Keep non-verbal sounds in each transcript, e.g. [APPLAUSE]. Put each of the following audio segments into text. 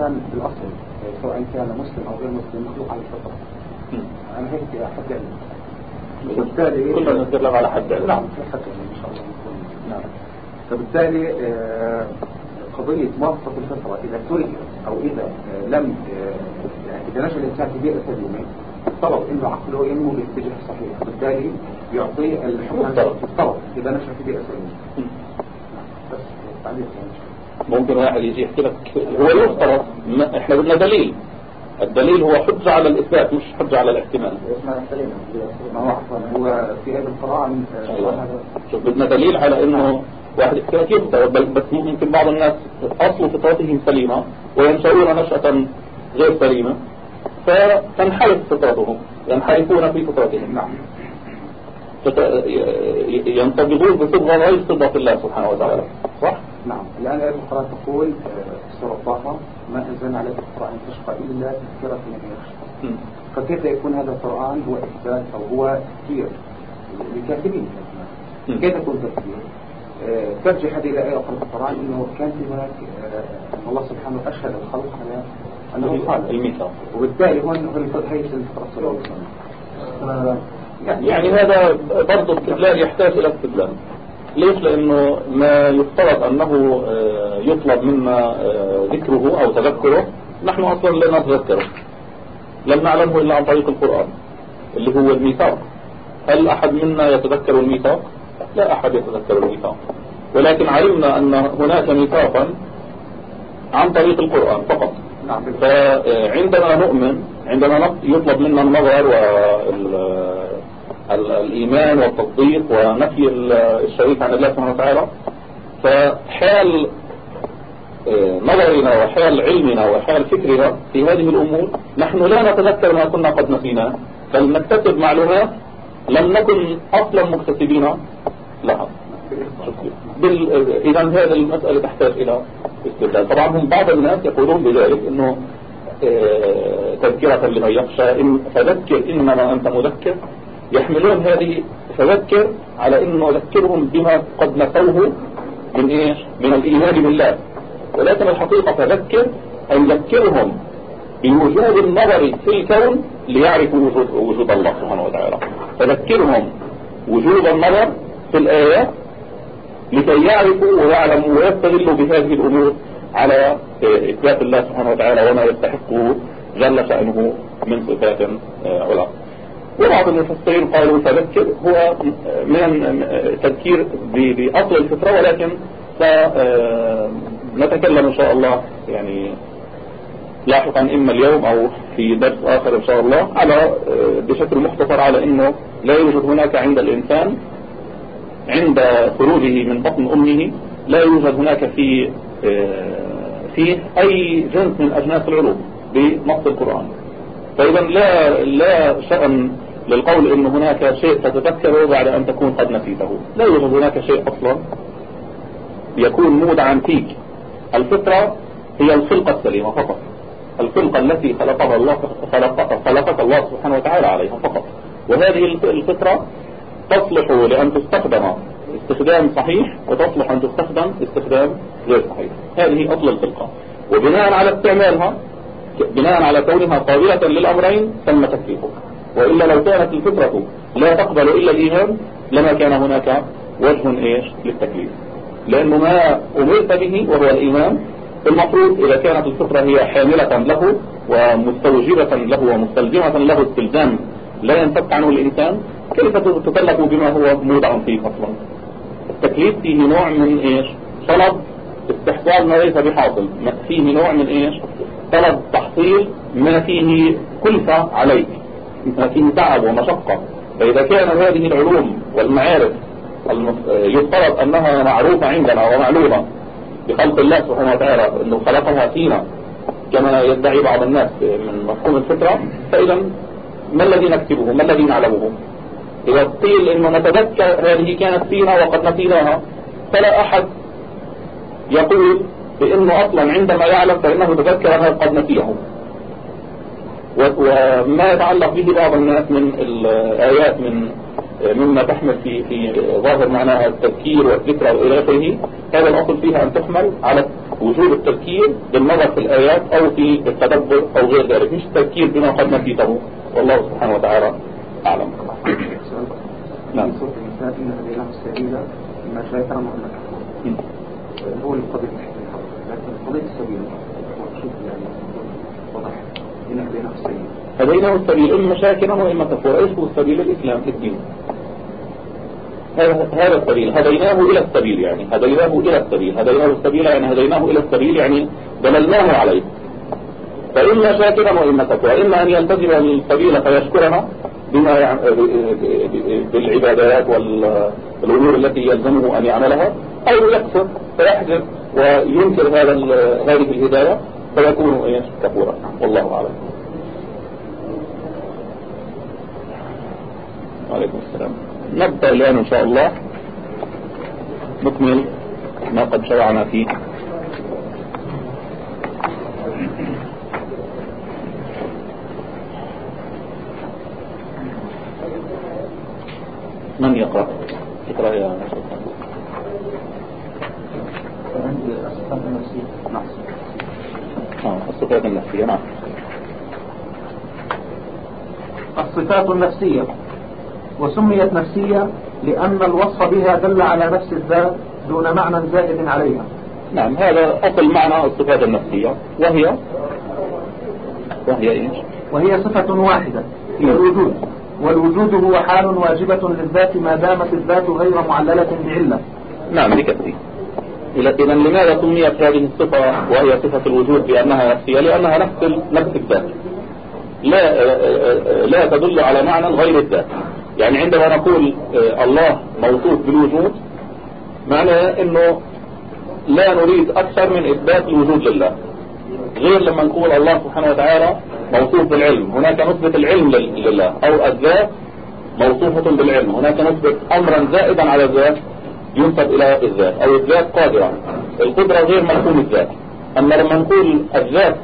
الإنسان بالأصل سواء كان مسلم أو غير مسلم مخلوق على الفطرة أنا هيك حد علمي. وبالتالي كلنا نتكلم على حد علمي. نعم في حد علمي إن شاء الله. نعم. فبالتالي آه، قضية موافقة الفطرة إذا ترك أو إذا آه، لم آه، يعني إذا نشأ الإنسان في بيئة سليمة افترض إنه عقله ينمو باتجاه صحيح. بالتالي يعطيه الحكم افترض إذا نشأ في بيئة سليمة. بس تعليق ممكن واحد يجي يحكي لك هو يفترض إحنا بدنا دليل. الدليل هو حجة على الإثبات مش حجة على الاحتمال. ما هو هو في هذه القراءة من آه، شوف بدنا دليل على إنه واحد يحكي لك بس ممكن بعض الناس أصل فطرتهم سليمة وينشؤون نشأة غير سليمة فتنحرف فطرتهم ينحرفون في فطرتهم نعم. فت- ي- ينطبقون بصبغة غير صبغة الله سبحانه وتعالى؟ نعم. الآن آية القرآن تقول آه، سورة طه ما أنزلنا عليك القرآن تشقى إلا تذكرة لمن يخشى. فكيف يكون هذا القرآن هو إثبات أو هو تفسير لكاتبين. كيف يكون تفسير؟ آه، ترجع هذه الآية وقرأ القرآن أنه كان في هناك أن الله سبحانه أشهد الخلق على أنه خالق. الميثاق. وبالتالي هون هو هي الفطرة السليمة يعني يعني هذا برضه استدلال يحتاج إلى استدلال. ليش؟ لأنه ما يفترض أنه آه، يطلب منا آه، ذكره أو تذكره. نحن أصلا لا نتذكره. لم نعلمه إلا عن طريق القرآن اللي هو الميثاق. هل أحد منا يتذكر الميثاق؟ لا أحد يتذكر الميثاق. ولكن علمنا أن هناك ميثاقا عن طريق القرآن فقط. نعم. فعندما نؤمن عندما يطلب منا النظر والإيمان والتصديق ونفي ال- الشريك عن الله سبحانه وتعالى. فحال آه، نظرنا وحال علمنا وحال فكرنا في هذه الأمور نحن لا نتذكر ما كنا قد نسيناه بل نكتسب معلومات لم نكن أصلا مكتسبين لها. بال... إذا هذه المسألة تحتاج إلى استدلال طبعا هم بعض الناس يقولون بذلك أنه آه، تذكرة لمن يخشى إن فذكر إنما أنت مذكر. يحملون هذه فذكر على أنه ذكرهم بما قد نسوه من إيش من الإيمان بالله. ولكن الحقيقة فذكر أن يذكرهم بوجود النظر في الكون ليعرفوا وجود, وجود الله سبحانه وتعالى. فذكرهم وجود النظر في الآيات لكي يعرفوا ويعلموا ويستغلوا بهذه الأمور على آه، إثبات الله سبحانه وتعالى وما يستحقه جل شأنه من صفات آه، علا وبعض المفسرين قالوا تذكر هو من تذكير ب- بأصل الفطرة ولكن سنتكلم إن شاء الله يعني لاحقا إما اليوم أو في درس آخر إن شاء الله على آه، بشكل مختصر على أنه لا يوجد هناك عند الإنسان عند خروجه من بطن أمه لا يوجد هناك في آه، فيه أي جنس من أجناس العلوم بنص القرآن. فإذا لا لا شأن للقول أن هناك شيء تتذكره بعد أن تكون قد نسيته. لا يوجد هناك شيء أصلا يكون مودعا فيك. الفطرة هي الخلقة السليمة فقط. الخلقة التي خلقها الله خلق خلقك الله سبحانه وتعالى عليها فقط. وهذه الفطرة تصلح لأن تستخدم استخدام صحيح وتصلح أن تستخدم استخدام غير صحيح. هذه أصل الخلقة. وبناء على استعمالها بناء على كونها قابلة للأمرين تم تكليفه وإلا لو كانت الفطرة لا تقبل إلا الإيمان لما كان هناك وجه إيش؟ للتكليف. لأنه ما أمرت به وهو الإيمان. المفروض إذا كانت الفطرة هي حاملة له ومستوجبة له ومستلزمة له استلزام لا ينفك عنه الإنسان كيف تكلف بما هو مودع فيه أصلا؟ التكليف فيه نوع من إيش؟ طلب استحصال ما ليس بحاصل. فيه نوع من إيش؟ طلب تحصيل ما فيه كلفة عليك. فيه تعب ومشقة. فإذا كان هذه العلوم والمعارف يفترض أنها معروفة عندنا ومعلومة بخلق الله سبحانه وتعالى أنه خلقها فينا كما يدعي بعض الناس من مفهوم الفطرة فإذا ما الذي نكتبه؟ ما الذي نعلمه؟ إذا قيل إنه نتذكر هذه كانت فينا وقد نسيناها فلا أحد يقول بأنه أصلا عندما يعلم فإنه تذكر أنه قد نسيه وما يتعلق به بعض الناس من الآيات من مما تحمل في في ظاهر معناها التذكير والذكر وإلى آخره هذا الأصل فيها أن تحمل على وجود التذكير بالنظر في الآيات أو في التدبر أو غير ذلك. مش التذكير بما قد نسيته والله سبحانه وتعالى أعلم. نعم. كفورا هو القضية لكن قضية السبيل. هديناه السبيل إما شاكرا وإما كفورا هو السبيل؟ الإسلام في الدين. هذا السبيل. هديناه إلى السبيل يعني. هديناه إلى السبيل. هديناه السبيل يعني هديناه إلى السبيل يعني دللناه عليه. فإما شاكرا وإما كفورا إما أن يلتزم السبيل فيشكرنا بما. بالعبادات والأمور التي يلزمه أن يعملها. أو يكفر فيحذر وينكر هذا هذه الهداية. فيكون إيش كفورا والله أعلم. وعليكم السلام. نبدأ الآن إن شاء الله نكمل ما قد شرعنا فيه. من يقرأ؟ اقرأ يا سلطان عندي الصفات النفسية نعم الصفات النفسية. نعم. الصفات النفسية. وسميت نفسية لأن الوصف بها دل على نفس الذات دون معنى زائد عليها. نعم هذا أصل معنى الصفات النفسية. وهي؟ وهي إيش؟ وهي صفة واحدة هي الوجود. والوجود هو حال واجبة للذات ما دامت الذات غير معللة بعلة. نعم بكثير إذا لماذا سميت هذه الصفة وهي صفة الوجود بأنها نفسية؟ لأنها نفس نفس الذات. لا لا تدل على معنى غير الذات. يعني عندما نقول الله موصوف بالوجود معناه إنه لا نريد أكثر من إثبات الوجود لله. غير لما نقول الله سبحانه وتعالى موصوف بالعلم. هناك نثبت العلم لله أو الذات موصوفة بالعلم. هناك نثبت أمرا زائدا على الذات ينسب إلى الذات أو الذات قادرة. القدرة غير مفهوم الذات. أما لما نقول الذات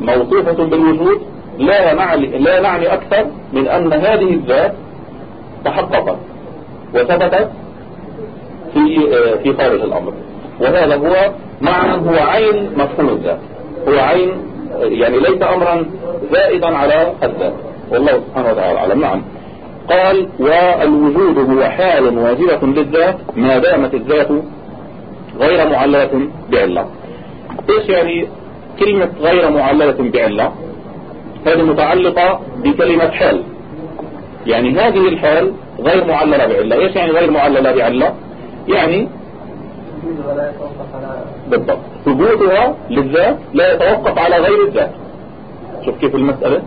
موصوفة بالوجود لا نعني, لا نعني أكثر من أن هذه الذات تحققت وثبتت في في خارج الأمر. وهذا هو معنى هو عين مفهوم الذات. هو عين يعني ليس امرا زائدا على الذات. والله سبحانه وتعالى أعلم. نعم. قال والوجود هو حال واجبة للذات ما دامت الذات غير معللة بعلة. إيش يعني كلمة غير معللة بعلة؟ هذه متعلقة بكلمة حال. يعني هذه الحال غير معللة بعلة. إيش يعني غير معللة بعلة؟ يعني بالضبط. ثبوتها للذات لا يتوقف على غير الذات. شوف كيف المسألة؟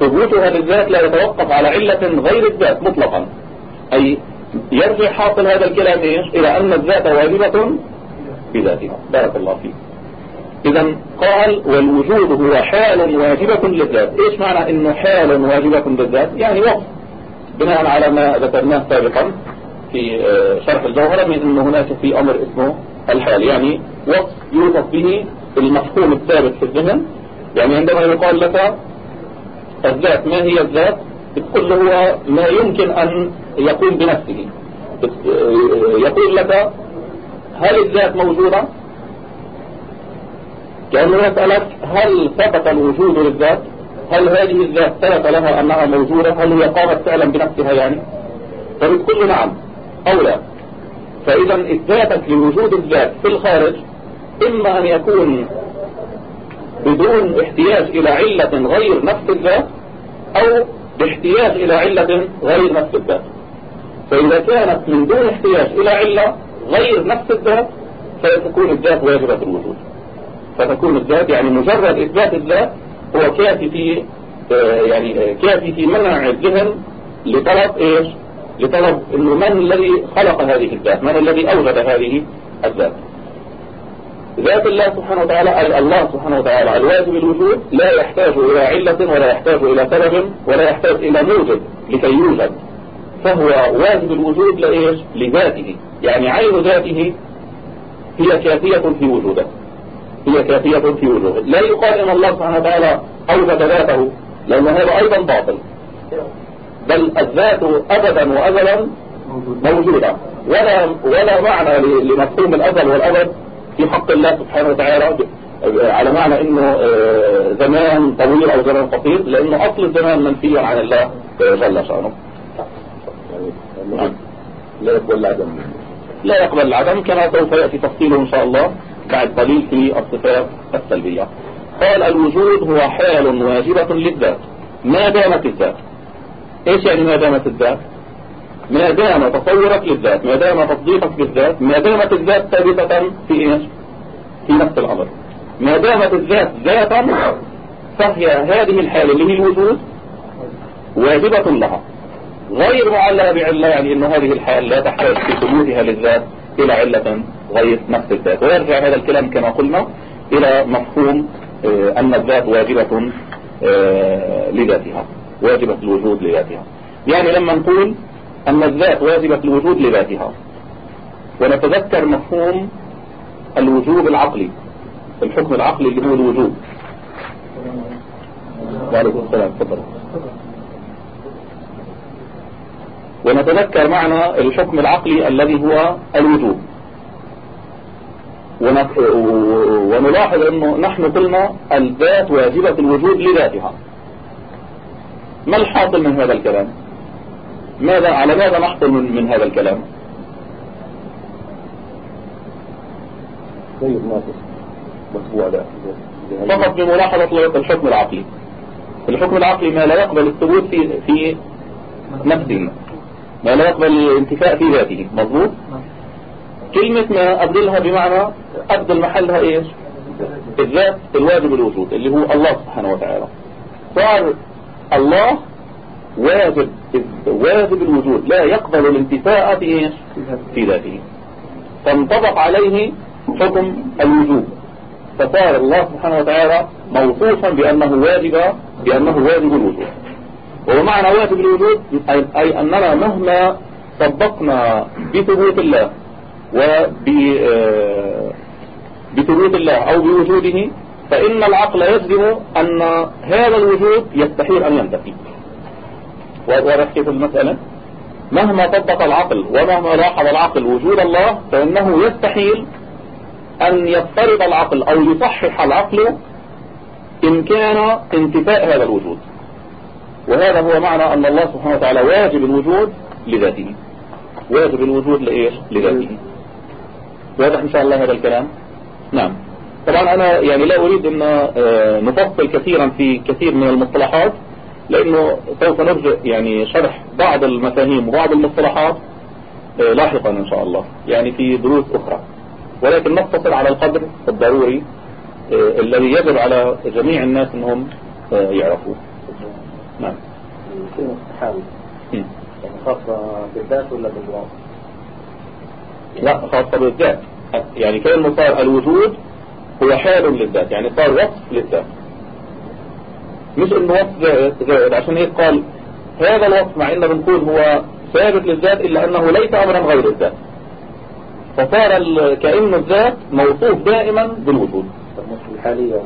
ثبوتها للذات لا يتوقف على علة غير الذات مطلقا. أي يرجع حاصل هذا الكلام إيش؟ إلى أن الذات واجبة بذاتها. بارك الله فيك. إذا قال والوجود هو حال واجبة للذات. إيش معنى إنه حال واجبة للذات؟ يعني وصف بناء على ما ذكرناه سابقا في شرح الجوهرة من أن هناك في أمر اسمه الحال. يعني وصف يوصف به المفهوم الثابت في الذهن. يعني عندما يقال لك الذات ما هي الذات؟ بتقول هو ما يمكن أن يقوم بنفسه. يقول لك هل الذات موجودة؟ كأنه يسألك هل ثبت الوجود للذات؟ هل هذه الذات ثبت لها أنها موجودة؟ هل هي قامت فعلا بنفسها يعني؟ فبتقول نعم أو لا. فإذا إثباتك لوجود الذات في الخارج إما أن يكون بدون احتياج إلى علة غير نفس الذات أو باحتياج إلى علة غير نفس الذات. فإذا كانت من دون احتياج إلى علة غير نفس الذات فتكون الذات واجبة الوجود. فتكون الذات يعني مجرد إثبات الذات هو كافي في يعني كافي في منع الذهن لطلب إيش؟ لطلب إنه من الذي خلق هذه الذات؟ من الذي أوجد هذه الذات؟ ذات الله سبحانه وتعالى الله سبحانه وتعالى الواجب الوجود لا يحتاج إلى علة ولا يحتاج إلى سبب ولا يحتاج إلى موجب لكي يوجد. فهو واجب الوجود لإيش؟ لذاته. يعني عين ذاته هي كافية في وجوده. هي كافية في وجوده. لا يقال إن الله سبحانه وتعالى أوجد ذاته لأن هذا أيضا باطل. بل الذات أبدا وأبدا موجودة. ولا ولا معنى لمفهوم الأزل والأبد في حق الله سبحانه وتعالى على معنى إنه آه، زمان طويل أو زمان قصير لأنه أصل الزمان منفي عن الله جل شانه لا يقبل العدم. لا يقبل العدم كما سوف يأتي تفصيله إن شاء الله بعد قليل في الصفات السلبية. قال الوجود هو حال واجبة للذات. ما دامت الذات؟ إيش يعني ما دامت الذات؟ ما دام تصورك للذات ما دام تصديقك بالذات ما دامت الذات ثابتة في إيش؟ في نفس الأمر. ما دامت الذات ذاتا فهي هذه الحالة اللي هي الوجود واجبة لها. غير معلقة بعلة يعني إنه هذه الحال لا تحتاج في ثبوتها للذات إلى علة غير نفس الذات. ويرجع هذا الكلام كما قلنا إلى مفهوم آه، أن الذات واجبة آه، لذاتها واجبة الوجود لذاتها. يعني لما نقول أن الذات واجبة الوجود لذاتها. ونتذكر مفهوم الوجوب العقلي الحكم العقلي اللي هو الوجوب. السلام تفضل. ونتذكر معنى الحكم العقلي الذي هو الوجوب. ونلاحظ أنه نحن قلنا الذات واجبة الوجود لذاتها. ما الحاصل من هذا الكلام؟ ماذا على ماذا نحصل من, من هذا الكلام؟ طيب مطبوع فقط بملاحظة الحكم العقلي. الحكم العقلي ما لا يقبل الثبوت في في نفسه. ما لا يقبل الانتفاء في ذاته. مضبوط كلمة ما أبدلها بمعنى أبدل محلها إيش؟ الذات الواجب الوجود اللي هو الله سبحانه وتعالى. صار الله واجب واجب الوجود لا يقبل الانتفاء في في ذاته فانطبق عليه حكم الوجوب. فصار الله سبحانه وتعالى موصوفا بأنه واجب بأنه واجب الوجود ومعنى واجب الوجود أي أننا مهما طبقنا بثبوت الله وبثبوت الله أو بوجوده فإن العقل يجزم أن هذا الوجود يستحيل أن ينتفي. كيف المسألة مهما طبق العقل ومهما لاحظ العقل وجود الله فإنه يستحيل أن يفترض العقل أو يصحح العقل إمكان انتفاء هذا الوجود. وهذا هو معنى أن الله سبحانه وتعالى واجب الوجود لذاته. واجب الوجود لإيش؟ لذاته. واضح إن شاء الله هذا الكلام؟ نعم. طبعا أنا يعني لا أريد أن آه، نفصل كثيرا في كثير من المصطلحات لأنه سوف نرجع يعني شرح بعض المفاهيم وبعض المصطلحات آه، لاحقا إن شاء الله يعني في دروس أخرى. ولكن نقتصر على القدر الضروري آه، الذي يجب على جميع الناس أنهم يعرفوه. نعم. كلمة تحاول يعني خاصة بالذات ولا بالواقع لا خاصة بالذات. يعني كأنه صار الوجود هو حال للذات يعني صار وصف للذات. مش إنه وصف زائد عشان هيك قال هذا الوصف مع انه بنقول هو ثابت للذات إلا أنه ليس امرا غير الذات. فصار كأنه الذات موصوف دائما بالوجود. المشكلة الحالية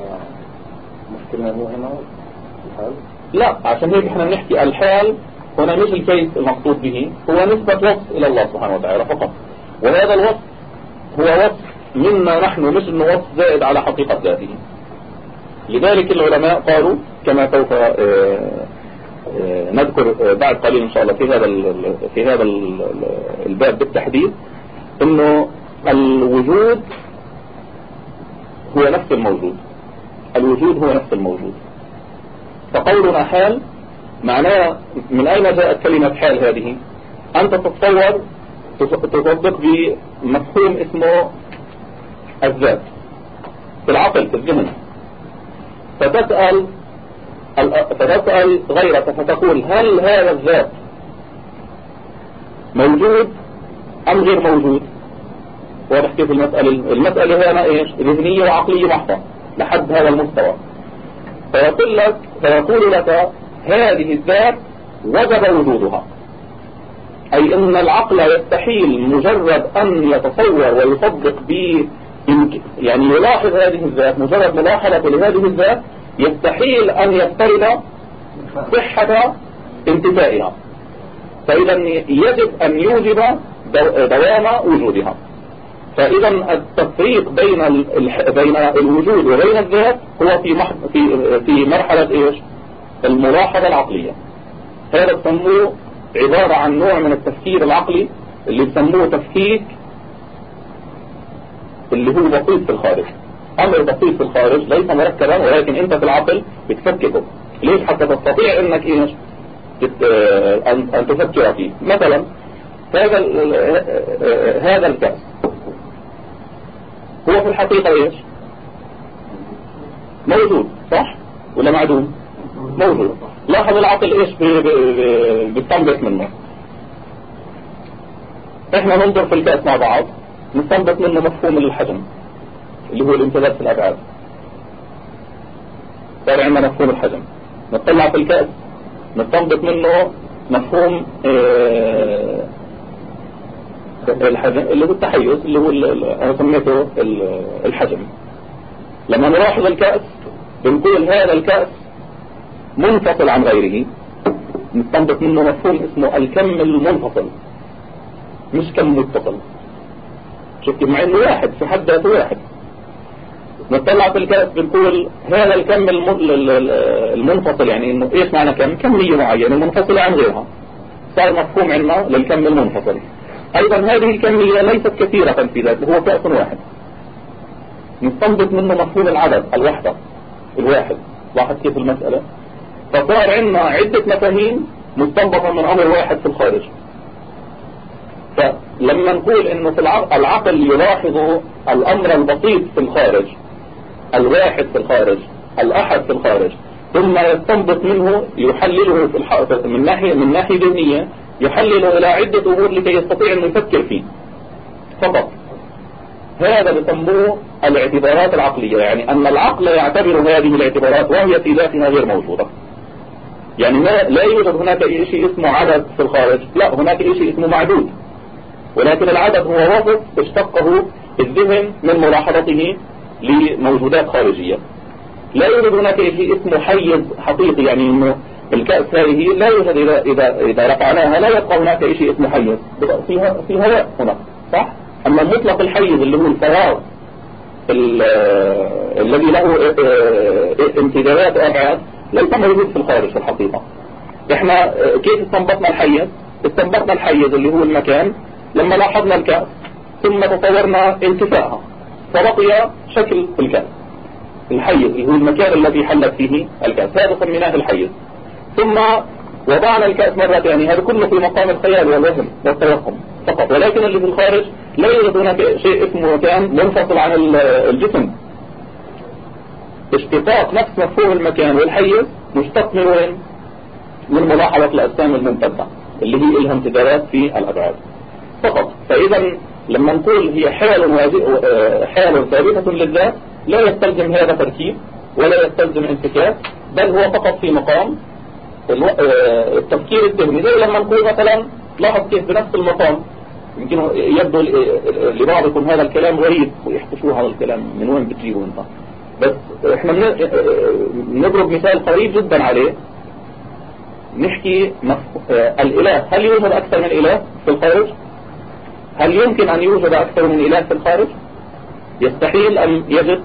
مشكلة مهمة؟ الحال؟ لا عشان هيك إحنا بنحكي الحال هنا مش الكيف المقصود به هو نسبة وصف إلى الله سبحانه وتعالى فقط. وهذا الوصف هو وصف منا نحن مش إنه وصف زائد على حقيقة ذاته. لذلك العلماء قالوا كما سوف آه، آه، نذكر آه، بعد قليل إن شاء الله في هذا في هذا الباب بالتحديد إنه الوجود هو نفس الموجود. الوجود هو نفس الموجود. فقولنا حال معناه من أين جاءت كلمة حال هذه؟ أنت تتصور تصدق بمفهوم اسمه الذات. في العقل في الذهن. فتسأل فتسأل غيرك فتقول هل هذا الذات موجود أم غير موجود؟ واضح كيف المسألة؟ المسألة هنا إيش؟ ذهنية وعقلية محضة لحد هذا المستوى. فيقول لك فيقول لك هذه الذات وجب وجودها. أي أن العقل يستحيل مجرد أن يتصور ويصدق ب يعني يلاحظ هذه الذات مجرد ملاحظة لهذه الذات يستحيل أن يفترض صحة انتفائها. فإذا يجب أن يوجب دوام وجودها. فإذا التفريق بين بين الوجود وبين الذات هو في في في مرحلة إيش؟ الملاحظة العقلية. هذا بسموه عبارة عن نوع من التفكير العقلي اللي بسموه تفكيك اللي هو بسيط في الخارج. أمر بسيط في الخارج ليس مركبا ولكن أنت في العقل بتفككه ليش حتى تستطيع أنك إيش أن تفكر فيه. مثلا هذا هذا الكأس. هو في الحقيقة إيش؟ موجود صح؟ ولا معدوم؟ موجود. لاحظ العقل إيش بيستنبط منه. إحنا ننظر في الكأس مع بعض. نستنبط منه مفهوم الحجم اللي هو الامتداد في الأبعاد صار عندنا مفهوم الحجم. نطلع في الكأس. نستنبط منه مفهوم آه الحجم اللي هو التحيز اللي هو أنا سميته الحجم. لما نلاحظ الكأس بنقول هذا الكأس منفصل عن غيره. نستنبط منه مفهوم اسمه الكم المنفصل مش كم متصل. شفت مع إنه واحد في حد ذاته واحد. نطلع في الكأس بنقول هذا الكم المنفصل يعني إنه إيش معنى كم؟ كمية معينة منفصلة عن غيرها. صار مفهوم عندنا للكم المنفصل. أيضا هذه الكمية ليست كثيرة في ذاته هو كأس واحد. نستنبط منه مفهوم العدد الوحدة الواحد. لاحظ كيف المسألة؟ فصار عندنا عدة مفاهيم مستنبطة من أمر واحد في الخارج. فلما نقول إنه في العقل يلاحظ الأمر البسيط في الخارج الواحد في الخارج الأحد في الخارج ثم يستنبط منه يحلله في الح... من ناحية من ناحية ذهنية يحلله إلى عدة أمور لكي يستطيع انه يفكر فيه. فقط. هذا بسموه الاعتبارات العقلية يعني أن العقل يعتبر هذه الاعتبارات وهي في ذاتها غير موجودة. يعني لا يوجد هناك شيء اسمه عدد في الخارج لا هناك شيء اسمه معدود. ولكن العدد هو وصف اشتقه الذهن من ملاحظته لموجودات خارجية. لا يوجد هناك شيء اسمه حيز حقيقي يعني إنه الكأس هذه لا يوجد إذا, إذا, إذا رفعناها لا يبقى هناك شيء اسمه حيز فيها, فيها هواء هنا صح؟ أما مطلق الحيز اللي هو الفراغ الذي له امتدادات وأبعاد ليس موجود في الخارج في الحقيقة. إحنا كيف استنبطنا الحيز استنبطنا الحيز اللي هو المكان لما لاحظنا الكأس ثم تصورنا انتفاءها فبقي شكل الكأس الحيز اللي هو المكان الذي حلت فيه الكأس هذا سميناه الحيز ثم وضعنا الكأس مرة ثانية هذا كله في مقام الخيال والوهم والتوهم فقط. ولكن اللي في الخارج لا يوجد هناك شيء اسمه مكان منفصل عن الجسم. اشتقاق نفس مفهوم المكان والحيز مشتق من وين؟ من ملاحظة الأجسام الممتدة اللي هي لها امتدادات في الأبعاد. فقط. فإذا لما نقول هي حال حال ثابتة للذات لا يستلزم هذا تركيب ولا يستلزم انفكاك بل هو فقط في مقام التفكير الذهني زي لما نقول مثلا لاحظ كيف بنفس المقام. يمكن يبدو لبعضكم هذا الكلام غريب ويحكوا هذا الكلام من وين بتجيبه أنت. بس إحنا نضرب مثال قريب جدا عليه. نحكي الإله. هل يوجد أكثر من إله في الخارج هل يمكن أن يوجد أكثر من إله في الخارج؟ يستحيل أن يجد.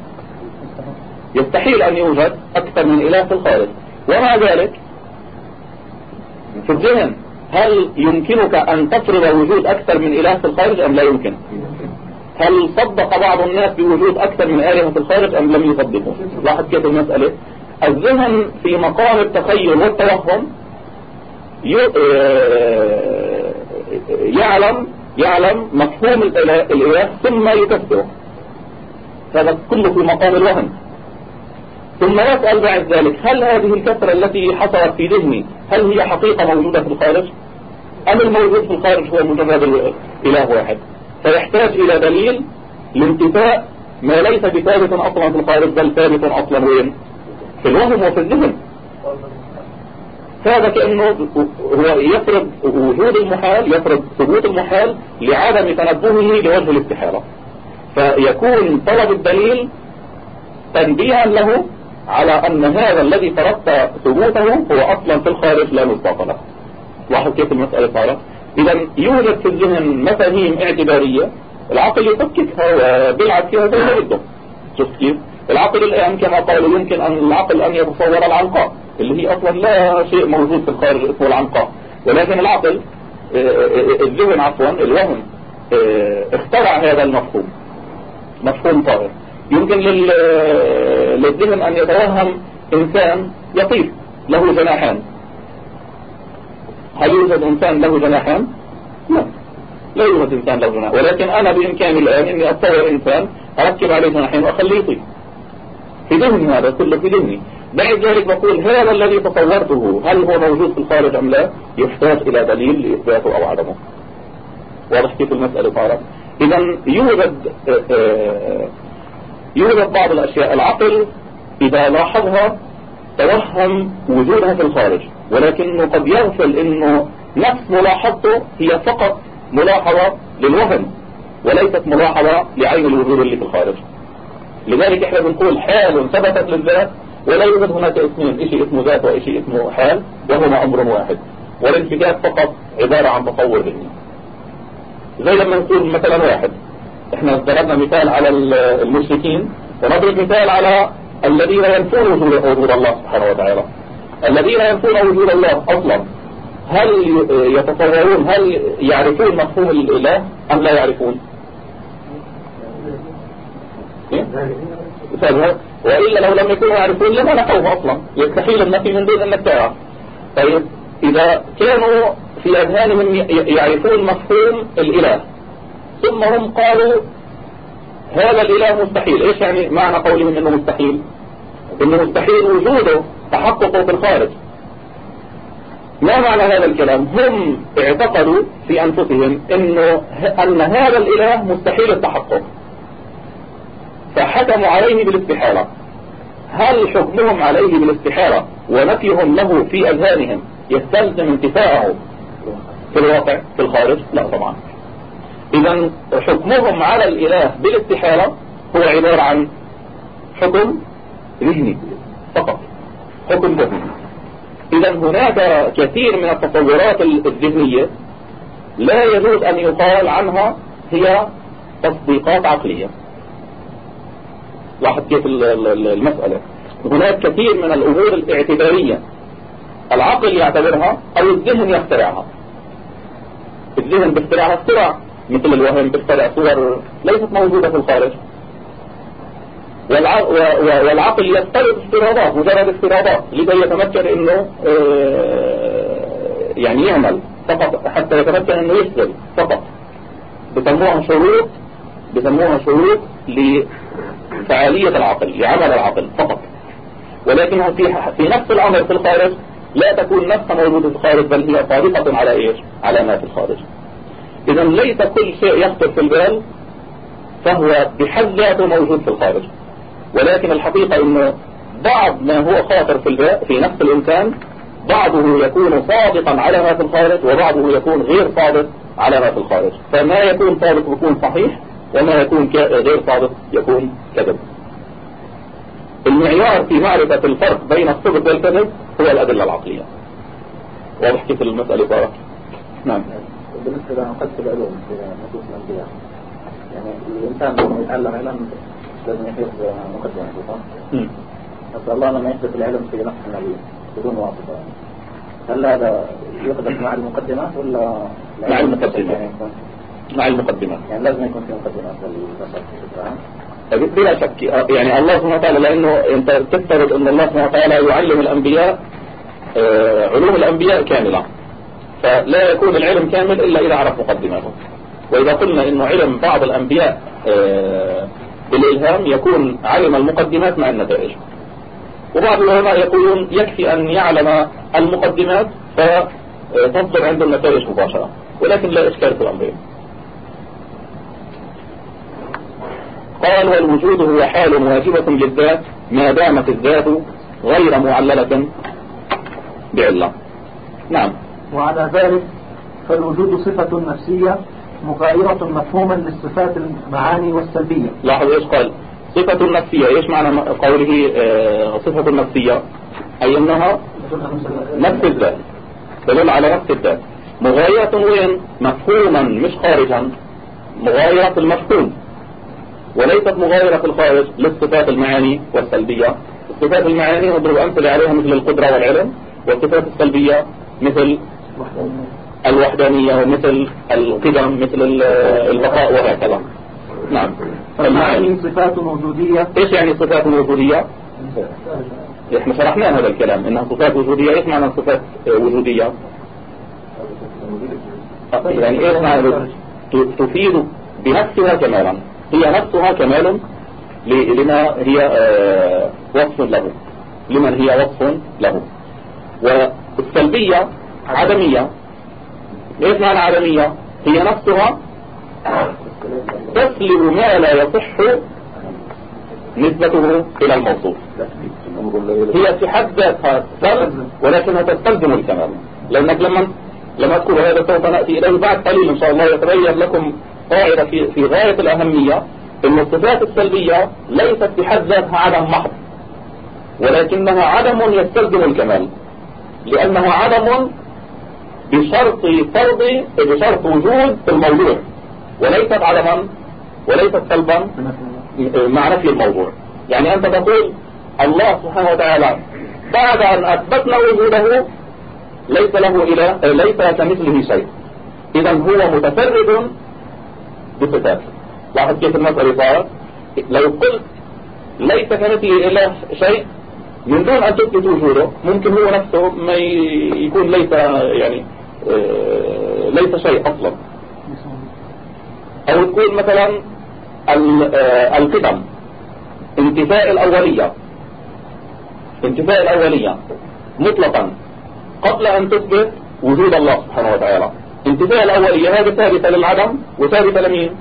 يستحيل أن يوجد أكثر من إله في الخارج. ومع ذلك في الذهن هل يمكنك أن تفرض وجود أكثر من إله في الخارج أم لا يمكن؟ هل صدق بعض الناس بوجود أكثر من آلهة في الخارج أم لم يصدقوا؟ لاحظ كيف المسألة. الذهن في مقام التخيل والتوهم يعلم يعلم مفهوم الإله ثم يكفره. هذا كله في مقام الوهم. ثم يسأل بعد ذلك هل هذه الكثرة التي حصلت في ذهني هل هي حقيقة موجودة في الخارج؟ أم الموجود في الخارج هو مجرد إله واحد؟ فيحتاج إلى دليل لانتفاء ما ليس بثابت أصلا في الخارج بل ثابت أصلا وين في الوهم وفي الذهن. هذا كأنه هو يفرض وجود المحال يفرض ثبوت المحال لعدم تنبهه لوجه الاستحالة. فيكون طلب الدليل تنبيها له على أن هذا الذي فرضت ثبوته هو أصلا في الخارج لا مصداق له. لاحظ كيف المسألة صارت. إذا يوجد في الذهن مفاهيم اعتبارية العقل يفككها وبيلعب فيها زي ما بده. شفت كيف؟ العقل الآن كما قالوا يمكن أن العقل أن يتصور العنقاء اللي هي أصلا لا شيء موجود في الخارج اسمه العنقاء. ولكن العقل آه، آه، الذهن عفوا الوهم آه، اخترع هذا المفهوم. مفهوم طائر. يمكن للذهن أن يتوهم إنسان يطير له جناحان. هل يوجد إنسان له جناحان؟ لا. لا يوجد إنسان له جناح. ولكن أنا بإمكاني الآن إني أتصور إنسان أركب عليه جناحين وأخليه يطير. في ذهني هذا كله في ذهني بعد ذلك بقول هذا الذي تصورته هل هو موجود في الخارج أم لا؟ يحتاج إلى دليل لإثباته أو عدمه. واضح كيف المسألة صارت. إذا يوجد آه، آه، يوجد بعض الأشياء. العقل إذا لاحظها توهم وجودها في الخارج. ولكنه قد يغفل إنه نفس ملاحظته هي فقط ملاحظة للوهم وليست ملاحظة لعين الوجود اللي في الخارج. لذلك إحنا بنقول حال ثبتت للذات ولا يوجد هناك اسمين شيء اسمه ذات وشيء اسمه حال وهما أمر واحد. والانفجار فقط عبارة عن تصور ذهني زي لما نقول مثلا واحد. إحنا ضربنا مثال على المشركين ونضرب مثال على الذين ينفون وجود الله سبحانه وتعالى. الذين ينفون وجود الله أصلا هل يتصورون هل يعرفون مفهوم الإله أم لا يعرفون؟ إيه؟ وإلا لو لم يكونوا يعرفون لما نفوه أصلا. يستحيل النفي من دون أنك تعرف طيب إذا كانوا في أذهانهم يعرفون مفهوم الإله. ثم هم قالوا هذا الإله مستحيل. إيش يعني معنى قولهم إنه مستحيل؟ إنه مستحيل وجوده تحققه في الخارج. ما معنى هذا الكلام؟ هم اعتقدوا في أنفسهم إنه أن هذا الإله مستحيل التحقق. فحكموا عليه بالاستحالة هل حكمهم عليه بالاستحالة ونفيهم له في أذهانهم يستلزم انتفاعه في الواقع في الخارج؟ لا طبعا. إذا حكمهم على الإله بالاستحالة هو عبارة عن حكم ذهني فقط حكم ذهني. إذا هناك كثير من التصورات الذهنية لا يجوز أن يقال عنها هي تصديقات عقلية. لاحظ كيف المسألة. هناك كثير من الأمور الاعتبارية. العقل يعتبرها أو الذهن يخترعها. الذهن بيخترعها اختراع مثل الوهم بيخترع صور ليست موجودة في الخارج. والعقل يفترض افتراضات مجرد افتراضات لكي يتمكن إنه آه، يعني يعمل. فقط حتى يتمكن إنه يشتغل. فقط. بسموها شروط بسموها شروط لفعالية العقل لعمل العقل فقط. ولكن في في نفس الأمر في الخارج لا تكون نفسها موجودة في الخارج بل هي صادقة على إيش؟ على ما في الخارج. اذا ليس كل شيء يخطر في البال فهو بحد ذاته موجود في الخارج. ولكن الحقيقة انه بعض ما هو خاطر في في نفس الإنسان بعضه يكون صادقا على ما في الخارج وبعضه يكون غير صادق على ما في الخارج. فما يكون صادق يكون صحيح وما يكون غير صادق يكون كذب. المعيار في معرفة الفرق بين الصدق والكذب هو الأدلة العقلية. واضح كيف المسألة صارت؟ نعم. بالنسبة لنقص العلوم في نصوص الأنبياء يعني الإنسان لما يتعلم علم لازم يحفظ مقدمة صح؟ نسأل الله لما يحدث العلم في نفس النبي بدون واسطة. هل هذا يحدث مع المقدمات ولا مع المقدمات. مع المقدمات. يعني لازم يكون في مقدمات للبشر بلا شك. يعني الله سبحانه وتعالى لأنه أنت تفترض أن الله سبحانه وتعالى يعلم الأنبياء آه، علوم الأنبياء كاملة. فلا يكون العلم كامل إلا إذا عرف مقدماته. وإذا قلنا أنه علم بعض الأنبياء آه، بالإلهام يكون علم المقدمات مع النتائج. وبعض العلماء يقولون يكفي أن يعلم المقدمات فتصدر عنده النتائج مباشرة. ولكن لا إشكال في الأمرين. قال والوجود هو حال واجبة للذات ما دامت الذات غير معللة بعلة. نعم. وعلى ذلك فالوجود صفة نفسية مغايرة مفهوما للصفات المعاني والسلبية. لاحظ إيش قال؟ صفة نفسية. إيش معنى قوله آه، صفة نفسية؟ أي أنها نفس الذات. تدل على نفس الذات. مغايرة وين؟ مفهوما مش خارجا. مغايرة المفهوم. وليست مغايرة الخارج للصفات المعاني والسلبية. الصفات المعاني نضرب أمثلة عليها مثل القدرة والعلم والصفات السلبية مثل الوحدانية ومثل القدم مثل البقاء وهكذا. نعم. فالمعاني صفات وجودية إيش يعني صفات وجودية إحنا شرحنا هذا الكلام إنها صفات وجودية. إيش معنى صفات وجودية؟ يعني إيش معنى؟ تفيد بنفسها كمالا هي نفسها كمال لما هي آه، وصف له. لمن هي وصف له. والسلبية عدمية. إيش معنى عدمية؟ هي نفسها تسلب ما لا يصح نسبته إلى الموصوف. هي في حد ذاتها سلب ولكنها تستلزم الكمال. لأنك لما لما أذكر هذا سوف نأتي إليه بعد قليل إن شاء الله يتبين لكم قاعدة في, في غاية الأهمية أن الصفات السلبية ليست في حد ذاتها عدم محض ولكنها عدم يستلزم الكمال لأنه عدم بشرط فرض بشرط وجود الموضوع وليست عدما وليست سلبا مع نفي الموضوع. يعني أنت تقول الله سبحانه وتعالى بعد أن أثبتنا وجوده ليس له إله ليس كمثله شيء. إذا هو متفرد بصفاته. لاحظ كيف المسألة صارت؟ لو قلت ليس كمثله إله شيء من دون أن تثبت وجوده ممكن هو نفسه ما يكون ليس يعني آه، ليس شيء أصلا. أو تقول مثلا آه، القدم انتفاء الأولية. انتفاء الأولية مطلقا قبل أن تثبت وجود الله سبحانه وتعالى. انتفاء الأولية هذه ثابتة للعدم وثابتة لمين؟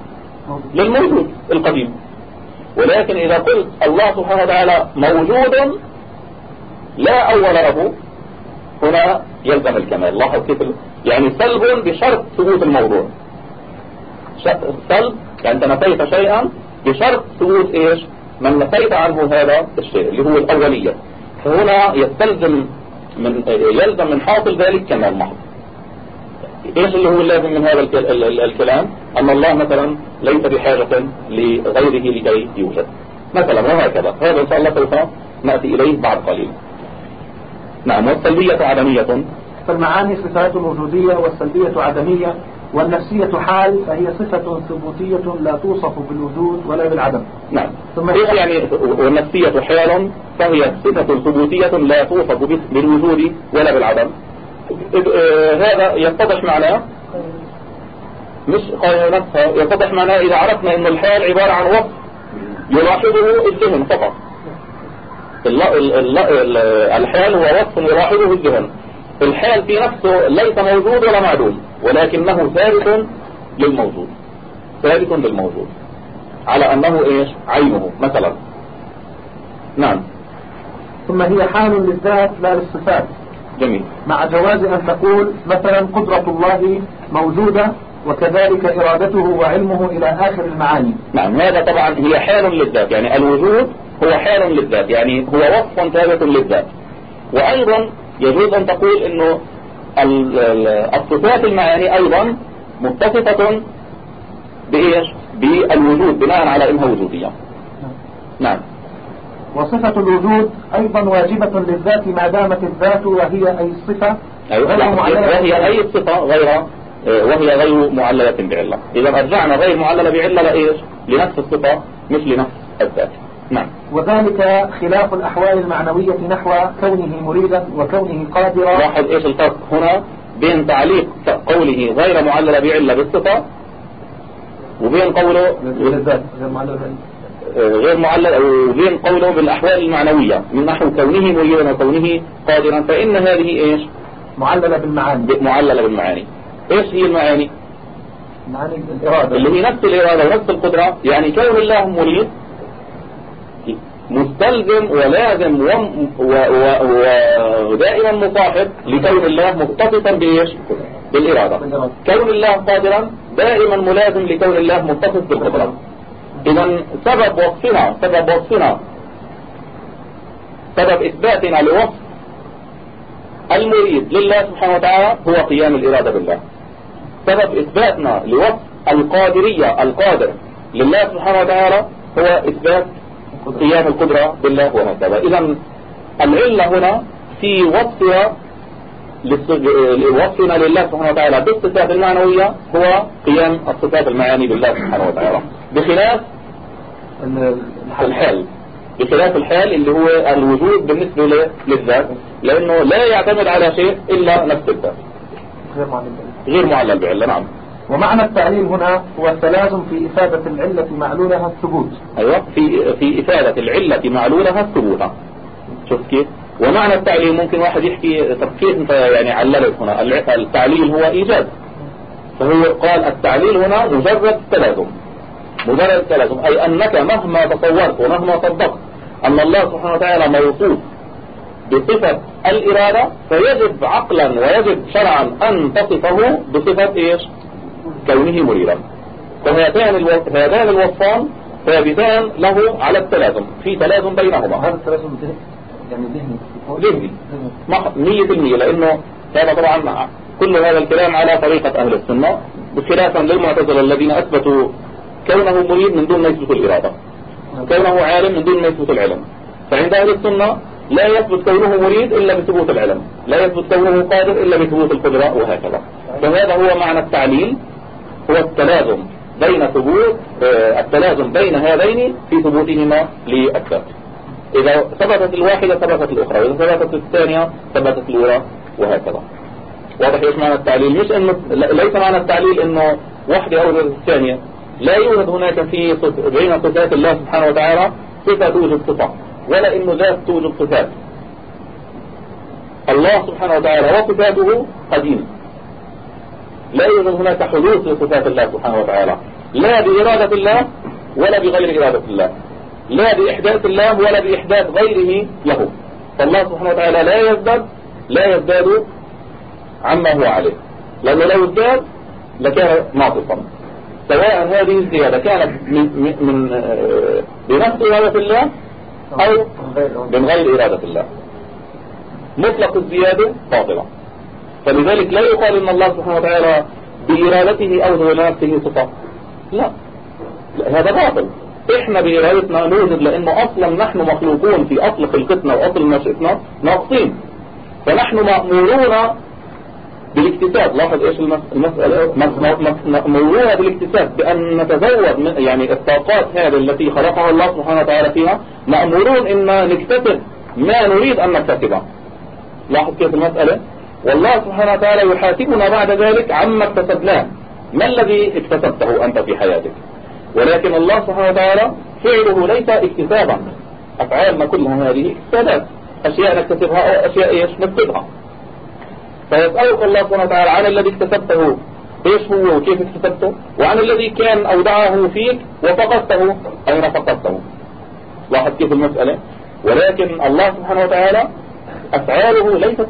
للموجود القديم. ولكن إذا قلت الله سبحانه وتعالى موجود لا أول له هنا يلزم الكمال. لاحظ كيف يعني سلب بشرط ثبوت الموضوع. سلب يعني نفيت شيئا بشرط ثبوت إيش؟ من نفيت عنه هذا الشيء اللي هو الأولية. فهنا يستلزم من يلزم من حاصل ذلك كمال. محض إيش اللي هو اللازم من هذا الكلام؟ أن الله مثلا ليس بحاجة لغيره لكي يوجد. مثلا وهكذا. هذا إن شاء الله سوف نأتي إليه بعد قليل. نعم والسلبية عدمية. فالمعاني صفات وجودية والسلبية عدمية والنفسية حال فهي صفة ثبوتية لا توصف بالوجود ولا بالعدم. نعم. ثم إيش يعني والنفسية حال؟ فهي صفة ثبوتية لا توصف بالوجود ولا بالعدم. هذا يتضح معناه. مش نفسها يتضح معناه إذا عرفنا أن الحال عبارة عن وصف يلاحظه الذهن فقط. الحال هو وصف يلاحظه الذهن. الحال في نفسه ليس موجود ولا معدوم ولكنه ثابت للموجود. ثابت للموجود. على أنه إيش؟ عينه مثلا. نعم. ثم هي حال للذات لا للصفات. جميل. مع جواز أن تقول مثلا قدرة الله موجودة وكذلك إرادته وعلمه إلى آخر المعاني. نعم هذا طبعا هي حال للذات يعني الوجود هو حال للذات يعني هو وصف ثابت للذات. وأيضا يجوز أن تقول أنه الصفات المعاني أيضا متصفة بإيش؟ بالوجود بناء على إنها وجودية. نعم. وصفة الوجود أيضا واجبة للذات ما دامت الذات وهي أي صفة. أيوة وهي أي صفة غير وهي غير معللة بعلة إذا رجعنا غير معللة بعلة لإيش؟ لنفس الصفة مش لنفس الذات. نعم. وذلك خلاف الأحوال المعنوية نحو كونه مريدا وكونه قادرا. لاحظ إيش الفرق هنا بين تعليق قوله غير معللة بعلة بالصفة وبين قوله غير معلل وبين قوله بالأحوال المعنوية من نحو كونه مريدا وكونه قادرا فإن هذه إيش؟ معللة بالمعاني. معللة بالمعاني. إيش هي المعاني؟ معاني الإرادة. اللي هي نفس الإرادة ونفس القدرة يعني كون الله مريد مستلزم ولازم ودائما مصاحب لكون الله متصفا بإيش؟ بالإرادة. كون الله قادرا دائما ملازم لكون الله متصف بالقدرة. إذا سبب وصفنا سبب وصفنا. سبب إثباتنا لوصف المريد لله سبحانه وتعالى هو قيام الإرادة بالله. سبب إثباتنا لوصف القادرية القادر لله سبحانه وتعالى هو إثبات قيام القدرة بالله وهكذا إذا العلة هنا في وصفها وصفنا لله سبحانه وتعالى بالصفات المعنوية هو قيام الصفات المعاني بالله سبحانه وتعالى. بخلاف الحال. بخلاف الحال اللي هو الوجود بالنسبة للذات لأنه لا يعتمد على شيء إلا نفس الذات. غير معلل غير معلل بعلة نعم. ومعنى التعليل هنا هو التلازم في إفادة العلة معلولها الثبوت. أيوة في في إفادة العلة معلولها الثبوت. شوف كيف. ومعنى التعليل ممكن واحد يحكي طب كيف أنت يعني عللت هنا؟ التعليل هو إيجاد. فهو قال التعليل هنا مجرد تلازم مجرد تلازم أي أنك مهما تصورت ومهما طبقت أن الله سبحانه وتعالى موصوف بصفة الإرادة فيجب عقلا ويجب شرعا أن تصفه بصفة إيش؟ كونه مريدا. فهذان هذان الوصفان ثابتان له على التلازم. في تلازم بينهما. هذا التلازم يعني ذهني. ذهني. 100% لأنه هذا طبعا كل هذا الكلام على طريقة أهل السنة. بخلافا للمعتزلة الذين أثبتوا كونه مريد من دون ما يثبت الإرادة. كونه عالم من دون ما يثبت العلم. فعند أهل السنة لا يثبت كونه مريد إلا بثبوت العلم. لا يثبت كونه قادر إلا بثبوت القدرة وهكذا. فهذا هو معنى التعليل هو التلازم بين ثبوت آه، التلازم بين هذين في ثبوتهما للذات إذا ثبتت الواحدة ثبتت الأخرى وإذا ثبتت الثانية ثبتت الأولى وهكذا. واضح إيش معنى التعليل؟ مش انه ليس معنى التعليل إنه واحدة أوجدت الثانية. لا يوجد هناك في بين صفات الله سبحانه وتعالى صفة توجد صفة ولا إنه ذات توجد صفات. الله سبحانه وتعالى وصفاته قديم. لا يوجد هناك حدوث لصفات الله سبحانه وتعالى. لا بإرادة الله ولا بغير إرادة الله. لا بإحداث الله ولا بإحداث غيره له. فالله سبحانه وتعالى لا يزداد لا يزداد عما هو عليه. لأنه لو ازداد لكان ناقصا. سواء هذه الزيادة كانت من, من آه، بنفس إرادة الله أو من غير إرادة الله. مطلق الزيادة باطلة فلذلك لا يقال إن الله سبحانه وتعالى بإرادته أوجد لنفسه صفة لا. هذا باطل. إحنا بإرادتنا نوجد لأنه أصلا نحن مخلوقون في أصل خلقتنا وأصل نشأتنا ناقصين. فنحن مأمورون بالاكتساب. لاحظ إيش المسألة مأمورون بالاكتساب بأن نتزود من يعني الطاقات هذه التي خلقها الله سبحانه وتعالى فيها. مأمورون إن نكتسب ما نريد أن نكتسبه. لاحظ كيف المسألة؟ والله سبحانه وتعالى يحاسبنا بعد ذلك عما اكتسبناه. ما الذي اكتسبته أنت في حياتك؟ ولكن الله سبحانه وتعالى فعله ليس اكتسابا. أفعالنا كلها هذه اكتسابات. أشياء نكتسبها أو أشياء إيش؟ نكتبها فيسألك الله سبحانه وتعالى عن الذي اكتسبته. إيش هو وكيف اكتسبته؟ وعن الذي كان أودعه فيك وفقدته اين فقدته لاحظ كيف المسألة؟ ولكن الله سبحانه وتعالى أفعاله ليست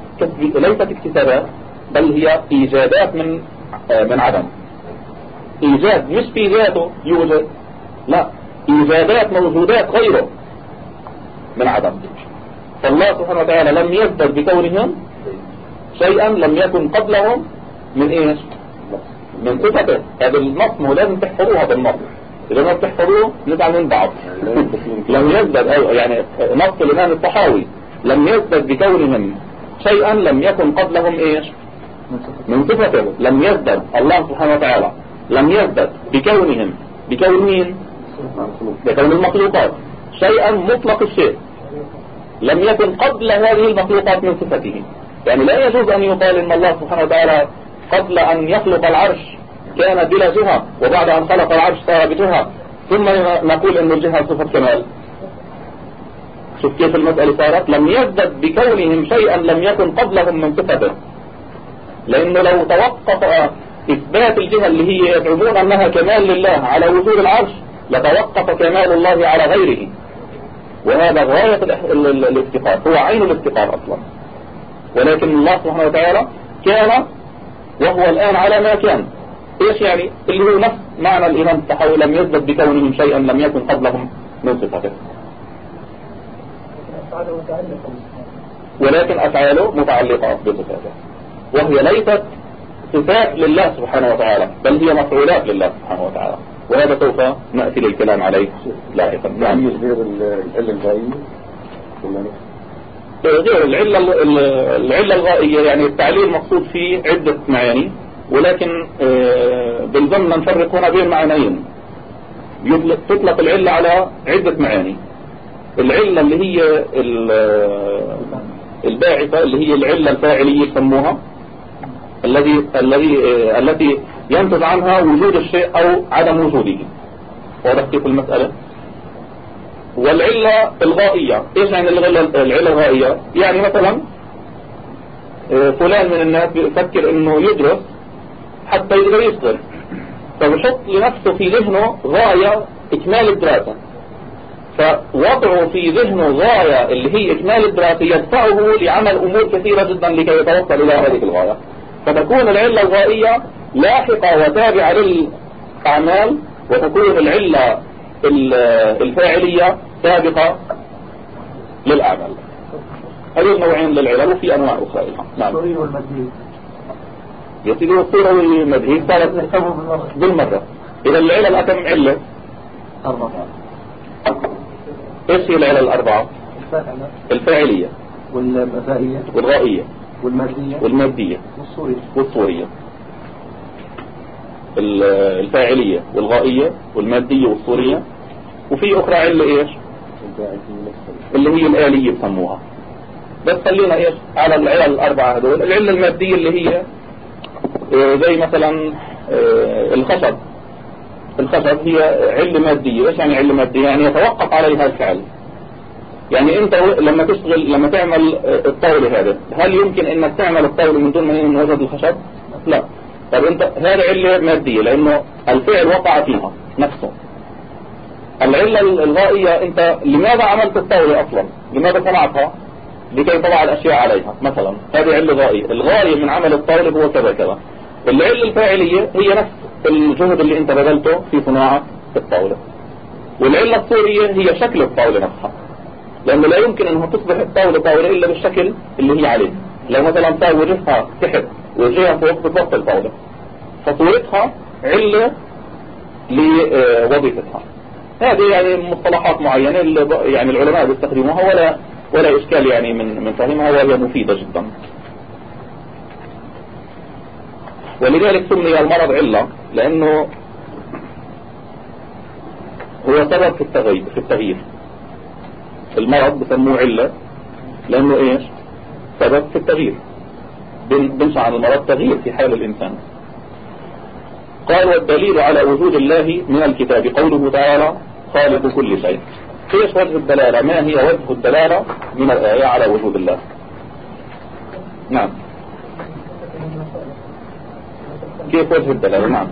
ليست اكتسابات بل هي إيجادات من آه، من عدم. إيجاد مش في ذاته يوجد لا. إيجادات موجودات غيره من عدم. فالله سبحانه وتعالى لم يزدد بكونهم شيئا لم يكن قبلهم من إيش من صفته هذا النص لازم تحفظوها بالنص إذا ما بتحفظوه نزعل من بعض. [LAUGHS] لم يزدد أيوة يعني نص الإمام الطحاوي. لم يزدد بكونهم شيئا لم يكن قبلهم إيش من صفته. لم يزدد الله سبحانه وتعالى. لم يزدد بكونهم. بكون مين؟ بكون المخلوقات. شيئا مطلق الشيء. لم يكن قبل هذه المخلوقات من صفته. يعني لا يجوز أن يقال إن الله سبحانه وتعالى قبل أن يخلق العرش كان بلا جهة وبعد أن خلق العرش صار بجهة. ثم نقول أن الجهة صفة كمال. شوف كيف المسألة صارت. لم يزدد بكونهم شيئا لم يكن قبلهم من صفته. لأنه لو توقف إثبات الجهة اللي هي يزعمون أنها كمال لله على وجود العرش لتوقف كمال الله على غيره. وهذا غاية الافتقار. هو عين الافتقار أصلا. ولكن الله سبحانه وتعالى كان وهو الآن على ما كان. إيش يعني؟ اللي هو نفس معنى الإمام الصحوي لم يزدد بكونهم شيئا لم يكن قبلهم من صفته ولكن أفعاله متعلقة بصفاته. وهي ليست صفات لله سبحانه وتعالى بل هي مفعولات لله سبحانه وتعالى. وهذا سوف نأتي للكلام عليه لاحقا. نعم. غير العلة الغائية غير العلة العلة الغائية يعني التعليل مقصود فيه عدة معاني ولكن آه، بالضمن نفرق هنا بين معنيين. تطلق العلة على عدة معاني. العلة اللي هي الباعثة اللي هي العلة الفاعلية يسموها الذي الذي آه، التي ينتج عنها وجود الشيء أو عدم وجوده. واضح كيف المسألة؟ والعلة الغائية. إيش يعني العلة الغائية؟ يعني مثلا آه، فلان من الناس بيفكر إنه يدرس حتى يقدر يشتغل. فبحط لنفسه في ذهنه غاية إكمال الدراسة. فوضعه في ذهنه غاية اللي هي إكمال الدراسة يدفعه لعمل أمور كثيرة جدا لكي يتوصل إلى هذه الغاية. فتكون العلة الغائية لاحقة وتابعة للأعمال وتكون العلة الفاعلية سابقة للأعمال. هذه النوعين للعلل وفي أنواع أخرى نعم. والمدين يصير الصورة والمدهين صارت بالمرة. إذا العلل أكم علة. أربعة. إيش هي العلل الأربعة؟ الفاعلية. والمسائية والغائية والمادية. والمادية. والصورية. والصورية. الفاعلية والغائية والمادية والصورية. وفي أخرى علة إيش؟ اللي هي الآلية بسموها بس خلينا إيش؟ على العلل الأربعة هذول. العلة المادية اللي هي آه، زي مثلا آه، الخشب. الخشب هي علة مادية إيش يعني علة مادية يعني يتوقف عليها الفعل. يعني أنت لما تشتغل لما تعمل آه، الطاولة هذا هل يمكن إنك تعمل الطاولة من دون ما يوجد الخشب؟ لا. طب أنت هذا علة مادية لأنه الفعل وقع فيها نفسه. العلة الغائية أنت لماذا عملت الطاولة أصلا؟ لماذا صنعتها؟ لكي تضع الأشياء عليها مثلا هذه علة غائية. الغاية من عمل الطاولة هو كذا كذا. العلة الفاعلية هي نفس الجهد اللي أنت بذلته في صناعة الطاولة. والعلة الصورية هي شكل الطاولة نفسها. لأنه لا يمكن أنها تصبح الطاولة طاولة إلا بالشكل اللي هي عليه. لو مثلا صار وجهها تحت وجهها فوق بتوصل الطاولة فصورتها علة لوظيفتها. هذه يعني مصطلحات معينة يعني العلماء بيستخدموها ولا ولا إشكال يعني من من فهمها وهي مفيدة جدا. ولذلك سمي المرض علة لأنه هو سبب في التغيير في التغيير. المرض بسموه علة لأنه إيش؟ سبب في التغيير. بنشأ عن المرض تغيير في حال الإنسان. قال والدليل على وجود الله من الكتاب قوله تعالى خالق كل شيء. إيش وجه الدلالة؟ ما هي وجه الدلالة من الآية على وجود الله؟ نعم. كيف وجه الدلالة؟ نعم.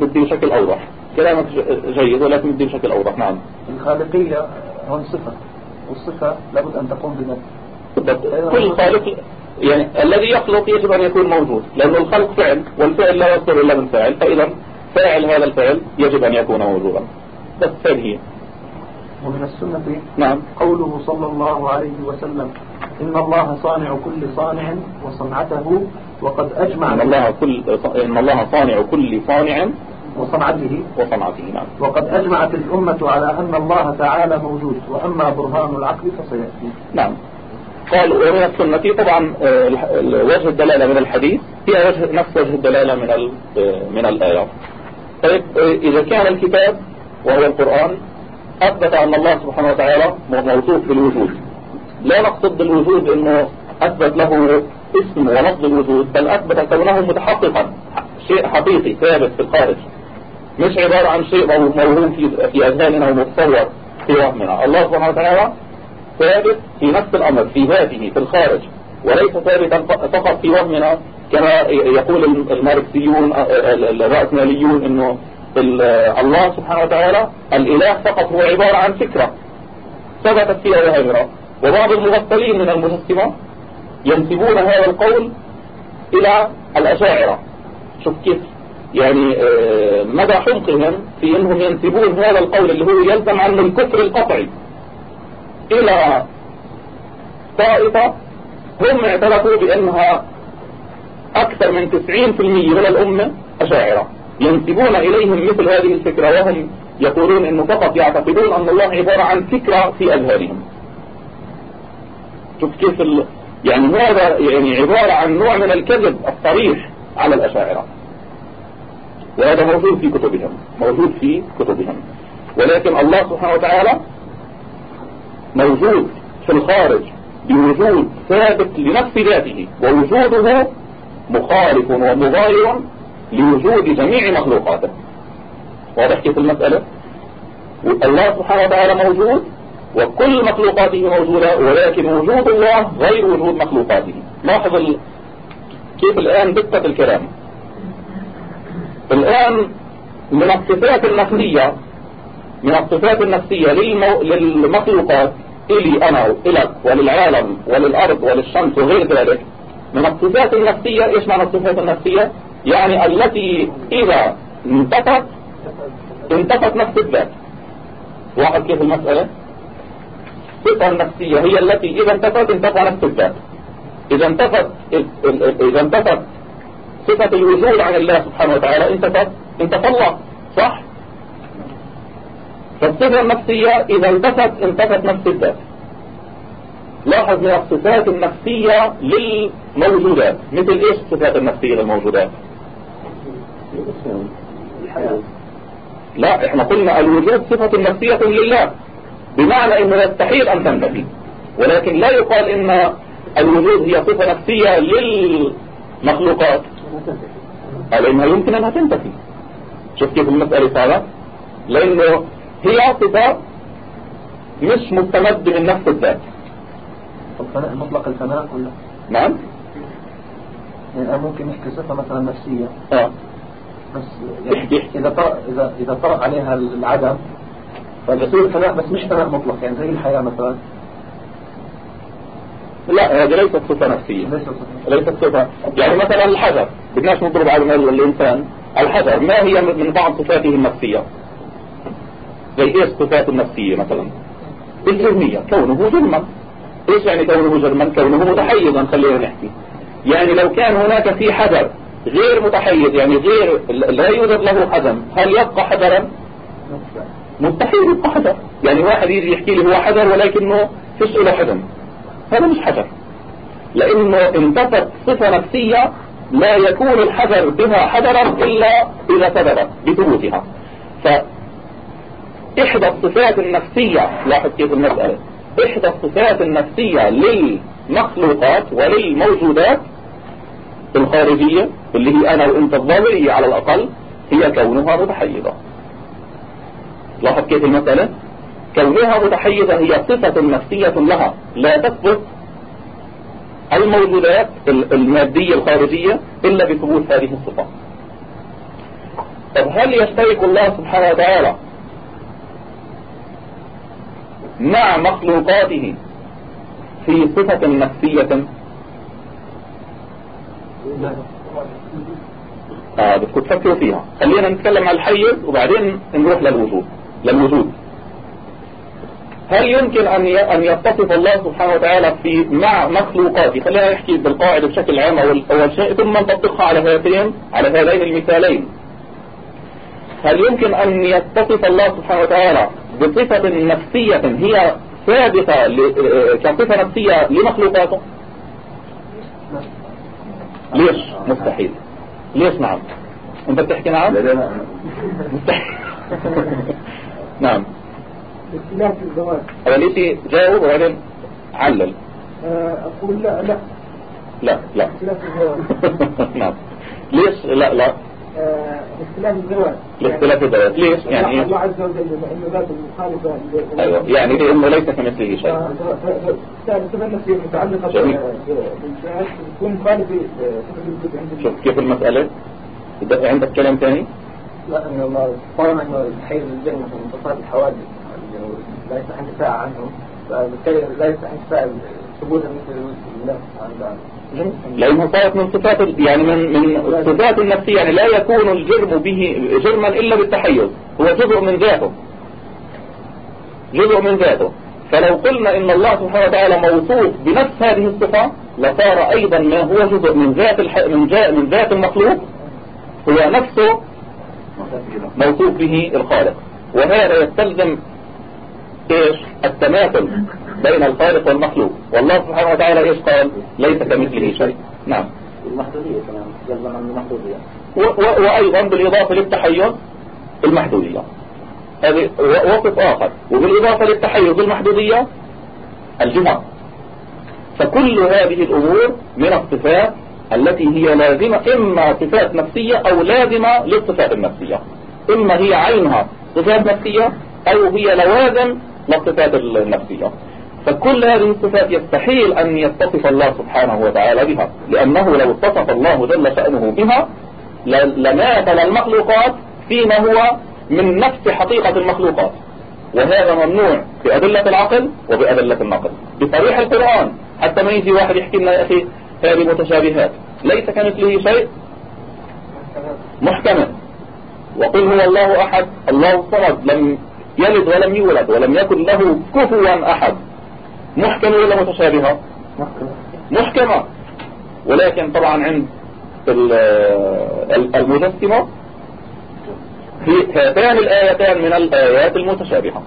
بدي بشكل أوضح. كلامك جيد ولكن بدي بشكل أوضح. نعم. الخالقية هون صفة. والصفة لابد أن تقوم بنفسه كل خالق يعني الذي يخلق يجب أن يكون موجود لأن الخلق فعل والفعل لا يصدر إلا من فاعل فإذا فاعل هذا الفعل يجب أن يكون موجودا. بس هذه ومن السنة نعم. قوله صلى الله عليه وسلم إن الله صانع كل صانع وصنعته وقد أجمع. إن الله, كل إن الله صانع كل صانع وصنعته. وصنعته نعم. وقد أجمعت الأمة على أن الله تعالى موجود وأما برهان العقل فسيأتي. نعم. قال ومن السنة طبعا آه، وجه الدلالة من الحديث هي وجه نفس وجه الدلالة من آه، من الآيات طيب آه، إذا كان الكتاب وهو القرآن أثبت أن الله سبحانه وتعالى موصوف بالوجود. لا نقصد بالوجود أنه أثبت له اسم ولفظ الوجود بل أثبت كونه متحققا شيء حقيقي ثابت في الخارج. مش عبارة عن شيء موهوم في في أذهاننا ومتصور في وهمنا الله سبحانه وتعالى ثابت في نفس الأمر في ذاته في الخارج وليس ثابتا فقط في وهمنا كما يقول الماركسيون الرأسماليون إنه الله سبحانه وتعالى الإله فقط هو عبارة عن فكرة ثبتت في أوهامنا وبعض المغفلين من المجسمة ينسبون هذا القول إلى الأشاعرة. شوف كيف يعني آه، مدى حمقهم في إنهم ينسبون هذا القول اللي هو يلزم عن الكفر القطعي. إلى طائفة هم اعترفوا بأنها أكثر من 90% من الأمة أشاعرة. ينسبون إليهم مثل هذه الفكرة وهم يقولون إنه فقط يعتقدون أن الله عبارة عن فكرة في أذهانهم. شوف كيف ال... يعني هذا يعني عبارة عن نوع من الكذب الصريح على الأشاعرة. وهذا موجود في كتبهم موجود في كتبهم. ولكن الله سبحانه وتعالى موجود في الخارج بوجود ثابت لنفس ذاته ووجوده مخالف ومغاير لوجود جميع مخلوقاته. واضح كيف المسألة؟ الله سبحانه وتعالى موجود وكل مخلوقاته موجودة ولكن وجود الله غير وجود مخلوقاته. لاحظ. كيف الآن دقة الكلام. الآن من الصفات النفسية من الصفات النفسية. للمخلوقات إلي أنا وإلك وللعالم وللأرض وللشمس وغير ذلك. من الصفات النفسية إيش معنى الصفات النفسية؟ يعني التي إذا انتفت انتفت نفس الذات. واحد كيف المسألة؟ الصفة النفسية هي التي إذا انتفت انتفى نفس الذات. إذا انتفت إذا انتفت صفة الوجود عن الله سبحانه وتعالى. انتفت انتفى الله صح؟ فالصفة النفسية إذا انتفت انتفت نفس الذات. لاحظ من الصفات النفسية للموجودات. مثل إيش الصفات النفسية للموجودات؟ لا إحنا قلنا الوجود صفة نفسية لله. بمعنى انه يستحيل أن تنتفي. ولكن لا يقال إن الوجود هي صفة نفسية للمخلوقات. قال انها يمكن انها تنتفي. شوف كيف المسألة صارت. لأنه هي صفة مش مستمد من نفس الذات. الفناء مطلق الفناء ولا نعم. يعني ممكن نحكي صفة مثلا نفسية. آه. بس يعني إذا طرأ إذا إذا طرأ عليها العدم فبيصير فناء بس مش فناء مطلق. يعني زي الحياة مثلا. لا هذه ليست صفة نفسية. ليست صفة يعني مثلا الحجر بدناش نضرب على الإنسان الحجر ما هي من بعض صفاته النفسية؟ زي إيش الصفات النفسية مثلا؟ الجرمية كونه جرما. إيش يعني كونه جرما؟ كونه متحيزا خلينا نحكي. يعني لو كان هناك في حجر غير متحيز يعني غير لا يوجد له حجم هل يبقى حجرا مستحيل يبقى حجر يعني واحد يجي يحكي لي هو حجر ولكنه فيش له حجم هذا مش حجر. لأنه انتفت صفة نفسية لا يكون الحجر بها حجرا إلا إذا ثبت بثبوتها. فاحدى الصفات النفسية لاحظ كيف المسألة. إحدى الصفات النفسية للمخلوقات وللموجودات الخارجية اللي هي أنا وأنت الظاهرية على الأقل هي كونها متحيزة لاحظ كيف المسألة؟ كونها متحيزة هي صفة نفسية لها. لا تثبت الموجودات المادية الخارجية إلا بثبوت هذه الصفة. طب هل يشترك الله سبحانه وتعالى مع مخلوقاته في صفة نفسية؟ آه بدكم تفكروا فيها. خلينا نتكلم عن الحيز وبعدين نروح للوجود. للوجود. هل يمكن أن أن يتصف الله سبحانه وتعالى في مع مخلوقاته؟ خلينا نحكي بالقاعدة بشكل عام. أول شيء ثم نطبقها على هاتين على هذين المثالين. هل يمكن أن يتصف الله سبحانه وتعالى بصفة نفسية هي ثابتة كصفة نفسية لمخلوقاته؟ ليش؟ مستحيل. ليش نعم؟ أنت بتحكي نعم؟ لا لا مستحيل [LAUGHS] نعم. اختلاف الزواج أوليتي جاوب وبعدين علل. آه، أقول لا لا. لا لا. اختلاف الزواج [LAUGHS] نعم. ليش؟ لا لا. آه، اختلاف الزواج لاختلاف الذوات ليش؟ يعني يعني الله عز وجل بما انه ذاته مخالفه ل- أيوه. يعني لأنه ليس كمثله شيء. آه، ف- ف- فالصفه النفسيه المتعلقه جميل. بالذات تكون عند شوف كيف المسألة؟ عندك كلام ثاني لا إن الله طالما انه الحي الجنة من صفات الحوادث. لا يصح انتفاع عنه فبالتالي لا يصح انتفاع ثبوتا مثل الله سبحانه وتعالى. لأنه صارت من صفات يعني من من صفات النفسية يعني لا يكون الجرم به جرما إلا بالتحيز هو جزء من ذاته. جزء من ذاته. فلو قلنا إن الله سبحانه وتعالى موصوف بنفس هذه الصفة لصار أيضا ما هو جزء من ذات الح... من, جاء من ذات المخلوق هو نفسه موصوف به الخالق. وهذا يستلزم إيش؟ التماثل بين الخالق والمخلوق. والله سبحانه وتعالى إيش قال؟ ليس كمثله شيء. نعم. المحدودية كمان يلزم المحدودية. وأيضا بالإضافة للتحيز المحدودية. هذه وصف آخر. وبالإضافة للتحيز المحدودية الجهة فكل هذه الأمور من الصفات التي هي لازمة إما صفات نفسية أو لازمة للصفات النفسية. إما هي عينها صفات نفسية أو هي لوازم للصفات النفسية فكل هذه الصفات يستحيل أن يتصف الله سبحانه وتعالى بها لأنه لو اتصف الله جل شأنه بها لماثل المخلوقات فيما هو من نفس حقيقة المخلوقات. وهذا ممنوع بأدلة العقل وبأدلة النقل. بصريح القرآن حتى ما يجي واحد يحكي لنا يا أخي هذه متشابهات. ليس كمثله شيء محكمة وقل هو الله أحد الله الصمد لم يلد ولم يولد ولم يكن له كفوا أحد. محكمة ولا متشابهة؟ محكمة. ولكن طبعا عند المجسمة في هاتان الآيتان من الآيات المتشابهة.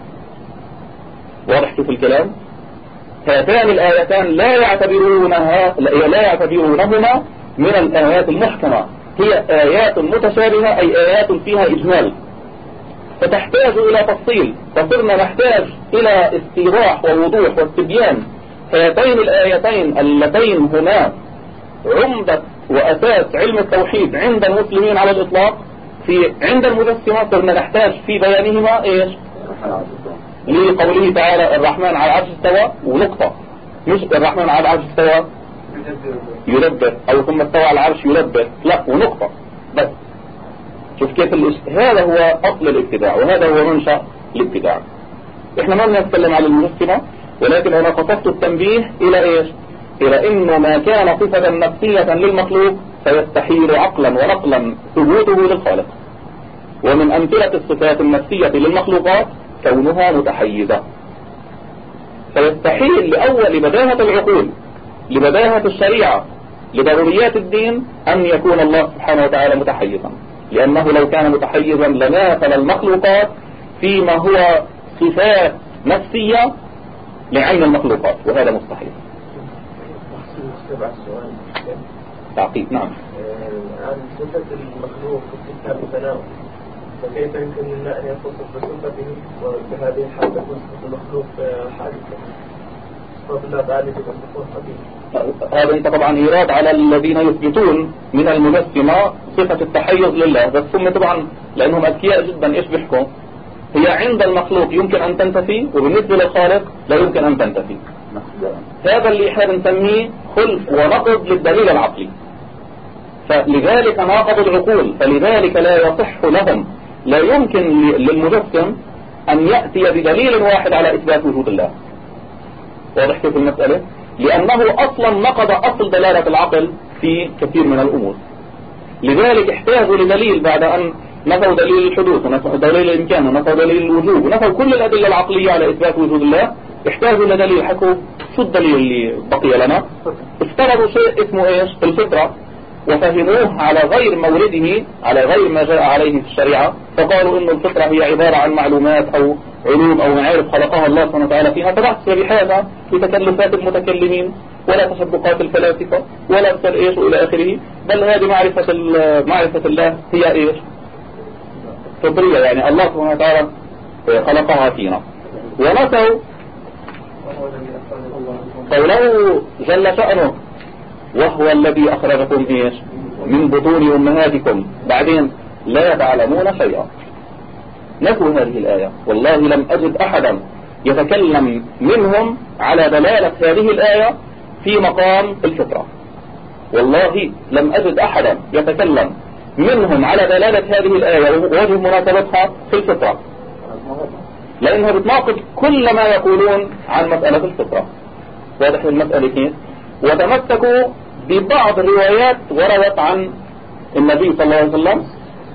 واضح كيف الكلام؟ هاتان الآيتان لا يعتبرونها لا يعتبرونهما من الآيات المحكمة. هي آيات متشابهة أي آيات فيها إجمال. فتحتاج إلى تفصيل فصرنا نحتاج إلى استيضاح ووضوح واستبيان. هاتين الآيتين اللتين هما عمدة وأساس علم التوحيد عند المسلمين على الإطلاق. في عند المجسمة صرنا نحتاج في بيانهما إيش؟ لقوله تعالى الرحمن على العرش استوى ونقطة. مش الرحمن على العرش استوى يلبس أو ثم استوى على العرش يلبس لا ونقطة. بس. شوف كيف الإش... هذا هو أصل الابتداع وهذا هو منشأ الابتداع. إحنا ما بنتكلم على المجسمة ولكن أنا قصدت التنبيه إلى إيش؟ إلى إنه ما كان صفة نفسية للمخلوق فيستحيل عقلا ونقلا ثبوته للخالق. ومن أمثلة الصفات النفسية للمخلوقات كونها متحيزة. فيستحيل لأول بداهة العقول لبداهة الشريعة لضروريات الدين أن يكون الله سبحانه وتعالى متحيزا. لأنه لو كان متحيزا لماثل المخلوقات فيما هو صفات نفسية لعين المخلوقات وهذا مستحيل. تعقيد نعم. عن صفة المخلوق في كتاب التناول فكيف يمكن أن يتصف بصفته؟ وبهذه الحالة صفة المخلوق حادثة فبالله تعالى تكون قديم هذا انت طبعا إيراد على الذين يثبتون من المجسمة صفة التحيز لله. بس هم طبعا لأنهم أذكياء جدا. إيش بيحكوا؟ هي عند المخلوق يمكن أن تنتفي وبالنسبة للخالق لا يمكن أن تنتفي. هذا اللي إحنا بنسميه خلف ونقض للدليل العقلي. فلذلك ناقض العقول فلذلك لا يصح لهم. لا يمكن للمجسم أن يأتي بدليل واحد على إثبات وجود الله. واضح كيف المسألة؟ لأنه أصلا نقض أصل دلالة العقل في كثير من الأمور. لذلك احتاجوا لدليل بعد أن نفوا دليل الحدوث ونفوا دليل الإمكان ونفوا دليل الوجوب ونفوا كل الأدلة العقلية على إثبات وجود الله. احتاجوا لدليل حكوا شو الدليل اللي بقي لنا؟ افترضوا شيء اسمه إيش؟ الفطرة. وفهموه على غير مورده على غير ما جاء عليه في الشريعة. فقالوا ان الفطرة هي عبارة عن معلومات أو علوم أو معارف خلقها الله سبحانه وتعالى فيها فبحث بهذا لتكلفات المتكلمين ولا تشبقات الفلاسفة ولا أكثر إيش وإلى آخره. بل هذه معرفة معرفة الله هي إيش؟ فطرية يعني الله سبحانه وتعالى خلقها فينا. ونسوا قوله جل شأنه وهو الذي أخرجكم إيش؟ من بطون أمهاتكم. بعدين لا تعلمون شيئا. نسوا هذه الآية. والله لم أجد أحدا يتكلم منهم على دلالة هذه الآية في مقام الفطرة. والله لم أجد أحدا يتكلم منهم على دلالة هذه الآية ووجه مناسبتها في الفطرة. لأنها بتناقض كل ما يقولون عن مسألة الفطرة. واضح المسألة كيف؟ وتمسكوا ببعض الروايات وردت عن النبي صلى الله عليه وسلم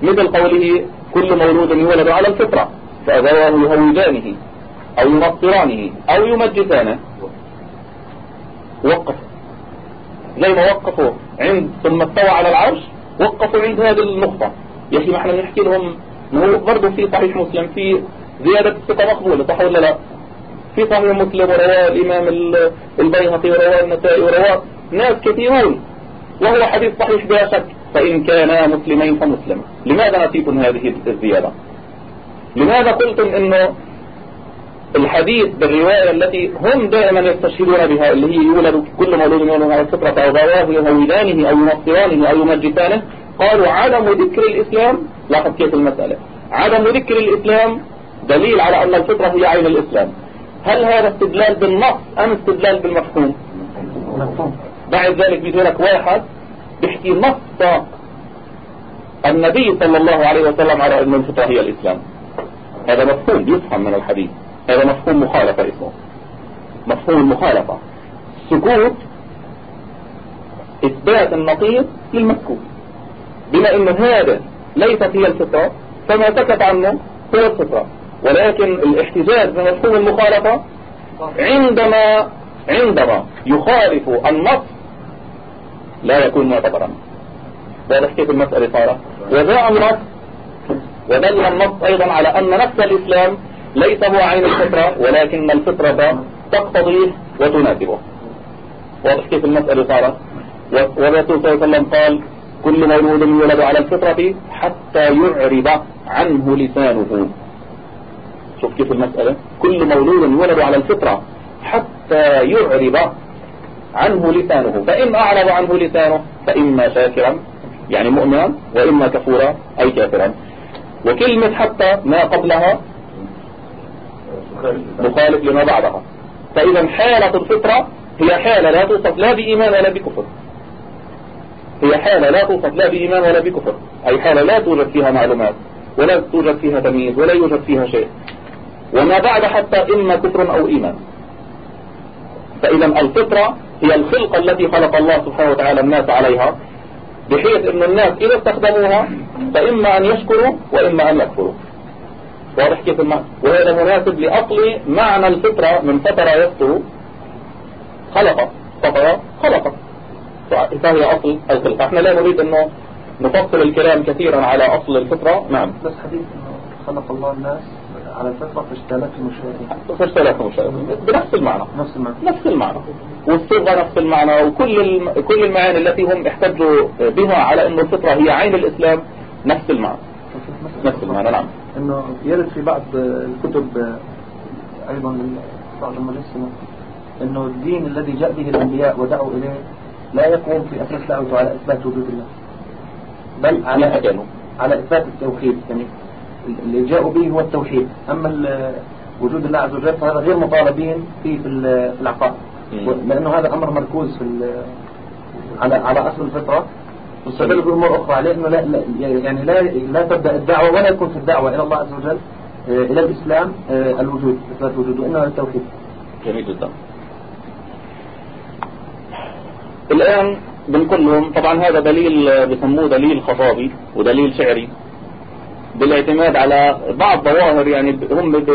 مثل قوله كل مولود يولد على الفطرة فأبواه يهودانه أو ينصرانه أو يمجسانه. وقف. زي ما وقفوا عند ثم استوى على العرش وقفوا عند هذه النقطة. يا أخي ما إحنا بنحكي لهم ما هو برضه في صحيح مسلم في زيادة الثقة مقبولة صح ولا لا؟ في صحيح مسلم ورواه الإمام البيهقي ورواه النسائي ورواه ناس كثيرون. وهو حديث صحيح بلا شك. فإن كانا مسلمين فمسلم. لماذا نسيتم هذه الزيادة لماذا قلتم إنه الحديث بالرواية التي هم دائما يستشهدون بها اللي هي يولد كل مولود منهم على الفطرة أو ضواه يهودانه أو ينصرانه أو يمجسانه قالوا عدم ذكر الإسلام. لاحظ كيف المسألة؟ عدم ذكر الإسلام دليل على أن الفطرة هي عين الإسلام. هل هذا استدلال بالنص أم استدلال بالمفهوم؟ بعد ذلك بيجي لك واحد بيحكي نص النبي صلى الله عليه وسلم على أن الفطرة هي الإسلام هذا مفهوم يفهم من الحديث. هذا مفهوم مخالفة اسمه. مفهوم المخالفة. سكوت إثبات النقيض للمسكوت. بما أن هذا ليست هي الفطرة فما سكت عنه هو الفطرة ولكن الاحتجاج بمفهوم المخالفة عندما عندما يخالف النص لا يكون معتبرا. واضح كيف المسألة صارت. وجاء النص ودل النص أيضا على أن نفس الإسلام ليس هو عين الفطرة ولكن الفطرة تقتضيه وتناسبه. واضح كيف المسألة صارت. والرسول صلى الله عليه وسلم قال كل مولود يولد على الفطرة حتى يعرب عنه لسانه. شوف كيف المسألة. كل مولود يولد على الفطرة حتى يعرب عنه لسانه. فإن أعرض عنه لسانه فإما شاكرا يعني مؤمنا وإما كفورا أي كافرا. وكلمة حتى ما قبلها مخالف لما بعدها. فإذا حالة الفطرة هي حالة لا توصف لا بإيمان ولا بكفر. هي حالة لا توصف لا بإيمان ولا بكفر. أي حالة لا توجد فيها معلومات ولا توجد فيها تمييز ولا يوجد فيها شيء. وما بعد حتى إما كفر أو إيمان. فإذا الفطرة هي الخلقة التي خلق الله سبحانه وتعالى الناس عليها بحيث أن الناس إذا استخدموها فإما أن يشكروا وإما أن يكفروا. واضح كيف المعنى وهذا مناسب لأصل معنى الفطرة من فطر يفطر خلق فطر خلق فهي أصل الخلقة. إحنا لا نريد أنه نفصل الكلام كثيرا على أصل الفطرة. نعم. بس حديث خلق الله الناس على الفطرة فاجتالتهم الشياطين فاجتالتهم الشياطين بنفس المعنى. نفس المعنى. نفس المعنى. والصيغة نفس المعنى. وكل. كل المعاني التي هم احتجوا بها على أن الفطرة هي عين الإسلام نفس المعنى. نفس المعنى. نعم. إنه يرد في بعض الكتب أيضا بعض المجسمة إنه الدين الذي جاء به الأنبياء ودعوا إليه لا يقوم في أساس دعوته على إثبات وجود الله بل على على إثبات التوحيد. يعني اللي جاءوا به هو التوحيد. أما وجود الله عز وجل فهذا غير مطالبين فيه في العقائد لأنه هذا أمر مركوز في على على أصل الفطرة. واستدلوا بأمور أخرى عليه أنه لا, لا يعني لا لا تبدأ الدعوة ولا يكون في الدعوة إلى الله عز وجل إلى الإسلام الوجود إثبات الوجود وإنما التوحيد. جميل جدا. الآن بنقول لهم طبعا هذا دليل بسموه دليل خطابي ودليل شعري. بالاعتماد على بعض ظواهر يعني هم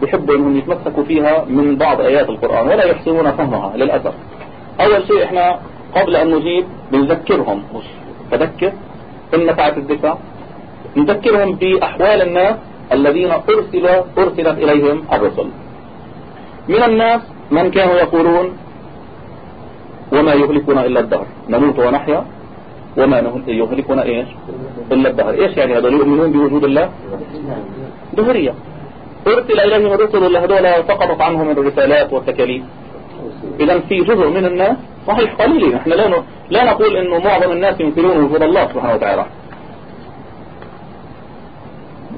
بيحبوا إنهم يتمسكوا فيها من بعض آيات القرآن ولا يحسنون فهمها للأسف. أول شيء إحنا قبل أن نجيب بنذكرهم. مش فذكر. إن نفعت الذكرى نذكرهم بأحوال الناس الذين أرسل أرسلت إليهم الرسل. من الناس من كانوا يقولون وما يهلكنا إلا الدهر. نموت ونحيا. وما يهلكنا إيش؟ إلا الدهر. إيش يعني هذول يؤمنون بوجود الله؟ دهرية. أرسل إليهم الرسل هذول سقطت عنهم الرسالات والتكاليف. إذا في جزء من الناس صحيح قليلين. إحنا لا لا نقول إنه معظم الناس ينكرون وجود الله سبحانه وتعالى.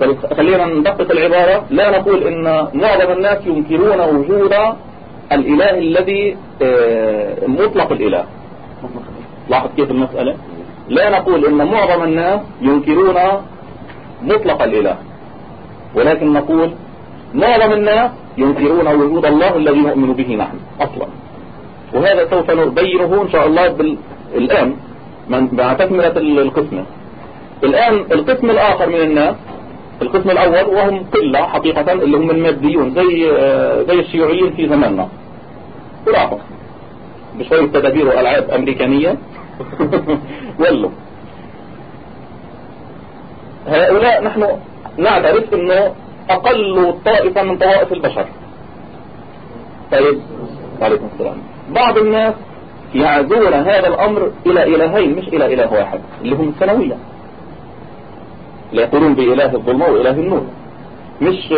بل خلينا ندقق العبارة. لا نقول إن معظم الناس ينكرون وجود الإله الذي مطلق الإله. لاحظ كيف المسألة؟ لا نقول إن معظم الناس ينكرون مطلق الإله ولكن نقول معظم الناس ينكرون وجود الله الذي نؤمن به نحن أصلا. وهذا سوف نبينه إن شاء الله الآن مع تكملة القسمة. الآن القسم الآخر من الناس القسم الأول وهم قلة حقيقة اللي هم الماديون زي زي الشيوعيين في زماننا. وراحوا بشوية تدابير وألعاب أمريكانية [LAUGHS] ولوا هؤلاء نحن نعترف إنه أقل طائفة من طوائف البشر. طيب. وعليكم السلام. بعض الناس يعزون هذا الأمر إلى إلهين مش إلى إله واحد اللي هم الثانوية. لا يقولون بإله الظلمة وإله النور. مش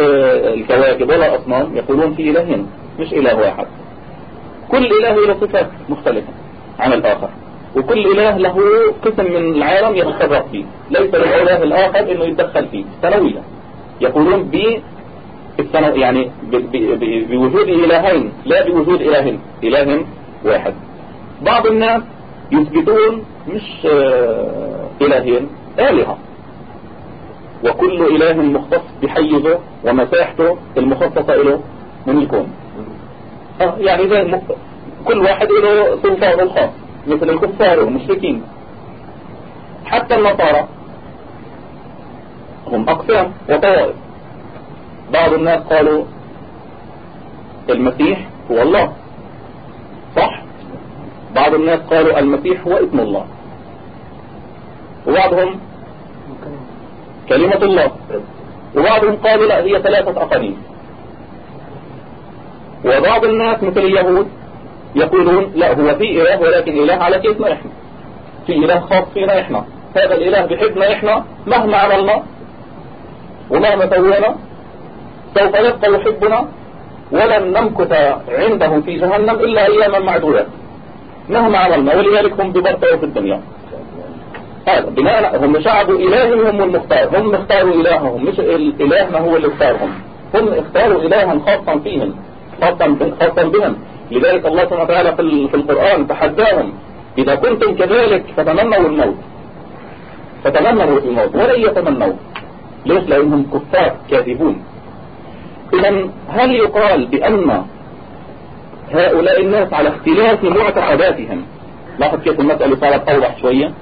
الكواكب ولا أصنام يقولون في إلهين مش إله واحد. كل إله له صفات مختلفة عن الآخر. وكل إله له قسم من العالم يتصرف فيه. ليس للإله الآخر إنه يتدخل فيه. سنويا يقولون ب يعني بوجود إلهين. لا بوجود إله. إله واحد. بعض الناس يثبتون مش إلهين آلهة. وكل إله مختص بحيزه ومساحته المخصصة له من الكون. آه يعني زي كل واحد له سلطانه الخاص مثل الكفار والمشركين. حتى النصارى هم أقسام وطوائف. بعض الناس قالوا المسيح هو الله. صح؟ بعض الناس قالوا المسيح هو اسم الله. وبعضهم كلمة الله. وبعضهم قالوا لا هي ثلاثة أقانيم وبعض الناس مثل اليهود يقولون لا هو في إله ولكن إله على كيفنا إحنا في إله خاص فينا إحنا هذا الإله بحبنا إحنا مهما عملنا ومهما سوينا سوف يبقى يحبنا ولن نمكث عنده في جهنم إلا أياما معدودة مهما عملنا ولذلك هم ببرطة في الدنيا. هذا بناء هم شعب إلههم هم المختار. هم اختاروا إلههم. مش إلهنا هو اللي اختارهم. هم اختاروا إلها خاصا فيهم خاصا بهم. لذلك الله سبحانه وتعالى في القرآن تحداهم إذا كنتم كذلك فتمنوا الموت. فتمنوا الموت ولن يتمنوا ليش؟ لأنهم كفار كاذبون. إذا هل يقال بأن هؤلاء الناس على اختلاف معتقداتهم؟ لاحظ كيف المسألة صارت أوضح شوية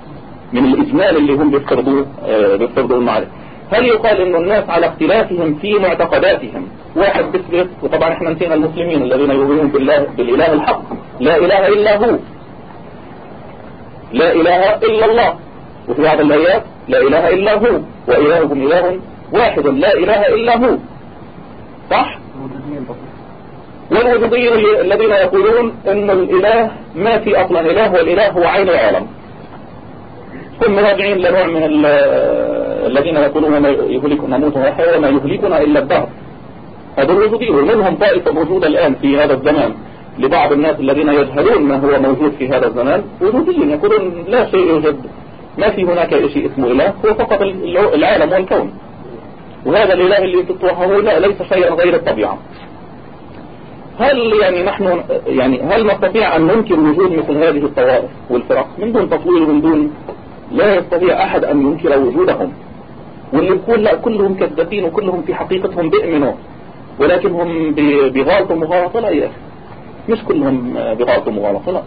من الإجمال اللي هم بيفترضوه بيفترضوه المعرفة. هل يقال إن الناس على اختلافهم في معتقداتهم. واحد بيثبت وطبعا إحنا نسينا المسلمين الذين يؤمنون بالله بالإله الحق. لا إله إلا هو. لا إله إلا الله. وفي بعض الآيات لا إله إلا هو. وإلهكم إله واحد. لا إله إلا هو. صح؟ والوجوديين الذين يقولون إن الإله ما في أصلا إله والإله هو عين العالم. هم راجعين لنوع من الذين يقولون ما يهلكنا نموت ونحيا وما يهلكنا إلا الدهر. هذا الوجودين ومنهم طائفة موجودة الآن في هذا الزمان. لبعض الناس الذين يجهلون ما هو موجود في هذا الزمان وجوديين يقولون لا شيء يوجد ما في هناك شيء اسمه إله هو فقط العالم والكون. وهذا الإله اللي تطوحه لا ليس شيئا غير الطبيعة. هل يعني نحن يعني هل نستطيع أن ننكر وجود مثل هذه الطوائف والفرق من دون تطويل ومن دون لا يستطيع أحد أن ينكر وجودهم؟ واللي يقول لا كلهم كذابين وكلهم في حقيقتهم بيؤمنوا ولكن هم بغالطوا مغالطة لا يا أخي. مش كلهم بغالطوا مغالطة لا.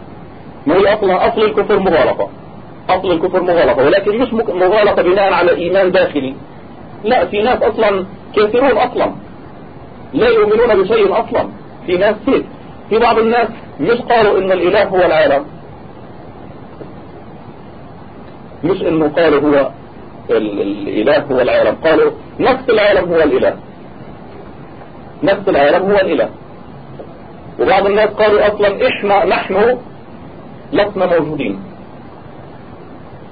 ما هي أصلا أصل الكفر مغالطة. أصل الكفر مغالطة ولكن مش مغالطة بناء على إيمان داخلي. لا في ناس أصلا كافرون أصلا. لا يؤمنون بشيء أصلا. في ناس هيك في بعض الناس مش قالوا إن الإله هو العالم. مش إنه قالوا هو الإله هو العالم. قالوا نفس العالم هو الإله. نفس العالم هو الإله. وبعض الناس قالوا أصلا إحنا نحن لسنا موجودين.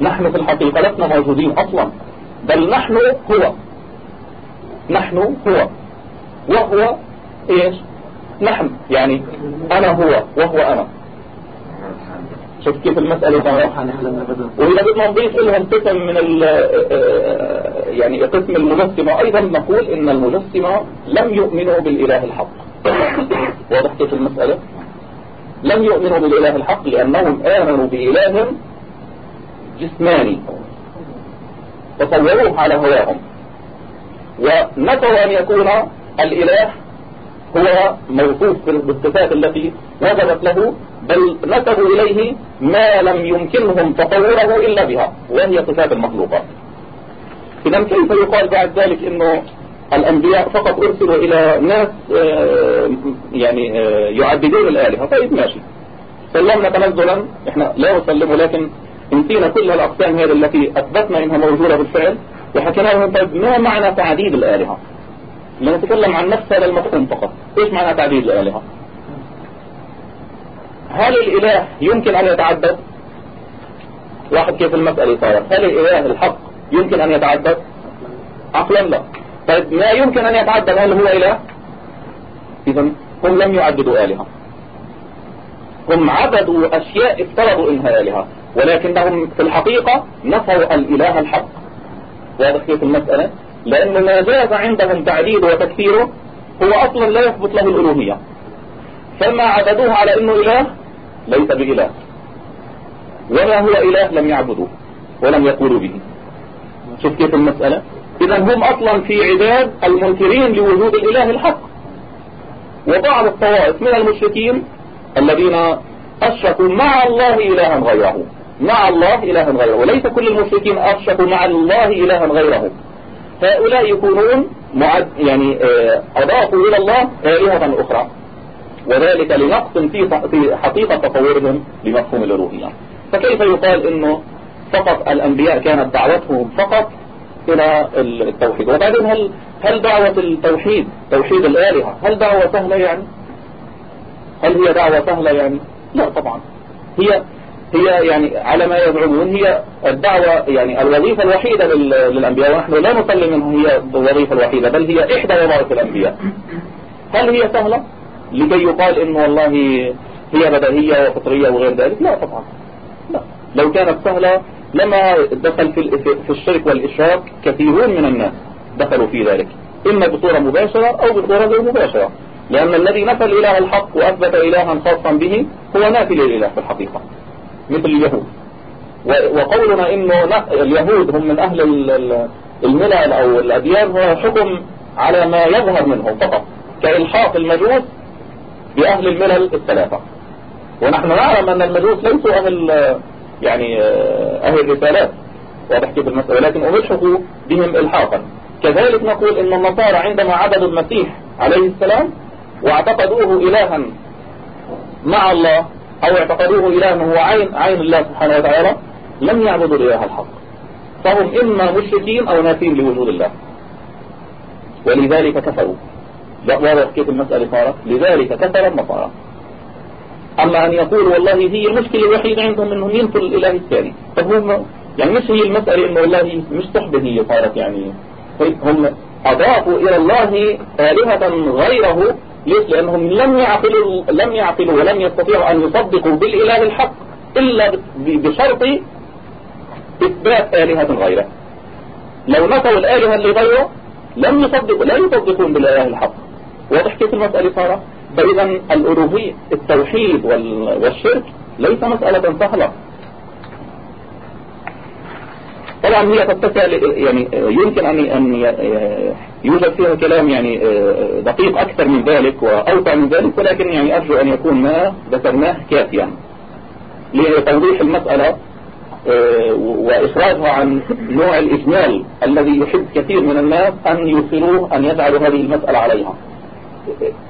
نحن في الحقيقة لسنا موجودين أصلا. بل نحن هو. نحن هو. وهو إيش؟ نحن. يعني أنا هو. وهو أنا. شوف كيف المسألة واضحة وإذا بدنا نضيف لهم قسم من ال يعني قسم المجسمة. أيضا نقول إن المجسمة لم يؤمنوا بالإله الحق. واضح كيف المسألة؟ لم يؤمنوا بالإله الحق لأنهم آمنوا بإله جسماني. تصوروه على هواهم. ونفوا أن يكون الإله هو موصوف بالصفات التي وجبت له بل نسبوا إليه ما لم يمكنهم تصوره إلا بها وهي صفات المخلوقات. إذا كيف يقال بعد ذلك أنه الأنبياء فقط أرسلوا إلى ناس آه، يعني آه، يعددون الآلهة؟ طيب ماشي. سلمنا تنزلا إحنا لا نسلمه لكن نسينا كل الأقسام هذه التي أثبتنا إنها موجودة بالفعل وحكينا لهم طيب ما معنى تعديد الآلهة؟ لنتكلم عن نفس هذا المفهوم فقط إيش معنى تعديد الآلهة؟ هل الإله يمكن أن يتعدد؟ واحد كيف المسألة صارت؟ هل الإله الحق يمكن أن يتعدد؟ عقلا لا طيب ما يمكن أن يتعدد؟ هل هو إله؟ إذا هم لم يعددوا آلهة. هم عبدوا أشياء افترضوا إنها آلهة ولكنهم في الحقيقة نفوا الإله الحق. واضح كيف المسألة؟ لأن ما جاز عندهم تعديد وتكفيره هو أصلا لا يثبت له الألوهية. فما عبدوه على أنه إله ليس بإله. وما هو إله لم يعبدوه ولم يقولوا به. شوف كيف المسألة. إذا هم أصلا في عباد المنكرين لوجود الإله الحق. وبعض الطوائف من المشركين الذين أشركوا مع الله إلها غيره. مع الله إلها غيره. وليس كل المشركين أشركوا مع الله إلها غيره. هؤلاء يكونون معد يعني آه، أضافوا إلى الله آلهة أخرى. وذلك لنقص في حقيقة تصورهم لمفهوم الألوهية فكيف يقال إنه فقط الأنبياء كانت دعوتهم فقط إلى التوحيد؟ وبعدين هل هل دعوة التوحيد توحيد الآلهة هل دعوة سهلة يعني؟ هل هي دعوة سهلة يعني؟ لا طبعا. هي هي يعني على ما يزعمون هي الدعوة يعني الوظيفة الوحيدة للأنبياء ونحن لا نسلم أنه هي الوظيفة الوحيدة بل هي إحدى وظائف الأنبياء. هل هي سهلة؟ لكي يقال إنه والله هي بديهية وفطرية وغير ذلك. لا طبعا. لا. لو كانت سهلة لما دخل في في الشرك والإشراك كثيرون من الناس دخلوا في ذلك. إما بصورة مباشرة أو بصورة غير مباشرة. لأن الذي نفى الإله الحق وأثبت إلها خاصا به هو نافي للإله في الحقيقة مثل اليهود. وقولنا إنه اليهود هم من أهل الملل أو الأديان هو حكم على ما يظهر منهم فقط. كإلحاق المجوس بأهل الملل الثلاثة. ونحن نعلم أن المجوس ليسوا أهل يعني أهل الرسالات. واضح كيف المسألة. ولكن ألحقوا بهم إلحاقا. كذلك نقول إن النصارى عندما عبدوا المسيح عليه السلام واعتقدوه إلها مع الله أو اعتقدوه إلها هو عين عين الله سبحانه وتعالى لم يعبدوا الإله الحق. فهم إما مشركين أو نافين لوجود الله. ولذلك كفروا. واضح كيف المسألة صارت لذلك كفر النصارى أما أن يقول والله هي المشكلة الوحيدة عندهم أنهم ينفوا الإله الثاني. طب هم يعني مش هي المسألة أنه والله مش صحبة هي صارت يعني. طيب هم أضافوا إلى الله آلهة غيره ليش؟ لأنهم لم يعقلوا لم يعقلوا ولم يستطيعوا أن يصدقوا بالإله الحق إلا بشرط إثبات آلهة غيره. لو نفوا الآلهة اللي غيره لم يصدقوا لا يصدقون بالإله الحق. واضح كيف المسألة صارت؟ فإذا الألوهية التوحيد والشرك ليس مسألة سهلة. طبعا هي تتسع يعني يمكن أن أن يوجد فيها كلام يعني دقيق أكثر من ذلك وأوسع من ذلك ولكن يعني أرجو أن يكون ما ذكرناه كافيا. لتوضيح المسألة وإخراجها عن نوع الإجمال الذي يحب كثير من الناس أن يوصلوه أن يجعلوا هذه المسألة عليها.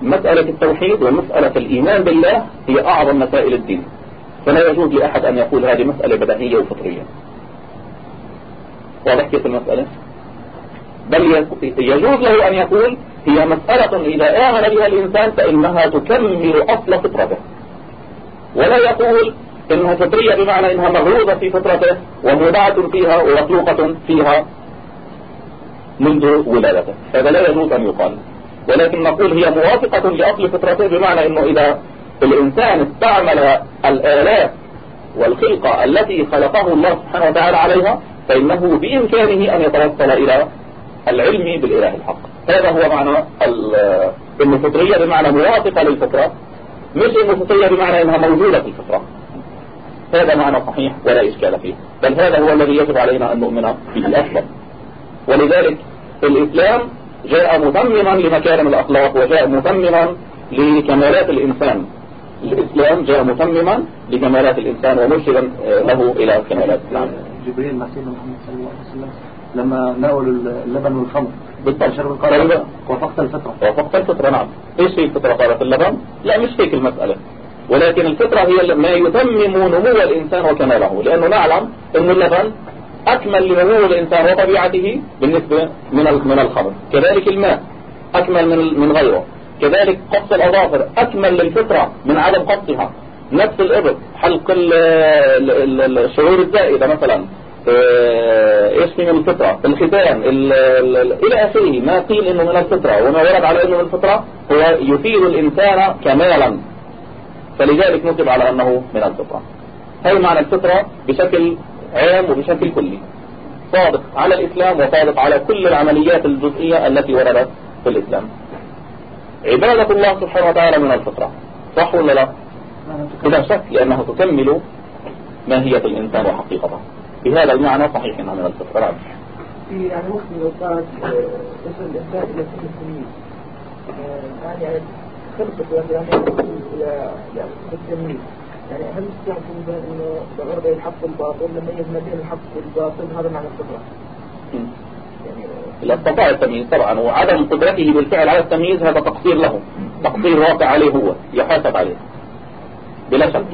مسألة التوحيد ومسألة الإيمان بالله هي أعظم مسائل الدين. فلا يجوز لأحد أن يقول هذه مسألة بدهية وفطرية. واضح كيف المسألة؟ بل يجوز له أن يقول هي مسألة إذا آمن بها الإنسان فإنها تكمل أصل فطرته. ولا يقول إنها فطرية بمعنى إنها مغروضة في فطرته ومودعة فيها ومخلوقة فيها منذ ولادته. هذا لا يجوز أن يقال. ولكن نقول هي موافقة لأصل فطرته بمعنى أنه إذا الإنسان استعمل الآلات والخلقة التي خلقه الله سبحانه وتعالى عليها فإنه بإمكانه أن يتوصل إلى العلم بالإله الحق. هذا هو معنى الفطرية بمعنى موافقة للفطرة مش الفطرية بمعنى أنها موجودة في الفطرة. هذا معنى صحيح ولا إشكال فيه. بل هذا هو الذي يجب علينا أن نؤمن به أصلا ولذلك الإسلام جاء متمما لمكارم الأخلاق وجاء متمما لكمالات الإنسان. الإسلام جاء متمما لكمالات الإنسان ومرشدا له إلى كمالات نعم جبريل مع سيدنا محمد صلى الله عليه وسلم لما ناولوا اللبن والخمر. بالضبط. شرب القرار وفقت الفطرة. وفقت الفطرة نعم. إيش هي الفطرة؟ قالت اللبن. لا مش هيك المسألة. ولكن الفطرة هي ما يتمم نمو الإنسان وكماله. لأنه نعلم أن اللبن أكمل لنمو الإنسان وطبيعته بالنسبة من من الخمر كذلك الماء أكمل من من غيره. كذلك قص الأظافر أكمل للفطرة من عدم قصها. نفس الإبط حلق الشعور الزائدة مثلا آه، إيش من الفطرة الختان إلى آخره ما قيل إنه من الفطرة وما ورد على إنه من الفطرة هو يفيد الإنسان كمالا. فلذلك نكتب على أنه من الفطرة. هي معنى الفطرة؟ بشكل عام وبشكل كلي. صادق على الإسلام وصادق على كل العمليات الجزئية التي وردت في الإسلام. عبادة الله سبحانه وتعالى من الفطرة. صح ولا لا؟ بلا شك لانها تكمل ماهية الإنسان وحقيقته. بهذا المعنى صحيح إنه من الفطرة. نعم. في يعني وقت من الأوقات يصل الإنسان إلى سن التمييز. يعني يعني يعني إلى يعني هل الإنسان إنه بغرض الحق والباطل لما يجمع بين الحق والباطل هذا معنى الفطرة. يعني لا استطاع التمييز طبعا وعدم قدرته بالفعل على التمييز هذا تقصير له. تقصير واقع عليه هو يحاسب عليه. بلا شك.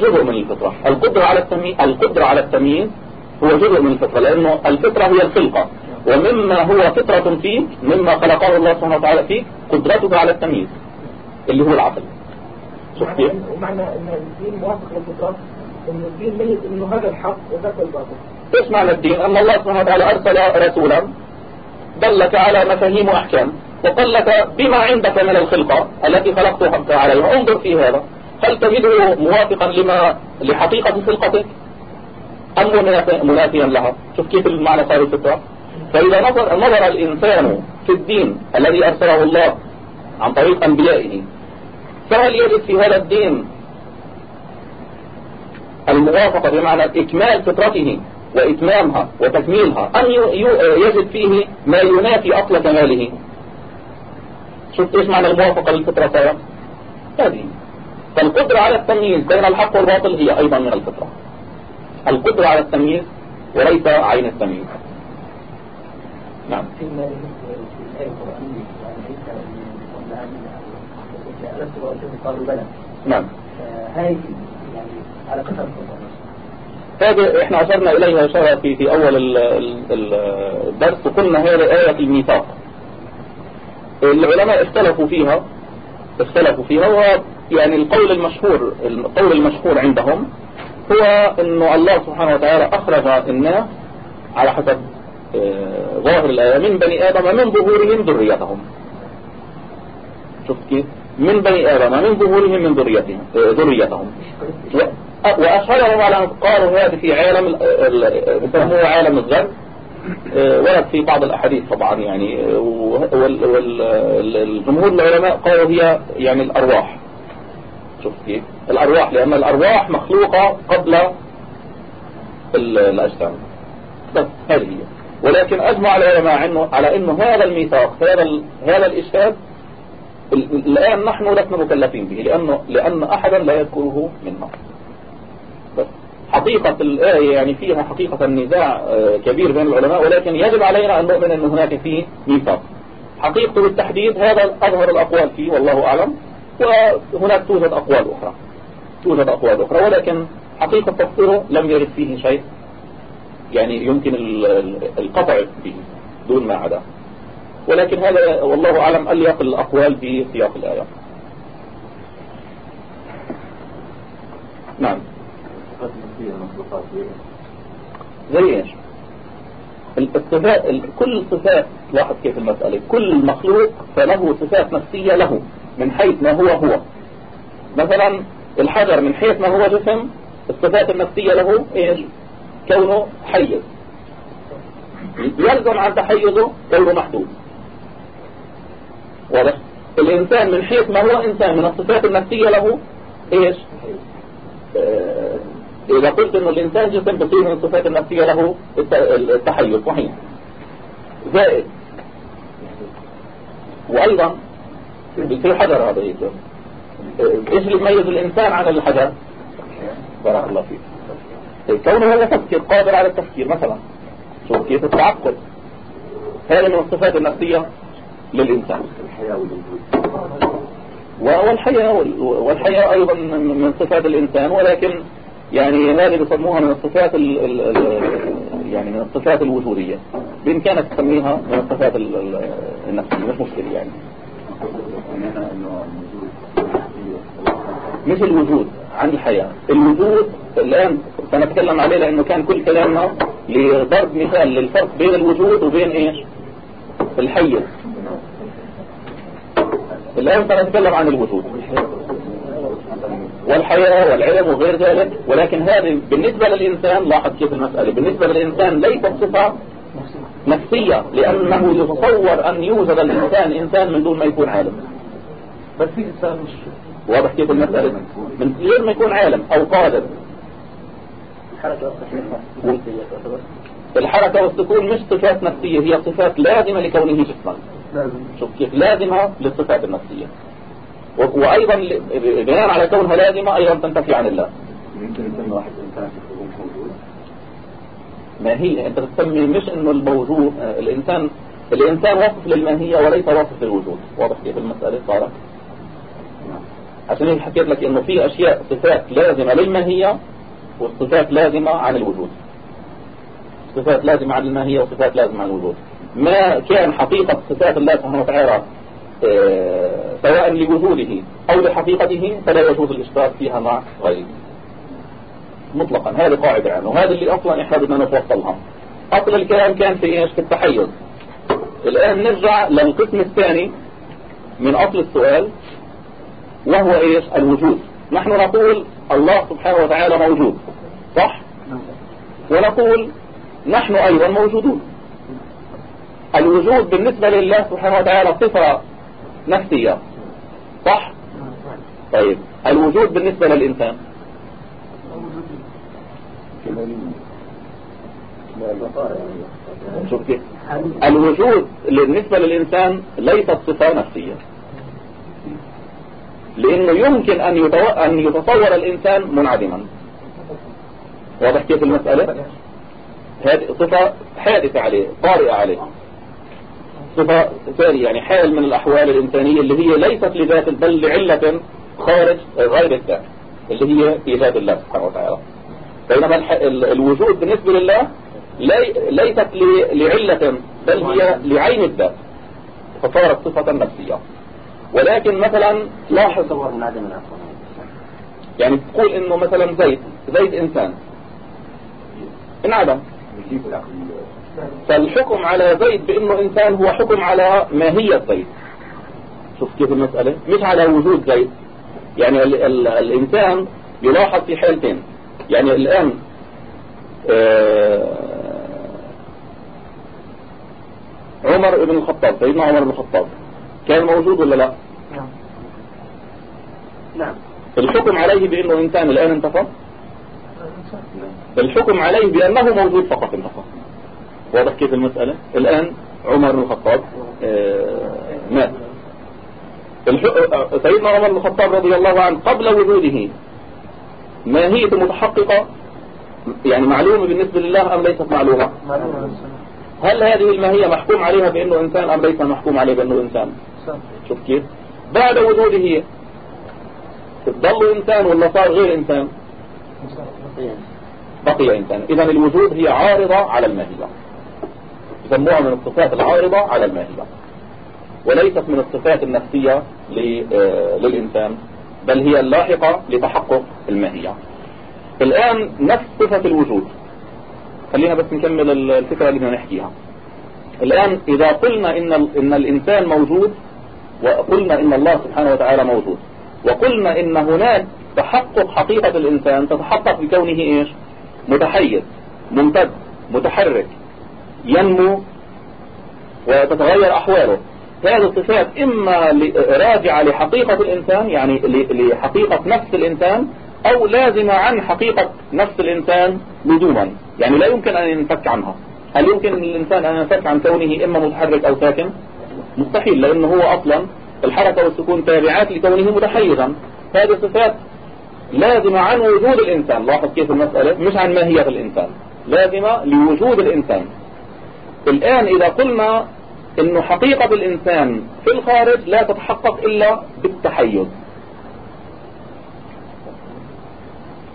جزء من الفطرة. القدرة على التمييز القدرة على التمييز هو جزء من الفطرة لأنه الفطرة هي الخلقة. ومما هو فطرة فيه مما خلقه الله سبحانه وتعالى فيه قدرتك على التمييز اللي هو العقل. كيف؟ ومعنى إن الدين موافق للفطرة إن الدين ميز إنه هذا الحق وذاك الباطل إيش معنى الدين؟ أن الله سبحانه وتعالى أرسل رسولا دلك على مفاهيم وأحكام وقال لك بما عندك من الخلقة التي خلقتها عليها انظر في هذا هل تجده موافقا لما لحقيقة خلقتك أم منافيا لها شوف كيف المعنى صار الفطرة فإذا نظر, نظر الإنسان في الدين الذي أرسله الله عن طريق أنبيائه فهل يجد في هذا الدين الموافقة بمعنى إكمال فطرته وإتمامها وتكميلها؟ أم يجد فيه ما ينافي أصل كماله؟ شوف إيش معنى الموافقة للفطرة صار هذه. فالقدرة على التمييز بين الحق والباطل هي أيضا من الفطرة. القدرة على التمييز وليس عين التمييز. نعم. نعم. هذه يعني على قسم هذا إحنا أشرنا إليها إشارة في في أول الدرس وقلنا هذه آية الميثاق. العلماء اختلفوا فيها اختلفوا فيها يعني القول المشهور القول المشهور عندهم هو إنه الله سبحانه وتعالى أخرج الناس على حسب آه، ظاهر الآية من بني آدم من ظهورهم ذريتهم. شفت كيف؟ من بني آدم من ظهورهم من ذريتهم ذريتهم. وأشهرهم على قالوا هذا في عالم بيسموه عالم الذر آه، ورد في بعض الأحاديث طبعا يعني والجمهور العلماء قالوا هي يعني الأرواح. شوف كيف. الأرواح لأن الأرواح مخلوقة قبل الأجسام. بس هذه هي. ولكن أجمع العلماء على أنه هذا الميثاق هذا هذا الإشهاد الآن نحن لسنا مكلفين به لأنه لأن أحدا لا يذكره منا. بس حقيقة الآية يعني فيها حقيقة نزاع آه، كبير بين العلماء ولكن يجب علينا أن نؤمن أن هناك فيه ميثاق. حقيقته بالتحديد هذا أظهر الأقوال فيه والله أعلم وهناك توجد أقوال أخرى. توجد أقوال أخرى ولكن حقيقة تفسيره لم يرد فيه شيء يعني يمكن القطع به دون ما عدا. ولكن هذا والله أعلم أليق الأقوال في سياق الآية نعم. زي إيش الصفات كل صفات لاحظ كيف المسألة. كل مخلوق فله صفات نفسية له من حيث ما هو هو. مثلا الحجر من حيث ما هو جسم الصفات النفسية له إيش؟ كونه حيز يلزم عن تحيزه كونه محدود. واضح الإنسان من حيث ما هو إنسان من الصفات النفسية له إيش؟ آه إذا قلت إنه الإنسان جسم تصير من الصفات النفسية له التحيز صحيح. زائد. وأيضا في حجر هذا إيش إيش اللي يميز الإنسان عن الحجر؟ بارك الله فيك. طيب، كونه هو يفكر قادر على التفكير مثلا. شوف كيف التعقل. هذا من الصفات النفسية. للإنسان. والحياة والحياة أيضا من صفات الإنسان ولكن يعني هذه بيسموها من الصفات ال ال يعني من الصفات الوجودية. بإمكانك تسميها من الصفات النفسية مش مشكلة يعني. مش الوجود عن الحياة. الوجود الآن سنتكلم عليه لأنه كان كل كلامنا لضرب مثال للفرق بين الوجود وبين إيش؟ الحية. الآن سنتكلم عن الوجود. والحياة والعلم وغير ذلك. ولكن هذه بالنسبة للإنسان لاحظ كيف المسألة. بالنسبة للإنسان ليست صفة نفسية لأنه يتصور أن يوجد الإنسان إنسان من دون ما يكون عالم. بس في إنسان مش واضح كيف المسألة؟ من غير ما يكون عالم أو قادر. الحركة والسكون. مش صفات نفسية هي صفات لازمة لكونه جسما شوف كيف لازمة للصفات النفسية. وأيضا بناء على كونها لازمة أيضا تنتفي عن الله. ما هي؟ أنت تسمي مش إنه الموجود الإنسان الإنسان وصف للماهية وليس وصف للوجود. واضح كيف المسألة صارت؟ عشان هيك حكيت لك إنه في أشياء صفات لازمة للماهية والصفات لازمة عن الوجود. صفات لازمة عن الماهية وصفات لازمة عن الوجود. ما كان حقيقة صفات الله سبحانه وتعالى آه، سواء لوجوده أو لحقيقته فلا يجوز الاشتراك فيها مع غيره. مطلقا هذه قاعدة عنه وهذا اللي أصلا إحنا بدنا نتوصلها. أصل الكلام كان في إيش؟ في التحيز. الآن نرجع للقسم الثاني من أصل السؤال وهو إيش؟ الوجود. نحن نقول الله سبحانه وتعالى موجود صح؟ ونقول نحن أيضا موجودون. الوجود بالنسبة لله سبحانه وتعالى صفة نفسية صح؟ طيب الوجود بالنسبة للإنسان. الوجود بالنسبة للإنسان ليست صفة نفسية. لأنه يمكن أن. أن يتصور الإنسان منعدما. واضح كيف المسألة؟ هذه صفة حادثة عليه طارئة عليه. صفة ثانية يعني حال من الأحوال الإنسانية اللي هي ليست لذات بل لعلة خارج غير الذات اللي هي في ذات الله سبحانه وتعالى. بينما الوجود بالنسبة لله ليست لعلة بل هي لعين الذات فصارت صفة نفسية. ولكن مثلا لاحظ يعني تقول إنه مثلا زيد زيد إنسان. انعدم فالحكم على زيد بإنه إنسان هو حكم على ماهية زيد شوف كيف المسألة. مش على وجود زيد. يعني ال ال الإنسان يلاحظ في حالتين. يعني الآن آه عمر بن الخطاب سيدنا عمر بن الخطاب كان موجود ولا لا؟ نعم. نعم. الحكم عليه بإنه إنسان الآن انتفى؟ الحكم عليه بأنه موجود فقط انتفى. واضح كيف المسألة؟ الآن عمر بن الخطاب آه، مات. سيدنا عمر بن الخطاب رضي الله عنه قبل وجوده ماهية متحققة؟ يعني معلومة بالنسبة لله أم ليست معلومة؟ هل هذه الماهية محكوم عليها بأنه إنسان أم ليس محكوم عليه بأنه إنسان؟ شوف كيف. بعد وجوده ظل إنسان ولا صار غير إنسان؟ بقي. إنسان. إذا الوجود هي عارضة على الماهية. يسموها من الصفات العارضة على الماهية وليست من الصفات النفسية آه، للإنسان بل هي اللاحقة لتحقق الماهية. الآن نفس صفة الوجود. خلينا بس نكمل الفكرة اللي بدنا نحكيها. الآن إذا قلنا إن, إن الإنسان موجود وقلنا إن الله سبحانه وتعالى موجود وقلنا إن هناك تحقق حقيقة الإنسان تتحقق بكونه إيش؟ متحيز ممتد متحرك ينمو وتتغير أحواله. هذه الصفات إما راجعة لحقيقة الإنسان يعني لحقيقة نفس الإنسان أو لازمة عن حقيقة نفس الإنسان لزوما. يعني لا يمكن أن ينفك عنها. هل يمكن للإنسان أن ينفك عن كونه إما متحرك أو ساكن؟ مستحيل لأنه هو أصلا الحركة والسكون تابعات لكونه متحيزا. هذه صفات لازمة عن وجود الإنسان. لاحظ كيف المسألة؟ مش عن ماهية الإنسان. لازمة لوجود الإنسان. الآن إذا قلنا إنه حقيقة الإنسان في الخارج لا تتحقق إلا بالتحيز.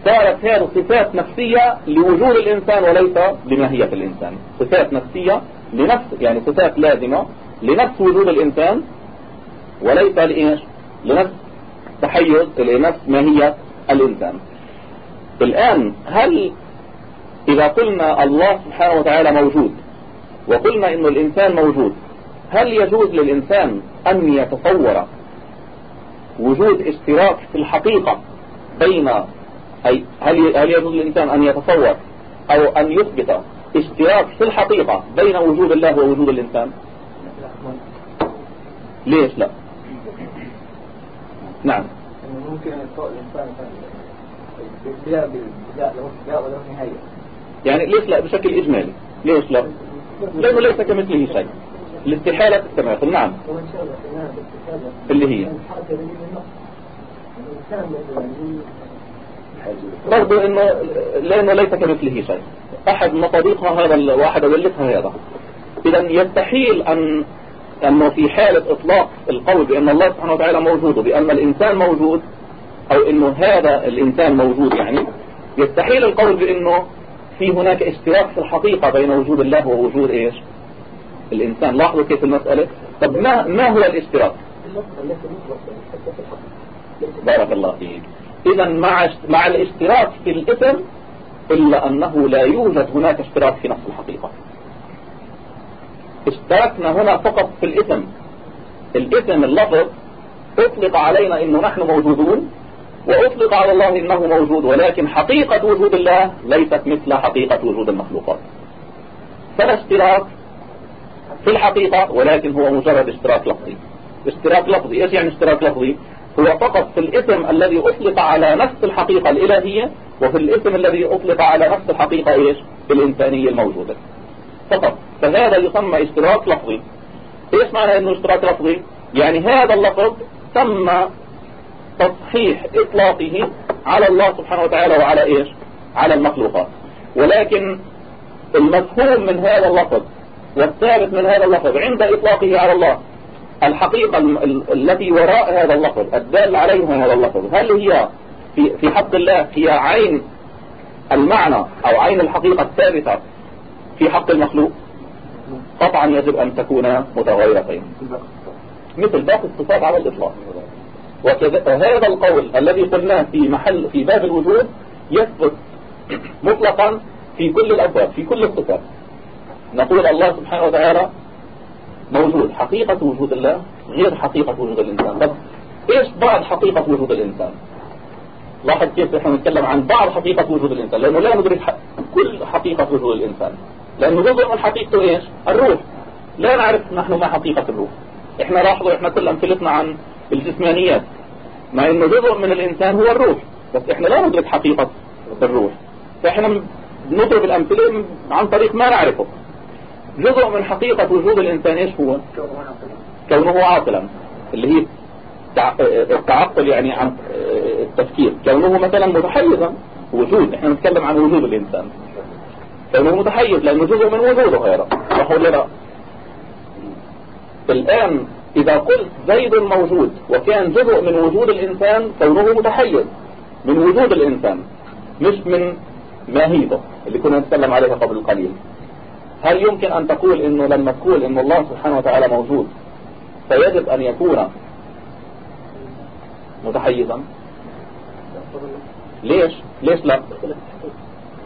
صارت هذه صفات نفسية لوجود الإنسان وليس لماهية الإنسان. صفات نفسية لنفس يعني صفات لازمة لنفس وجود الإنسان وليس لإيش؟ لنفس تحيز لنفس ماهية الإنسان. الآن هل إذا قلنا الله سبحانه وتعالى موجود وقلنا إنه الإنسان موجود. هل يجوز للإنسان أن يتصور وجود اشتراك في الحقيقة بين أي هل هل يجوز للإنسان أن يتصور أو أن يثبت اشتراك في الحقيقة بين وجود الله ووجود الإنسان؟ ليش لا؟ نعم. ممكن الإنسان له ابتلاء وله نهاية يعني ليش لا؟ بشكل إجمالي. ليش لا؟ لأنه ليس كمثله شيء. الاستحالة التماثل نعم. اللي هي. برضو إنه لأنه ليس كمثله شيء. أحد مصادقها هذا واحد ادلتها هذا. إذا يستحيل ان أنه في حالة إطلاق القول بأن الله سبحانه وتعالى موجود وبان الإنسان موجود أو إنه هذا الإنسان موجود يعني يستحيل القول بأنه في هناك اشتراك في الحقيقة بين وجود الله ووجود إيش؟ الإنسان. لاحظوا كيف المسألة؟ طب ما, ما هو الاشتراك؟ بارك الله فيك. إذا مع مع الاشتراك في الاسم إلا أنه لا يوجد هناك اشتراك في نفس الحقيقة. اشتركنا هنا فقط في الاسم. الاسم اللفظ أطلق علينا إنه نحن موجودون وأطلق على الله إنه موجود ولكن حقيقة وجود الله ليست مثل حقيقة وجود المخلوقات. فلا اشتراك في الحقيقة ولكن هو مجرد اشتراك لفظي. اشتراك لفظي إيش يعني اشتراك لفظي؟ هو فقط في الاسم الذي أطلق على نفس الحقيقة الإلهية وفي الاسم الذي أطلق على نفس الحقيقة إيش؟ الإنسانية الموجودة. فقط. فهذا يسمى اشتراك لفظي. إيش معنى إنه اشتراك لفظي؟ يعني هذا اللفظ تم تصحيح إطلاقه على الله سبحانه وتعالى وعلى إيش؟ على المخلوقات. ولكن المفهوم من هذا اللفظ والثابت من هذا اللفظ عند إطلاقه على الله الحقيقة ال- ال- التي وراء هذا اللفظ الدال عليه هذا اللفظ هل هي في, في حق الله هي عين المعنى أو عين الحقيقة الثابتة في حق المخلوق؟ قطعا يجب أن تكون متغيرتين. مثل باقي الصفات على الإطلاق. وهذا القول الذي قلناه في محل في باب الوجود يثبت مطلقا في كل الأبواب في كل الصفات. نقول الله سبحانه وتعالى موجود حقيقة وجود الله غير حقيقة وجود الإنسان. طب إيش بعض حقيقة وجود الإنسان؟ لاحظ كيف نحن نتكلم عن بعض حقيقة وجود الإنسان لأنه لا ندرك كل حقيقة وجود الإنسان. لأنه جزء من حقيقته إيش؟ الروح. لا نعرف نحن ما حقيقة الروح. إحنا لاحظوا إحنا كل أمثلتنا عن الجسمانيات مع إنه جزء من الإنسان هو الروح بس إحنا لا ندرك حقيقة الروح. فإحنا نضرب الأمثلة عن طريق ما نعرفه. جزء من حقيقة وجود الإنسان إيش هو؟ كونه عاقلا اللي هي تع- التعقل يعني عن التفكير. كونه مثلا متحيزا وجود. إحنا نتكلم عن وجود الإنسان. كونه متحيز لأنه جزء من وجوده هذا صح ولا لا الآن إذا قلت زيد موجود وكان جزء من وجود الإنسان كونه متحيز من وجود الإنسان مش من ماهيته اللي كنا نتكلم عليها قبل قليل. هل يمكن أن تقول إنه لما تقول إن الله سبحانه وتعالى موجود؟ فيجب أن يكون متحيزا. ليش؟ ليش لا؟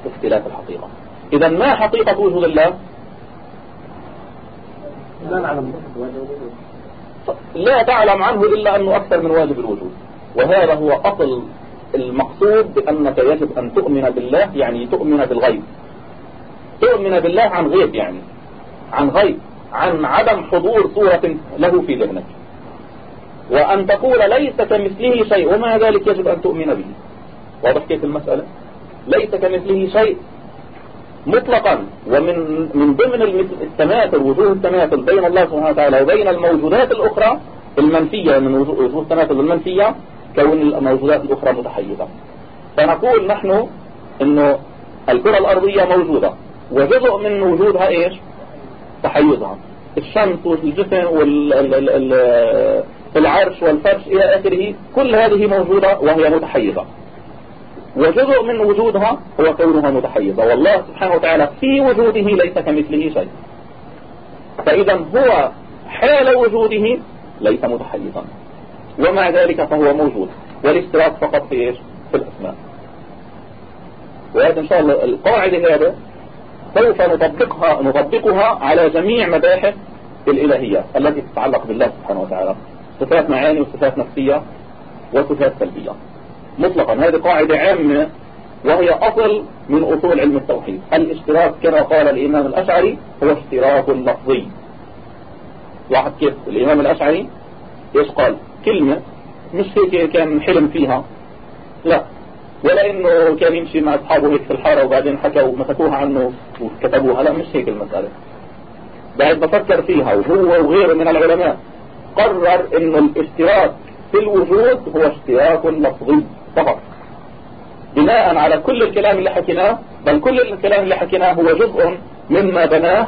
اختلاف الحقيقة. إذا ما حقيقة وجود الله؟ لا نعلم. لا تعلم عنه إلا أنه أكثر من واجب الوجود. وهذا هو أصل المقصود بأنك يجب أن تؤمن بالله يعني تؤمن بالغيب. تؤمن بالله عن غيب يعني عن غيب عن عدم حضور صورة له في ذهنك. وأن تقول ليس كمثله شيء ومع ذلك يجب أن تؤمن به. واضح كيف المسألة؟ ليس كمثله شيء مطلقا. ومن من ضمن التماثل وجوه التماثل بين الله سبحانه وتعالى وبين الموجودات الأخرى المنفية. من وجود التماثل المنفية كون الموجودات الأخرى متحيزة فنقول نحن إنه الكرة الأرضية موجودة. وجزء من وجودها إيش؟ تحيزها الشمس والجسم والعرش والفرش إلى آخره كل هذه موجودة وهي متحيزة وجزء من وجودها هو كونها متحيزة والله سبحانه وتعالى في وجوده ليس كمثله شيء. فإذا هو حال وجوده ليس متحيزا ومع ذلك فهو موجود. والاشتراك فقط في إيش؟ في الأسماء. وهذا إن شاء الله القاعدة هذا سوف نطبقها نطبقها على جميع مباحث الإلهية التي تتعلق بالله سبحانه وتعالى. صفات معاني وصفات نفسية وصفات سلبية. مطلقا. هذه قاعدة عامة وهي أصل من أصول علم التوحيد. الاشتراك كما قال الإمام الأشعري هو اشتراك لفظي. واحد كيف؟ الإمام الأشعري إيش قال؟ كلمة مش هيك كان حلم فيها. لا. ولا إنه كان يمشي مع أصحابه هيك في الحارة وبعدين حكوا مسكوها عنه وكتبوها. لا مش هيك المسألة. بعد بفكر فيها وهو وغيره من العلماء قرر إنه الاشتراك في الوجود هو اشتراك لفظي فقط. بناء على كل الكلام اللي حكيناه بل كل الكلام اللي حكيناه هو جزء مما بناه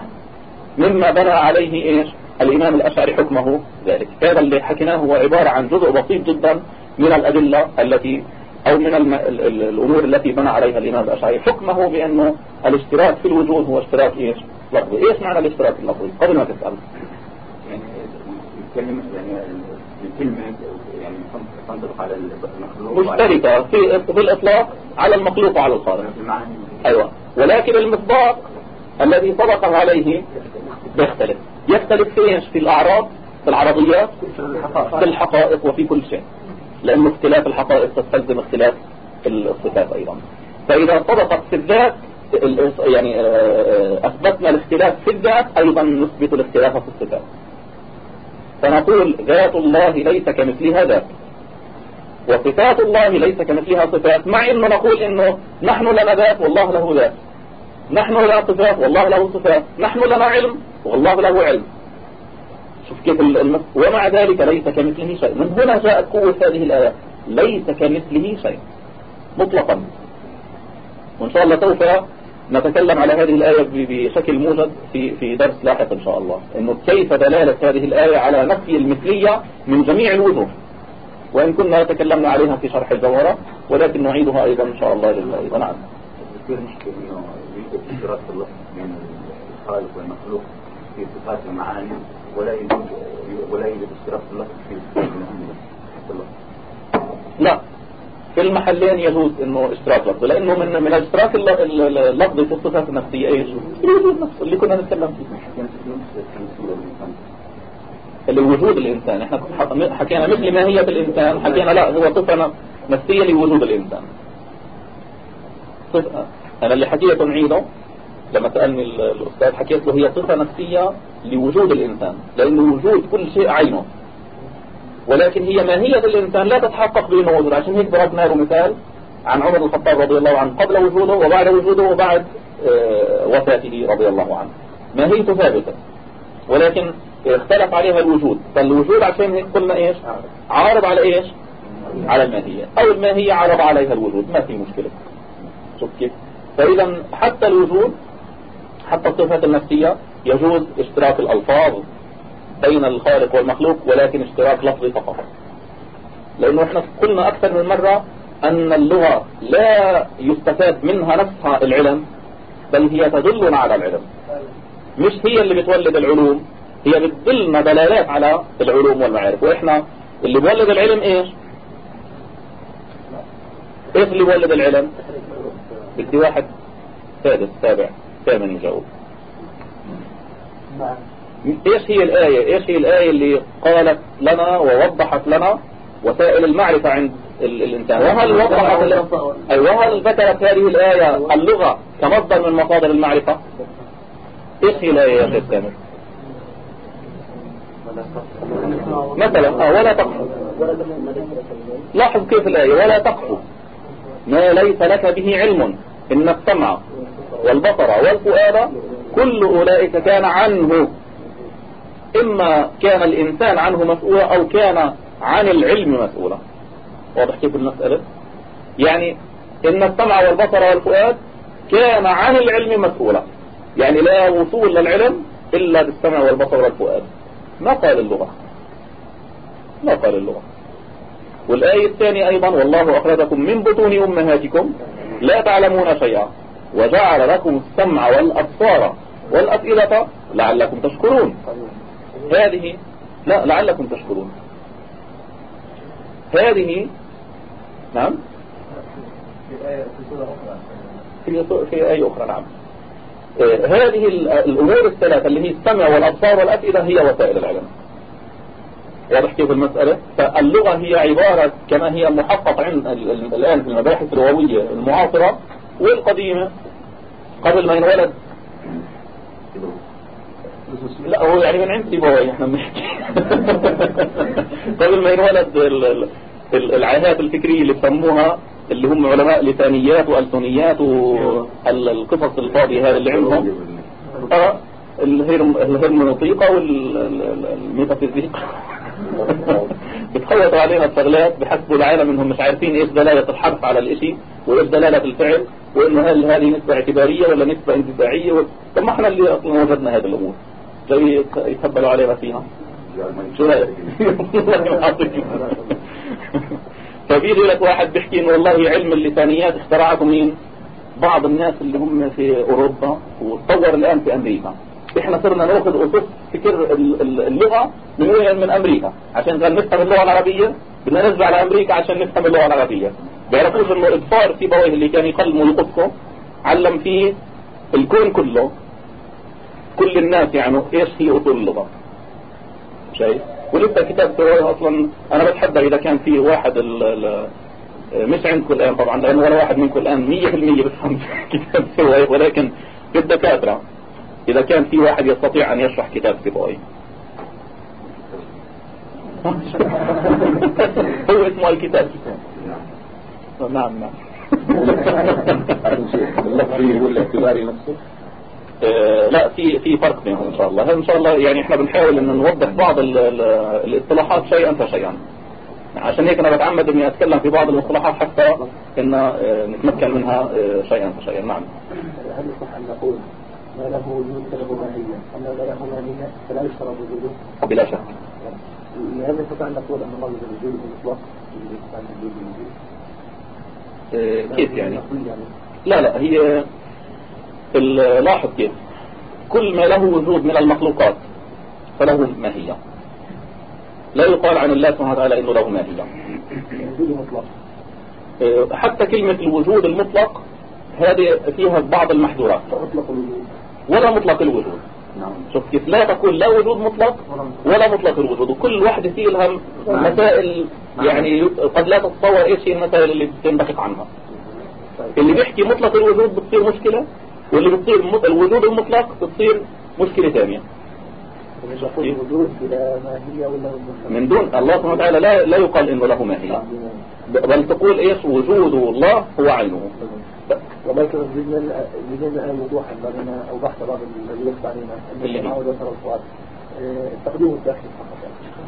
مما بنى عليه إيش؟ الإمام الأشعري حكمه ذلك. هذا اللي حكيناه هو عبارة عن جزء بسيط جدا من الأدلة التي أو من الم... الأمور التي بنى عليها الإمام الأشعري. حكمه بأنه الاشتراك في الوجود هو اشتراك إيش؟ لفظي. إيش معنى الاشتراك اللفظي؟ قبل ما تسأل. يعني الكلمة يعني الكلمة تنطبق على المخلوق مشتركة في في الإطلاق على المخلوق وعلى الخالق أيوة. ولكن المصداق الذي صدق عليه بيختلف يختلف في في الأعراض في العرضيات في الحقائق وفي كل شيء. لأنه اختلاف الحقائق تستلزم اختلاف الصفات أيضا. فإذا صدقت في الذات يعني آه، أثبتنا الاختلاف في الذات أيضا نثبت الاختلاف في الصفات. فنقول ذات الله ليس كمثلها ذات وصفات الله ليس كمثلها صفات. مع إنه نقول إنه نحن لنا ذات والله له ذات. نحن لنا صفات والله له صفات. نحن لنا علم والله له علم. شوف كيف. ومع ذلك ليس كمثله شيء. من هنا جاءت قوة هذه الآية. ليس كمثله شيء. مطلقا. وإن شاء الله سوف نتكلم على هذه الآية بشكل موجد في في درس لاحق إن شاء الله. إنه كيف دلالة هذه الآية على نفي المثلية من جميع الوجوه. وإن كنا تكلمنا عليها في شرح الجوهرة ولكن نعيدها أيضا إن شاء الله جل وعلا نعم. مشكلة إنه يوجد دراسة الله من الخالق والمخلوق في صفات المعاني ولا يوجد ولا يوجد اشتراك اللفظ في لا في المحلين يجوز انه اشتراك لفظي لأنه من من الاشتراك اللفظي في الصفات النفسيه إيش؟ اللي كنا نتكلم فيه اللي وجود الإنسان. إحنا حكينا مثل ما هي في الانسان حكينا لا هو صفة نفسية لوجود الإنسان. صفة أنا اللي حكيته نعيده لما سألني الأستاذ حكيت له هي صفة نفسية لوجود الإنسان لأنه وجود كل شيء عينه. ولكن هي ماهية الإنسان لا تتحقق بأنه موجود. عشان هيك ضربنا له مثال عن عمر الخطاب رضي الله عنه قبل وجوده وبعد وجوده وبعد آه، وفاته رضي الله عنه. ماهيته ثابتة. ولكن اختلف عليها الوجود. فالوجود عشان هيك قلنا إيش؟ عارض على إيش؟ على الماهية. أو الماهية عارض عليها الوجود. ما في مشكلة. شوف كيف. فإذا حتى الوجود حتى الصفات النفسية يجوز اشتراك الألفاظ بين الخالق والمخلوق ولكن اشتراك لفظي فقط. لأنه إحنا قلنا أكثر من مرة أن اللغة لا يستفاد منها نفسها العلم بل هي تدلنا على العلم. مش هي اللي بتولد العلوم هي بتدلنا دلالات على العلوم والمعارف. وإحنا اللي بولد العلم إيش؟ إيش اللي بولد العلم؟ بدي واحد سادس سابع ثامن يجاوب. إيش هي الآية؟ إيش هي الآية اللي قالت لنا ووضحت لنا وسائل المعرفة عند الإنسان؟ وهل وضحت أي وهل ذكرت هذه الآية اللغة كمصدر من مصادر المعرفة؟ الآية يا شيخ كامل مثلا آه ولا تقفوا لاحظ كيف الآية ولا تقفوا ما ليس لك به علم إن السمع والبصر والفؤاد كل أولئك كان عنه. إما كان الإنسان عنه مسؤولا أو كان عن العلم مسؤولا. واضح كيف المسألة؟ يعني إن السمع والبصر والفؤاد كان عن العلم مسؤولا. يعني لا وصول للعلم إلا بالسمع والبصر والفؤاد. ما قال اللغة. ما قال اللغة. والآية الثانية أيضا والله أخرجكم من بطون أمهاتكم لا تعلمون شيئا وجعل لكم السمع والأبصار والأفئدة لعلكم تشكرون. هذه لا لعلكم تشكرون. هذه نعم. في في آية أخرى نعم. هذه الأمور الثلاثة اللي هي السمع والأبصار والأفئدة هي وسائل العلم. واضح كيف المسألة؟ فاللغة هي عبارة كما هي محقق عند الآن في المباحث اللغوية المعاصرة والقديمة قبل ما ينولد. لا هو يعني من عند سيبوي إحنا بنحكي. [LAUGHS] قبل ما ينولد العاهات الفكرية اللي بسموها اللي هم علماء لسانيات وألسنيات والقصص الفاضية هذا اللي عندهم. آه الهرمونوطيقة والميتافيزيقا [LAUGHS] بتخوضوا علينا الشغلات بحسبوا العالم إنهم مش عارفين إيش دلالة الحرف على الإشي وإيش دلالة الفعل وإنه هل هذه نسبة اعتبارية ولا نسبة انتزاعية و... طب ما إحنا اللي أصلا وجدنا هذه الأمور. جاي يتهبلوا علينا فيها. شو هذا؟ [LAUGHS] فبيجي لك واحد بيحكي إنه والله علم اللسانيات اخترعته مين؟ بعض الناس اللي هم في أوروبا وتطور الآن في أمريكا. إحنا صرنا نأخذ أسس فكر اللغة من وين؟ من أمريكا. عشان كان نفهم اللغة العربية بدنا نرجع لأمريكا عشان نفهم اللغة العربية. بيعرفوش إنه ابصار سيبويه اللي كان يقلم ويقصه علم فيه الكون كله. كل الناس يعني إيش هي أصول اللغة؟ شايف؟ ولسه كتاب سيبويه أصلا. أنا بتحدى إذا كان في واحد ال ال مش عندكم الآن طبعا لأنه ولا واحد منكم الآن 100% بفهم [LAUGHS] كتاب سيبويه ولكن بالدكاترة إذا كان في واحد يستطيع أن يشرح كتاب سيبوي [LAUGHS] هو اسمه الكتاب. نعم نعم. [LAUGHS] آه، لا في في فرق بينهم إن شاء الله. إن شاء الله يعني إحنا بنحاول إن نوضح بعض ال ال الاصطلاحات شيئا فشيئا. عشان هيك أنا بتعمد إني أتكلم في بعض المصطلحات حتى إن آه، نتمكن منها آه، شيئا فشيئا. نعم. هل يصح أن نقول ما له وجود فله ماهية أما لا له ماهية فلا يشترط وجوده؟ بلا شك. لهذا نستطيع أن نقول أن الله وجل مطلق؟ كيف يعني. لا لا هي لاحظ كيف؟ كل ما له وجود من المخلوقات فله ماهية. لا يقال عن الله سبحانه وتعالى إنه له ماهية. مطلق حتى كلمة الوجود المطلق هذه فيها بعض الوجود ولا مطلق الوجود. شوف كيف لا تقول لا وجود مطلق ولا مطلق الوجود. وكل واحدة فيه لها مسائل يعني قد لا تتصور إيش هي المسائل اللي بتنبثق عنها. اللي بيحكي مطلق الوجود بتصير مشكلة؟ واللي بتصير الوجود المطلق بتصير مشكلة ثانية. من دون الله سبحانه وتعالى لا لا يقال انه له ماهية بل تقول إيش؟ وجود الله هو عينه. ولكن بدون أن وضوحا لنا أو بحث بعض علينا. اللي معود وصل الفؤاد التقديم الداخلي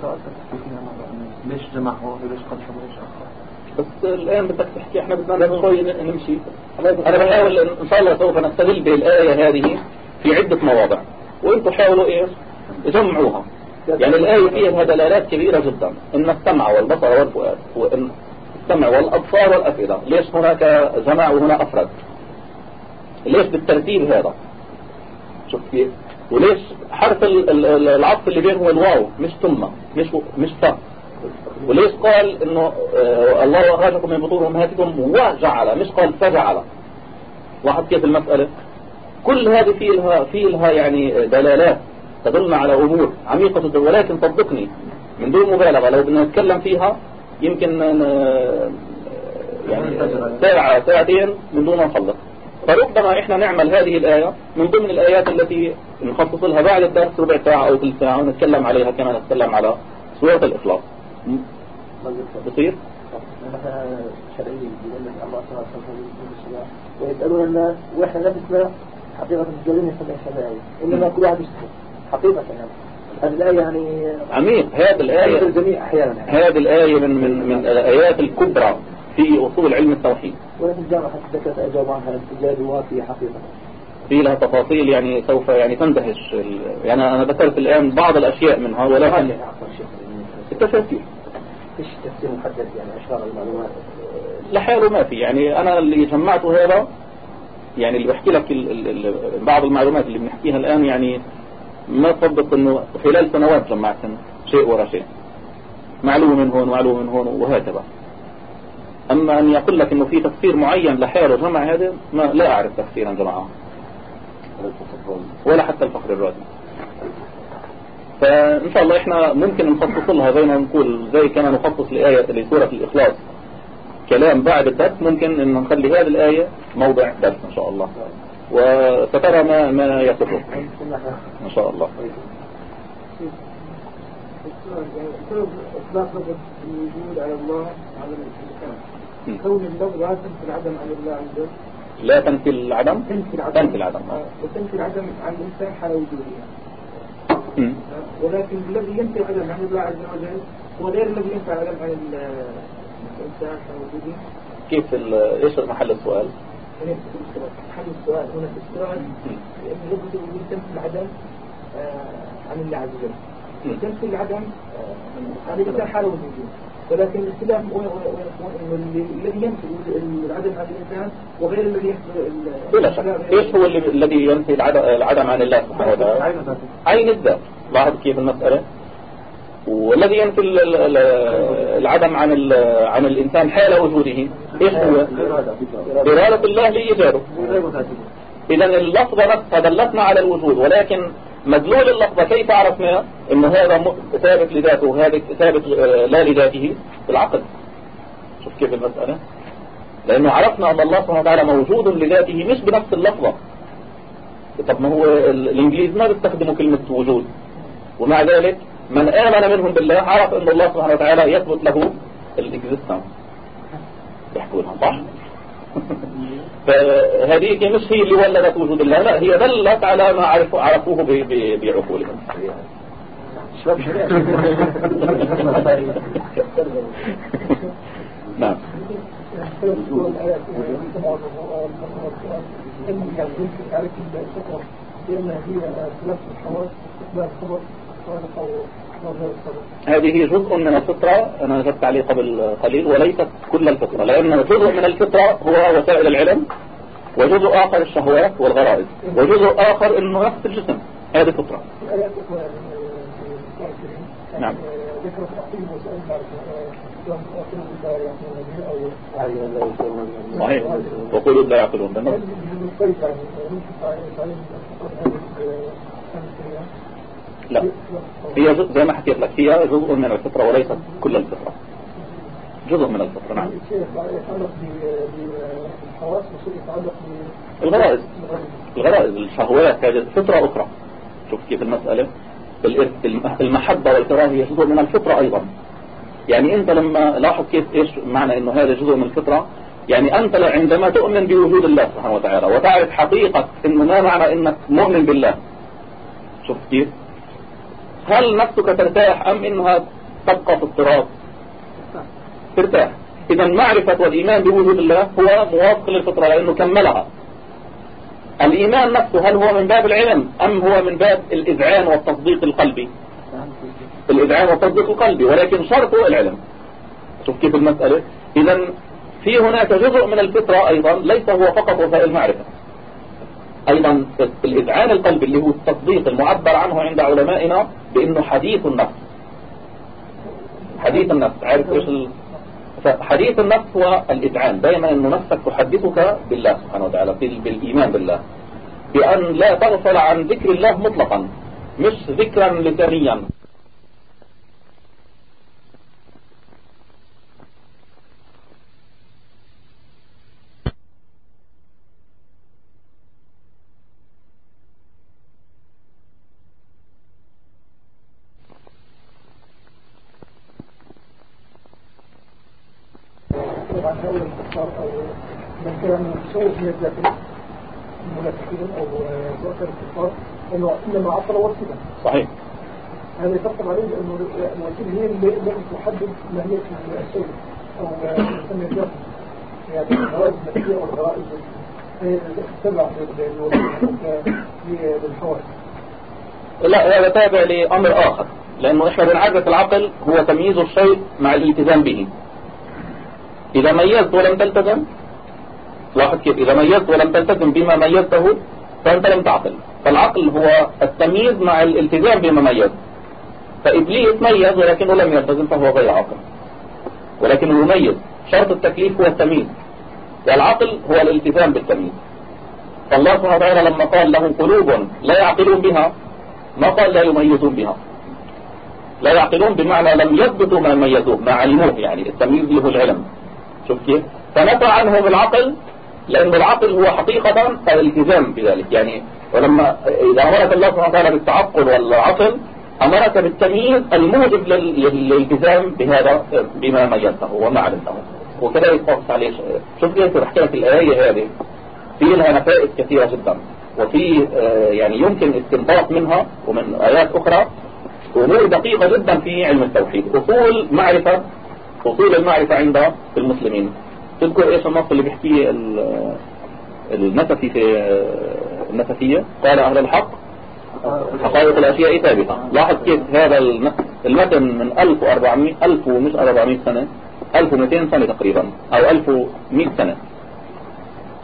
فقط. ليش جمعه ليش ليش أخر بس الآن بدك تحكي إحنا بدنا نمشي. أنا بحاول إن شاء الله سوف نستغل بالآية هذه في عدة مواضع. وأنتم حاولوا إيش؟ جمعوها. يعني الآية فيها دلالات كبيرة جدا. إن السمع والبصر والفؤاد وإن السمع والأبصار والأفئدة. ليش هناك جمع وهنا أفرد ليش بالترتيب هذا؟ شوف كيف. وليش حرف العطف اللي بينهم الواو مش ثم مش مش ف وليش قال إنه آه الله أخرجكم من بطون أمهاتكم وجعل مش قال فجعل. لاحظ كيف المسألة؟ كل هذه في لها في لها يعني دلالات تدلنا على أمور عميقة ولكن صدقني من دون مبالغة لو بدنا نتكلم فيها يمكن يعني ساعة ساعتين من دون ما نخلص. فربما إحنا نعمل هذه الآية من ضمن الآيات التي نخصص لها بعد الدرس ربع ساعة أو ثلث ساعة ونتكلم عليها كما نتكلم على سورة الإخلاص. بصير؟ شرعي بأن الله تعالى سبحانه ويسألون الناس وإحنا نفسنا حقيقة الجلين يسمى شرعي إنما كل واحد يشتغل حقيقة يعني. هذه الآية يعني عميق. هذه الآية الجميع أحيانا هذه الآية من من من الآيات الكبرى في أصول علم التوحيد. ولكن الجامعة حتى الدكاترة أجابوا عنها إجابة وافية حقيقة. في لها تفاصيل يعني سوف يعني تندهش يعني أنا ذكرت الآن بعض الأشياء منها ولكن التفاسير فيش تفسير محدد يعني؟ أشهر المعلومات؟ لحاله ما في. يعني أنا اللي جمعته هذا يعني اللي بحكي لك ال ال ال بعض المعلومات اللي بنحكيها الآن يعني ما تصدق إنه خلال سنوات جمعتهم شيء ورا شيء. معلومة من هون معلومة من هون وهكذا. أما أن يقول لك أنه في تفسير معين لحاله جمع هذا ما لا أعرف تفسيرا جمعه ولا حتى الفخر الرازي فإن شاء الله إحنا ممكن نخصص لها زي ما نقول زي كما نخصص لآية لسورة الإخلاص. كلام بعد الدرس ممكن أن نخلي هذه الآية موضع درس إن شاء الله. وسترى ما ما يسرك إن شاء الله. إطلاق لفظ الوجود على الله على الإنسان كون اللفظ لا تنفي العدم. عن الله عز وجل لا تنفي العدم. تنفي العدم. تنفي العدم وتنفي العدم عن الإنسان حال وجوده ولكن الذي ينفي العدم عن الله عز وجل هو غير الذي ينفي العدم عن ال- الإنسان حال وجوده كيف إيش محل السؤال؟ هنا في الاستراد حل السؤال هنا في الاستراد لأن لفظ الوجود تنفي العدم آه، عن الله عز وجل. مم. تنفي العدم آه، عن الإنسان حال وجوده ولكن الاختلاف الذي ينفي العدم عن الإنسان وغير الذي ينفي بلا شك. إيش هو الذي ينفي العدم, عن الله سبحانه وتعالى؟ عين الذات. لاحظ كيف المسألة؟ والذي ينفي ال- ال- ال- العدم عن عن الإنسان حال وجوده. إيش هو؟ إرادة الله لإيجاده إذا اللفظة نفسها دلتنا على الوجود. ولكن مدلول اللفظة كيف عرفنا إنه هذا ثابت لذاته وهذا ثابت آه، لا لذاته بالعقل شوف كيف المسألة. لأنه عرفنا أن الله سبحانه وتعالى موجود لذاته مش بنفس اللفظة. طب ما هو ال- الإنجليز ما بيستخدموا كلمة وجود. ومع ذلك من آمن منهم بالله عرف أن الله سبحانه وتعالى يثبت له الإكزيستنس يحكوا لها صح؟ فهذه مش هي اللي ولدت وجود الله لا هي دلت على ما عرفوا عرفوه بعقولهم. [LAUGHS] نعم. [LAUGHS] هذه جزء من الفطرة أنا نجبت عليه قبل قليل وليست كل الفطرة لأن جزء من الفطرة هو وسائل العلم وجزء آخر الشهوات والغرائز وجزء آخر أنه نفس الجسم هذه فطرة. نعم. ذكر صحيح. وقولوا لا يعقلون. لا. هي زي ما حكيت لك هي جزء من الفطرة وليست كل الفطرة. جزء من الفطرة نعم. يتعلق الغرائز. الغرائز الشهوات هذه فطرة أخرى. شوف كيف المسألة. المحبة والكراهية جزء من الفطرة أيضا. يعني أنت لما لاحظ كيف إيش معنى أنه هذا جزء من الفطرة؟ يعني أنت عندما تؤمن بوجود الله سبحانه وتعالى وتعرف حقيقة أنه ما معنى أنك مؤمن بالله. شوف كيف؟ هل نفسك ترتاح أم أنها تبقى في اضطراب ترتاح. إذا معرفة والإيمان بوجود الله هو موافق للفطرة لأنه كملها. الإيمان نفسه هل هو من باب العلم أم هو من باب الإذعان والتصديق القلبي؟ الإذعان والتصديق القلبي ولكن شرطه العلم. شوف كيف المسألة. إذا في هناك جزء من الفطرة أيضا ليس هو فقط وسائل المعرفة. أيضا الإذعان القلبي اللي هو التصديق المعبر عنه عند علمائنا بأنه حديث النفس. حديث النفس. عارف إيش ال... فحديث النفس هو الإذعان دائما أن نفسك تحدثك بالله سبحانه وتعالى بال- بالإيمان بالله. بأن لا تغفل عن ذكر الله مطلقا مش ذكرا لسانيا طبعا هؤلاء الكفار أو من كان شيء من الداخل المنافقين أو ذكر الكفار انه انما عطل وصفا صحيح هذا يفكر عليه انه الوكيل هي اللي اللي لا هذا تابع لأمر آخر لأنه إحنا بنعرف العقل هو تمييز الشيء مع الالتزام به. إذا ميزت ولم تلتزم لاحظ كيف؟ إذا ميزت ولم تلتزم بما ميزته فأنت لم تعقل. فالعقل هو التمييز مع الالتزام بما ميز فإبليس ميز ولكنه لم يلتزم فهو غير عاقل. ولكنه يميز. شرط التكليف هو التمييز. والعقل هو الالتزام بالتمييز. فالله سبحانه وتعالى لما قال له قلوب لا يعقلون بها ما قال لا يميزون بها. لا يعقلون بمعنى لم يثبتوا ما ميزوه ما علموه يعني التمييز له العلم. شوف كيف. فنفى عنهم العقل لأن العقل هو حقيقة الالتزام بذلك. يعني ولما إذا أمرك الله سبحانه وتعالى بالتعقل والعقل أمرك بالتمييز الموجب للالتزام بهذا بما ميزته وما علمته وكذلك قصص عليه شوف كيف لك الآية هذه. في لها نفائس كثيرة جدا. وفي آه، يعني يمكن استنباط منها ومن آيات أخرى. أمور دقيقة جدا في علم التوحيد. أصول معرفة أصول المعرفة عند المسلمين. تذكر إيش النص اللي بيحكيه النسفي في آه، النسفية قال أهل الحق حقائق الأشياء ثابتة. لاحظ كيف هذا المتن من 1400 1000 ومش 400 سنة 1200 سنة تقريبا أو 1100 سنة.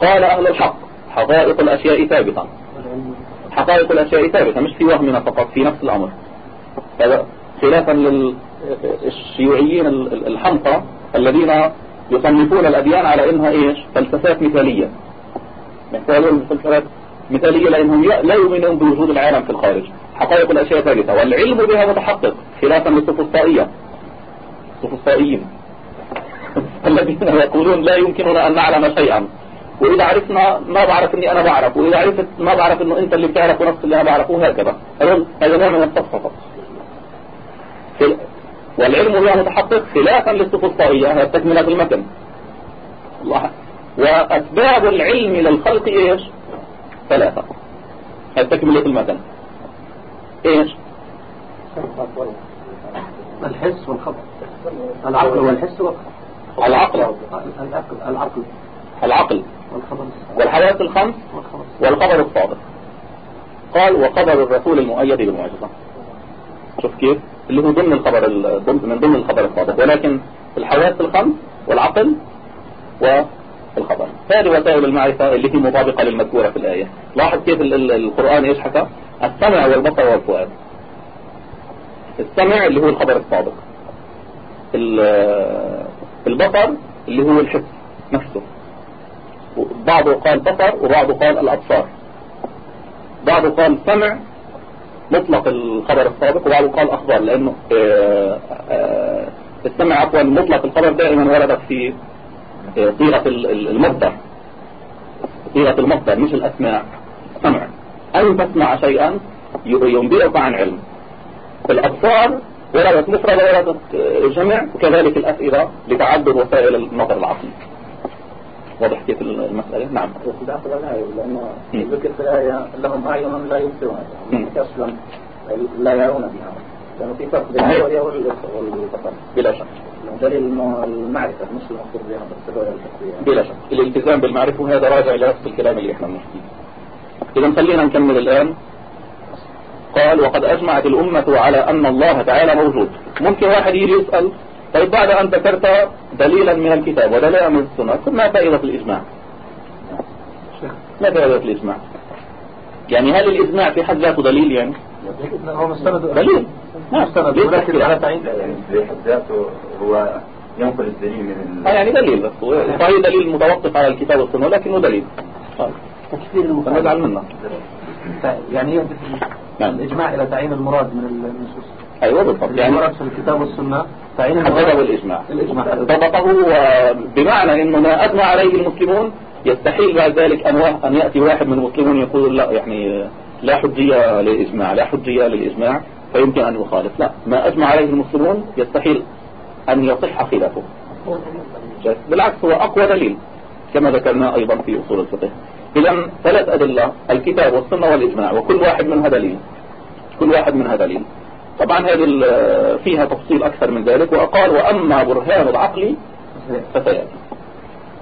قال أهل الحق حقائق الأشياء ثابتة. حقائق الأشياء ثابتة مش في وهمنا فقط في نفس الأمر. هذا خلافا للشيوعيين الحمقى الذين يصنفون الأديان على إنها إيش؟ فلسفات مثالية. يقولون فلسفات مثالية لأنهم لا يؤمنون بوجود العالم في الخارج. حقائق الأشياء ثابتة والعلم بها متحقق خلافا للسفسطائية السفسطائيين [LAUGHS] الذين يقولون لا يمكننا أن نعلم شيئا. وإذا عرفنا ما بعرف إني أنا بعرف وإذا عرفت ما بعرف إنه أنت اللي بتعرف ونفس اللي أنا بعرفه هكذا هذا نوع من الفلسفة والعلم هو متحقق خلافا للسفسطائية هي تكملة المتن. الله. وأسباب العلم للخلق إيش؟ ثلاثة هي تكملة المتن إيش؟ الحس والخبر. العقل والحس والخبر. العقل. العقل العقل. العقل. والحواس الخمس والخبر. الصادق. قال وخبر الرسول المؤيد بالمعجزة. شوف كيف؟ اللي هو ضمن الخبر من ضمن الخبر الصادق. ولكن الحواس الخمس والعقل والخبر هذه وسائل المعرفة اللي هي مطابقة للمذكورة في الآية. لاحظ كيف القرآن إيش حكى السمع والبصر والفؤاد. السمع اللي هو الخبر الصادق البصر اللي هو الحس نفسه. بعضه قال بصر وبعضه قال الأبصار. بعضه قال سمع مطلق الخبر السابق وبعضه قال أخبار. لأنه آه، آه، السمع عفوا مطلق الخبر دائما وردت في صيغة المصدر. صيغة المصدر مش الأسماع سمع. أن تسمع شيئا ينبئك عن علم. الأبصار وردت مفردة وردت جمع وكذلك الأسئلة لتعدد وسائل النظر العقلي واضح كيف المسألة؟ نعم. داخل الآية لأنه ذكر في الآية لهم أعين لا يبصرون. أصلا لا يرون بها. لأنه في فرق بين بلا شك. دليل المعرفة مش المقصود بها بس الرؤية بلا شك. الالتزام بالمعرفة وهذا راجع إلى نفس الكلام اللي إحنا بنحكيه. إذا خلينا نكمل الآن. قال وقد أجمعت الأمة على أن الله تعالى موجود. ممكن واحد يجي يسأل طيب بعد أن ذكرت دليلا من الكتاب ودليلا من السنة ما فائدة الإجماع؟ ما فائدة الإجماع؟ يعني هل الإجماع في حد ذاته دليل يعني؟ هو مستند دليل. ولكن على تعيين يعني في حد ذاته هو ينقل الدليل من آه يعني دليل بس. صحيح دليل متوقف على الكتاب والسنة لكنه دليل. تكفير المفرد نزعل منه. يعني يهدف نعم. الإجماع إلى تعيين المراد من النصوص أيوة بالضبط. يعني المراد في الكتاب والسنة تعيين المراد والإجماع الإجماع. ضبطه بمعنى إنه ما أجمع عليه المسلمون يستحيل بعد ذلك أن أن يأتي واحد من المسلمون يقول لا يعني لا حجية للإجماع لا حجية للإجماع. فيمكن أن يخالف. لا ما أجمع عليه المسلمون يستحيل أن يصح خلافه. بالعكس هو أقوى دليل كما ذكرنا أيضا في أصول الفقه. إذا ثلاث أدلة الكتاب والسنة والإجماع وكل واحد منها دليل. كل واحد منها دليل. طبعا هذه فيها تفصيل أكثر من ذلك وقال وأما برهان العقل فسيأتي.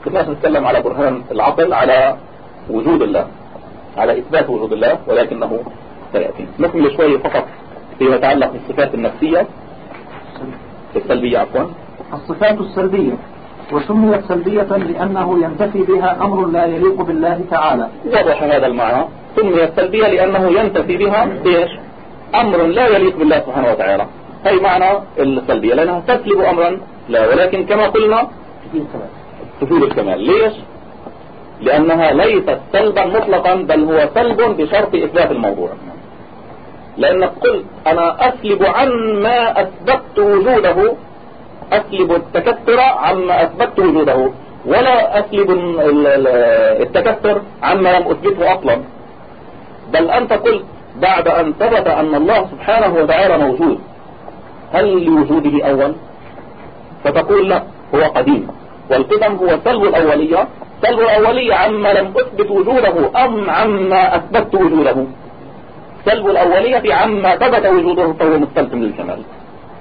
كناش نتكلم على برهان العقل على وجود الله على إثبات وجود الله ولكنه سيأتي. نكمل شوية فقط فيما يتعلق بالصفات النفسية السلبية عفوا. الصفات السلبية. وسميت سلبية لأنه ينتفي بها أمر لا يليق بالله تعالى. وضح هذا المعنى. سميت سلبية لأنه ينتفي بها إيش؟ أمر لا يليق بالله سبحانه وتعالى. هي معنى؟ السلبية. لأنها تسلب أمرا لا ولكن كما قلنا تفيد الكمال. ليش؟ لأنها ليست سلبا مطلقا بل هو سلب بشرط إثبات الموضوع. لأنك قلت أنا أسلب عن ما أثبت وجوده أسلب التكثر عما أثبت وجوده ولا أسلب التكثر عما لم أثبته أصلا. بل أنت قلت بعد أن ثبت أن الله سبحانه وتعالى موجود هل لوجوده أول؟ فتقول لا هو قديم. والقدم هو سلب الأولية سلب الأولية عما لم أثبت وجوده أم عما أثبت وجوده. سلب الأولية عما ثبت وجوده فهو مستلزم للكمال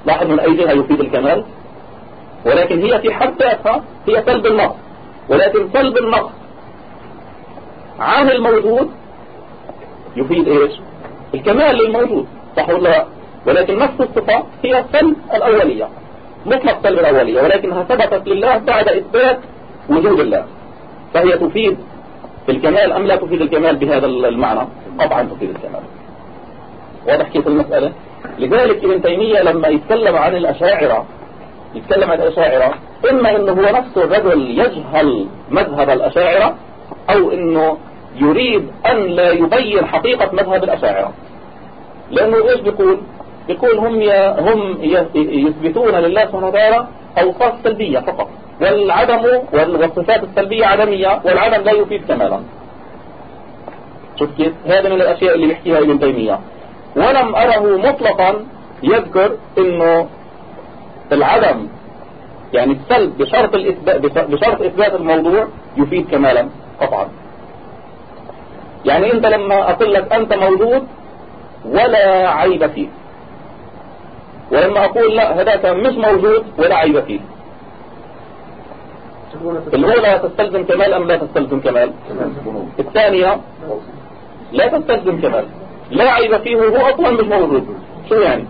لاحظ من أي جهة يفيد الكمال. ولكن هي في حد ذاتها هي سلب النقص ولكن سلب النقص عن الموجود يفيد إيش؟ الكمال للموجود. صح ولا لا؟ ولكن نفس الصفة هي سلب الأولية. مطلق سلب الأولية. ولكنها ثبتت لله بعد إثبات وجود الله. فهي تفيد الكمال أم لا تفيد الكمال بهذا المعنى؟ طبعا تفيد الكمال. واضح كيف المسألة؟ لذلك ابن تيمية لما يتكلم عن الأشاعرة يتكلم عن الأشاعرة إما إنه هو نفسه الرجل يجهل مذهب الأشاعرة أو إنه يريد أن لا يبين حقيقة مذهب الأشاعرة. لأنه إيش بيقول؟ بيقول هم هم يثبتون لله سبحانه وتعالى أوصاف سلبية فقط. والعدم والصفات السلبية عدمية والعدم لا يفيد كمالا. شوف كيف؟ هذا من الأشياء اللي بيحكيها ابن تيمية. ولم أره مطلقا يذكر إنه العدم يعني السلب بشرط الإثبات بشرط إثبات الموضوع يفيد كمالا قطعا. يعني أنت لما أقول لك أنت موجود ولا عيب فيه. ولما أقول لا هذاك مش موجود ولا عيب فيه. الأولى تستلزم كمال أم لا تستلزم كمال. الثانية لا تستلزم كمال. لا عيب فيه وهو أصلا مش موجود. شو يعني؟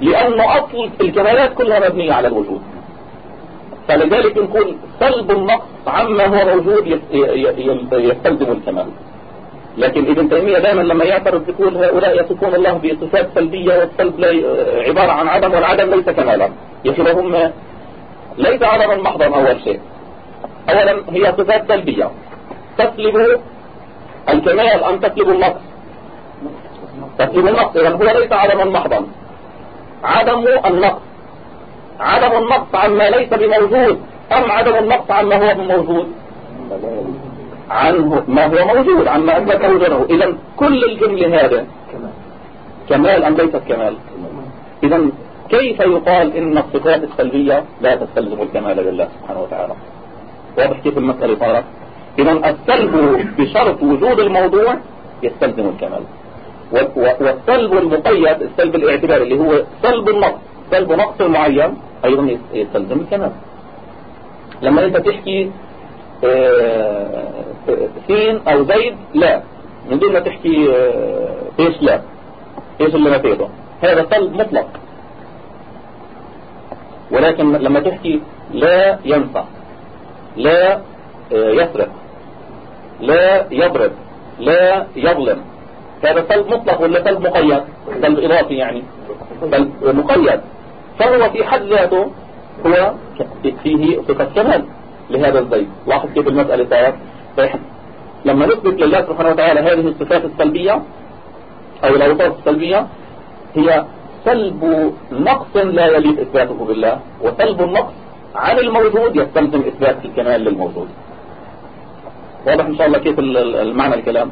لأنه أصل الكمالات كلها مبنية على الوجود. فلذلك نقول سلب النقص عما هو موجود يستلزم الكمال. لكن ابن تيمية دائما لما يعترض يقول هؤلاء يصفون الله بصفات سلبية والسلب عبارة عن عدم والعدم ليس كمالا. يا هم ليس عدما محضا أول شيء أولا هي صفات سلبية. تسلب الكمال أم تسلب النقص؟ تسلب النقص إذا هو ليس عدما محضا. عدم النقص عدم النقص عما ليس بموجود. أم عدم النقص عما هو بموجود؟ عنه ما هو موجود عما أثبت وجوده إذا كل الجملة هذا كمال أم ليست كمال؟ إذا كيف يقال إن الصفات السلبية لا تستلزم الكمال لله سبحانه وتعالى؟ واضح كيف المسألة صارت؟ إذا السلب بشرط وجود الموضوع يستلزم الكمال. والسلب المقيد السلب الاعتباري اللي هو سلب النقص. سلب نقص معين أيضا يستلزم الكمال لما أنت تحكي سين أو زيد لا. من دون ما تحكي إيش لا. إيش اللي نفيده هذا سلب مطلق. ولكن لما تحكي لا ينفع لا يسرق لا يضرب لا يظلم. هذا سلب مطلق ولا سلب مقيد؟ سلب إضافي يعني. سلب مقيد. فهو في حد ذاته هو فيه صفة كمال لهذا الزيد لاحظ كيف المسألة صارت لما نثبت لله سبحانه وتعالى هذه الصفات السلبية أو الأوصاف السلبية هي سلب نقص لا يليق إثباته بالله وسلب النقص عن الموجود يستلزم إثبات الكمال للموجود. واضح إن شاء الله كيف المعنى الكلام؟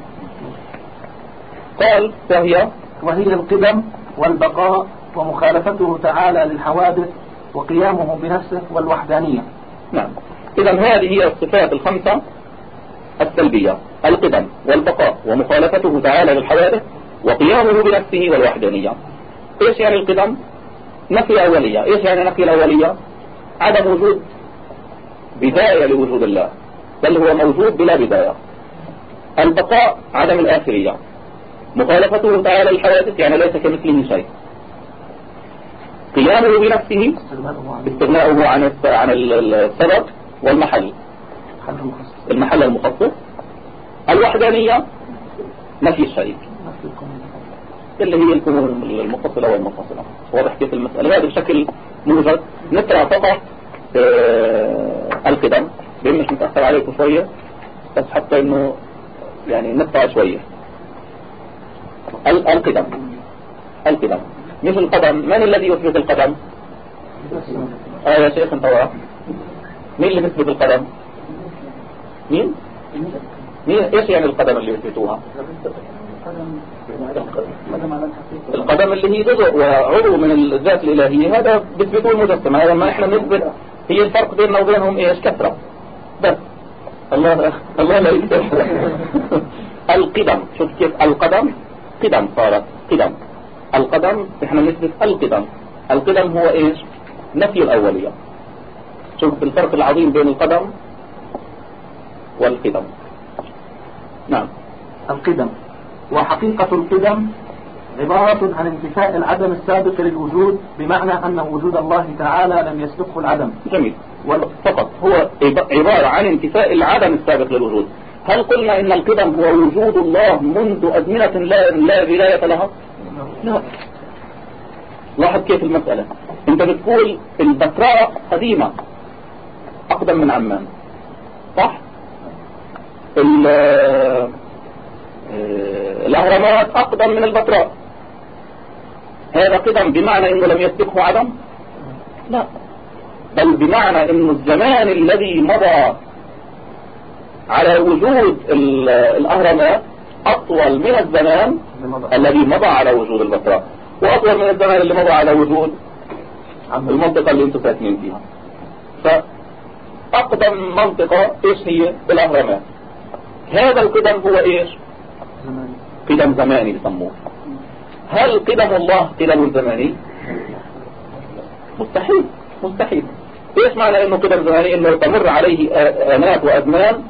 قال وهي وهي القدم والبقاء ومخالفته تعالى للحوادث وقيامه بنفسه والوحدانية. نعم. إذا هذه هي الصفات الخمسة السلبية القدم والبقاء ومخالفته تعالى للحوادث وقيامه بنفسه والوحدانية. إيش يعني القدم؟ نفي أولية. إيش يعني نفي الأولية؟ عدم وجود بداية لوجود الله بل هو موجود بلا بداية. البقاء عدم الآخرية. مخالفته تعالى الحوادث يعني ليس كمثله شيء. قيامه بنفسه استغناؤه عن عن السبب والمحل. المحل المخصص الوحدانية نفي الشيء اللي هي الكون المتصلة والمنفصلة واضح كيف المسألة. هذا بشكل موجز. نقرأ فقط آه، القدم. لأن مش متأخر عليكم شوية بس حتى إنه يعني نقطع شوية. القدم. القدم. مش القدم. من الذي يثبت القدم؟ آه يا شيخ انت ورا مين اللي يثبت القدم؟ مين؟ مين؟ إيش يعني القدم اللي يثبتوها؟ القدم اللي هي جزء وعضو من الذات الإلهية. هذا بيثبتوه المجسمة هذا ما إحنا نثبت هي الفرق بيننا وبينهم إيش؟ كثرة. بس. الله الله لا يفتح [LAUGHS] القدم. شوف كيف القدم قدم صارت قدم. القدم إحنا نثبت القدم. القدم هو إيش؟ نفي الأولية. شوف الفرق العظيم بين القدم والقدم. نعم. القدم. وحقيقة القدم عبارة عن انتفاء العدم السابق للوجود بمعنى أن وجود الله تعالى لم يسبقه العدم. جميل. فقط هو عبارة عن انتفاء العدم السابق للوجود. هل قلنا إن القدم هو وجود الله منذ أزمنة لا, لا بداية لها؟ لا. لاحظ كيف المسألة. أنت بتقول البتراء قديمة أقدم من عمان. صح؟ آه، الأهرامات أقدم من البتراء هذا قدم بمعنى أنه لم يسبقه عدم؟ لا. بل بمعنى أنه الزمان الذي مضى على وجود الأهرامات أطول من الزمان الذي مضى على وجود البتراء وأطول من الزمان اللي مضى على وجود المنطقة اللي أنتم ساكنين فيها. فأقدم منطقة إيش هي الأهرامات. هذا القدم هو إيش؟ قدم زماني بسموه هل قدم الله قدم زماني؟ مستحيل مستحيل. إيش معنى إنه قدم زماني؟ إنه تمر عليه آنات وازمان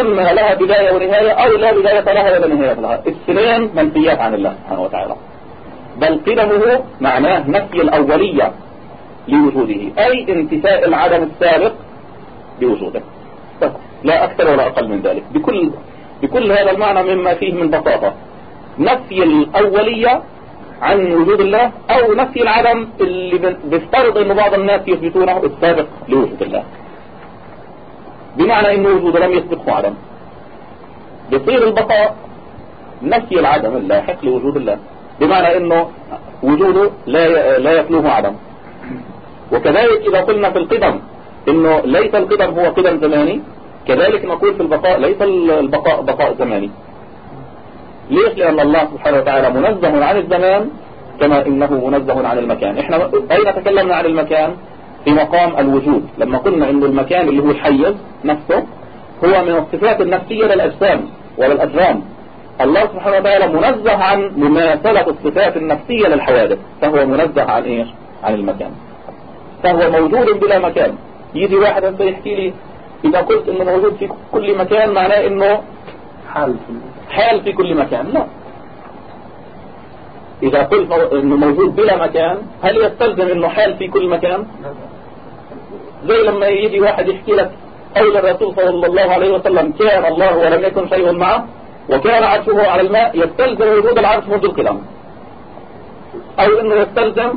اما لها بداية ونهاية أو لا بداية لها ولا نهاية لها السنين منفيات عن الله سبحانه وتعالى. بل قدمه معناه نفي الأولية لوجوده أي انتفاء العدم السابق لوجوده لا أكثر ولا أقل من ذلك. بكل بكل هذا المعنى مما فيه من بساطة. نفي الأولية عن وجود الله أو نفي العدم اللي بيفترض أن بعض الناس يثبتونه السابق لوجود الله. بمعنى أن وجوده لم يسبقه عدم بيصير البقاء نفي العدم اللاحق لوجود الله. بمعنى أنه وجوده لا لا يخلوه عدم. وكذلك إذا قلنا في القدم أنه ليس القدم هو قدم زماني كذلك نقول في البقاء ليس البقاء بقاء زماني. ليش؟ لأن الله سبحانه وتعالى منزه عن الزمان كما إنه منزه عن المكان. إحنا أين تكلمنا عن المكان؟ في مقام الوجود. لما قلنا إن المكان اللي هو الحيز نفسه هو من الصفات النفسية للأجسام وللأجرام. الله سبحانه وتعالى منزه عن مماثلة الصفات النفسية للحوادث. فهو منزه عن إيش؟ عن المكان. فهو موجود بلا مكان. يجي واحد انت يحكي لي إذا قلت إنه موجود في كل مكان معناه إنه حال في حال في كل مكان. لا. إذا قلت إنه موجود بلا مكان هل يستلزم إنه حال في كل مكان؟ زي لما يجي واحد يحكي لك قول الرسول صلى الله عليه وسلم كان الله ولم يكن شيء معه وكان عرشه على الماء يستلزم وجود العرش منذ القدم أو إنه يستلزم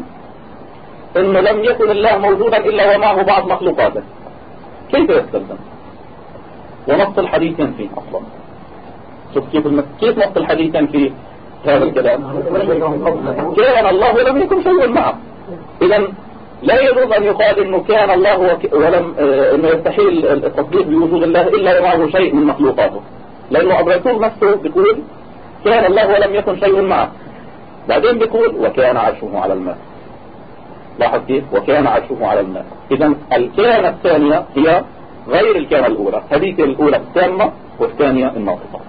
إنه لم يكن الله موجودا إلا ومعه بعض مخلوقاته. كيف يستلزم؟ ونص الحديث ينفي أصلا. شوف كيف المس... كيف نص الحديث ينفي هذا الكلام؟ كان الله ولم يكن شيء معه. إذا لا يجوز أن يقال إنه كان الله وك... ولم آه، إنه يستحيل التصديق بوجود الله إلا ومعه شيء من مخلوقاته. لأنه الرسول نفسه بيقول كان الله ولم يكن شيء معه. بعدين بيقول وكان عرشه على الماء. لاحظ كيف؟ وكان عرشه على الماء. إذا الكيانة الثانية هي غير الكيانة الأولى. هذيك الأولى التامة والثانية الناقصة.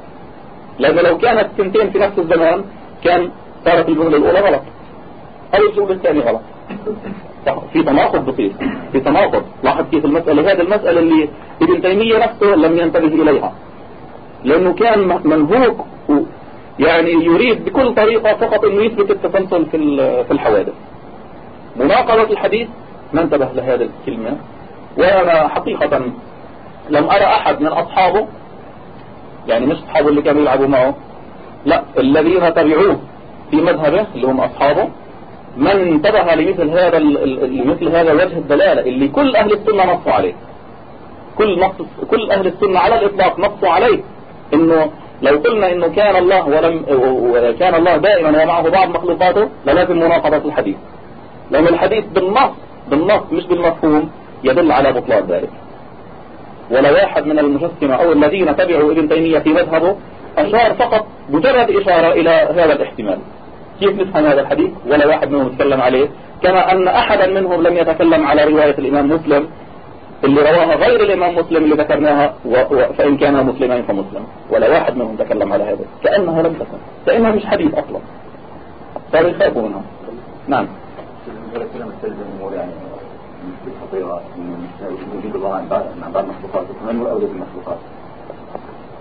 لأن لو كانت سنتين في نفس الزمان كان صارت الجملة الأولى غلط. أو الجواب الثاني غلط. في تناقض بسيط في تناقض. لاحظ كيف المسألة هذه المسألة اللي ابن تيمية نفسه لم ينتبه إليها. لأنه كان منهوك يعني يريد بكل طريقة فقط أنه يثبت التسلسل في في الحوادث. مناقضة الحديث ما انتبه لهذه الكلمة. وأنا حقيقة لم أرى أحد من أصحابه يعني مش أصحابه اللي كانوا يلعبوا معه لا الذين تبعوه في مذهبه اللي هم أصحابه من انتبه لمثل هذا لمثل هذا وجه الدلالة اللي كل أهل السنة نصوا عليه. كل نص كل أهل السنة على الإطلاق نصوا عليه. إنه لو قلنا إنه كان الله ولم وكان الله دائما ومعه بعض مخلوقاته للازم مناقضة الحديث. لأن الحديث بالنص بالنص مش بالمفهوم يدل على بطلان ذلك. ولا واحد من المجسمة أو الذين تبعوا ابن تيمية في مذهبه أشار فقط مجرد إشارة إلى هذا الاحتمال. كيف نفهم هذا الحديث ولا واحد منهم يتكلم عليه كما أن أحدا منهم لم يتكلم على رواية الإمام مسلم اللي رواها غير الإمام مسلم اللي ذكرناها و... و... فإن كان مسلمين فمسلم ولا واحد منهم تكلم على هذا كأنها لم تكن كأنها مش حديث أصلا صاروا يخافوا منها نعم يعني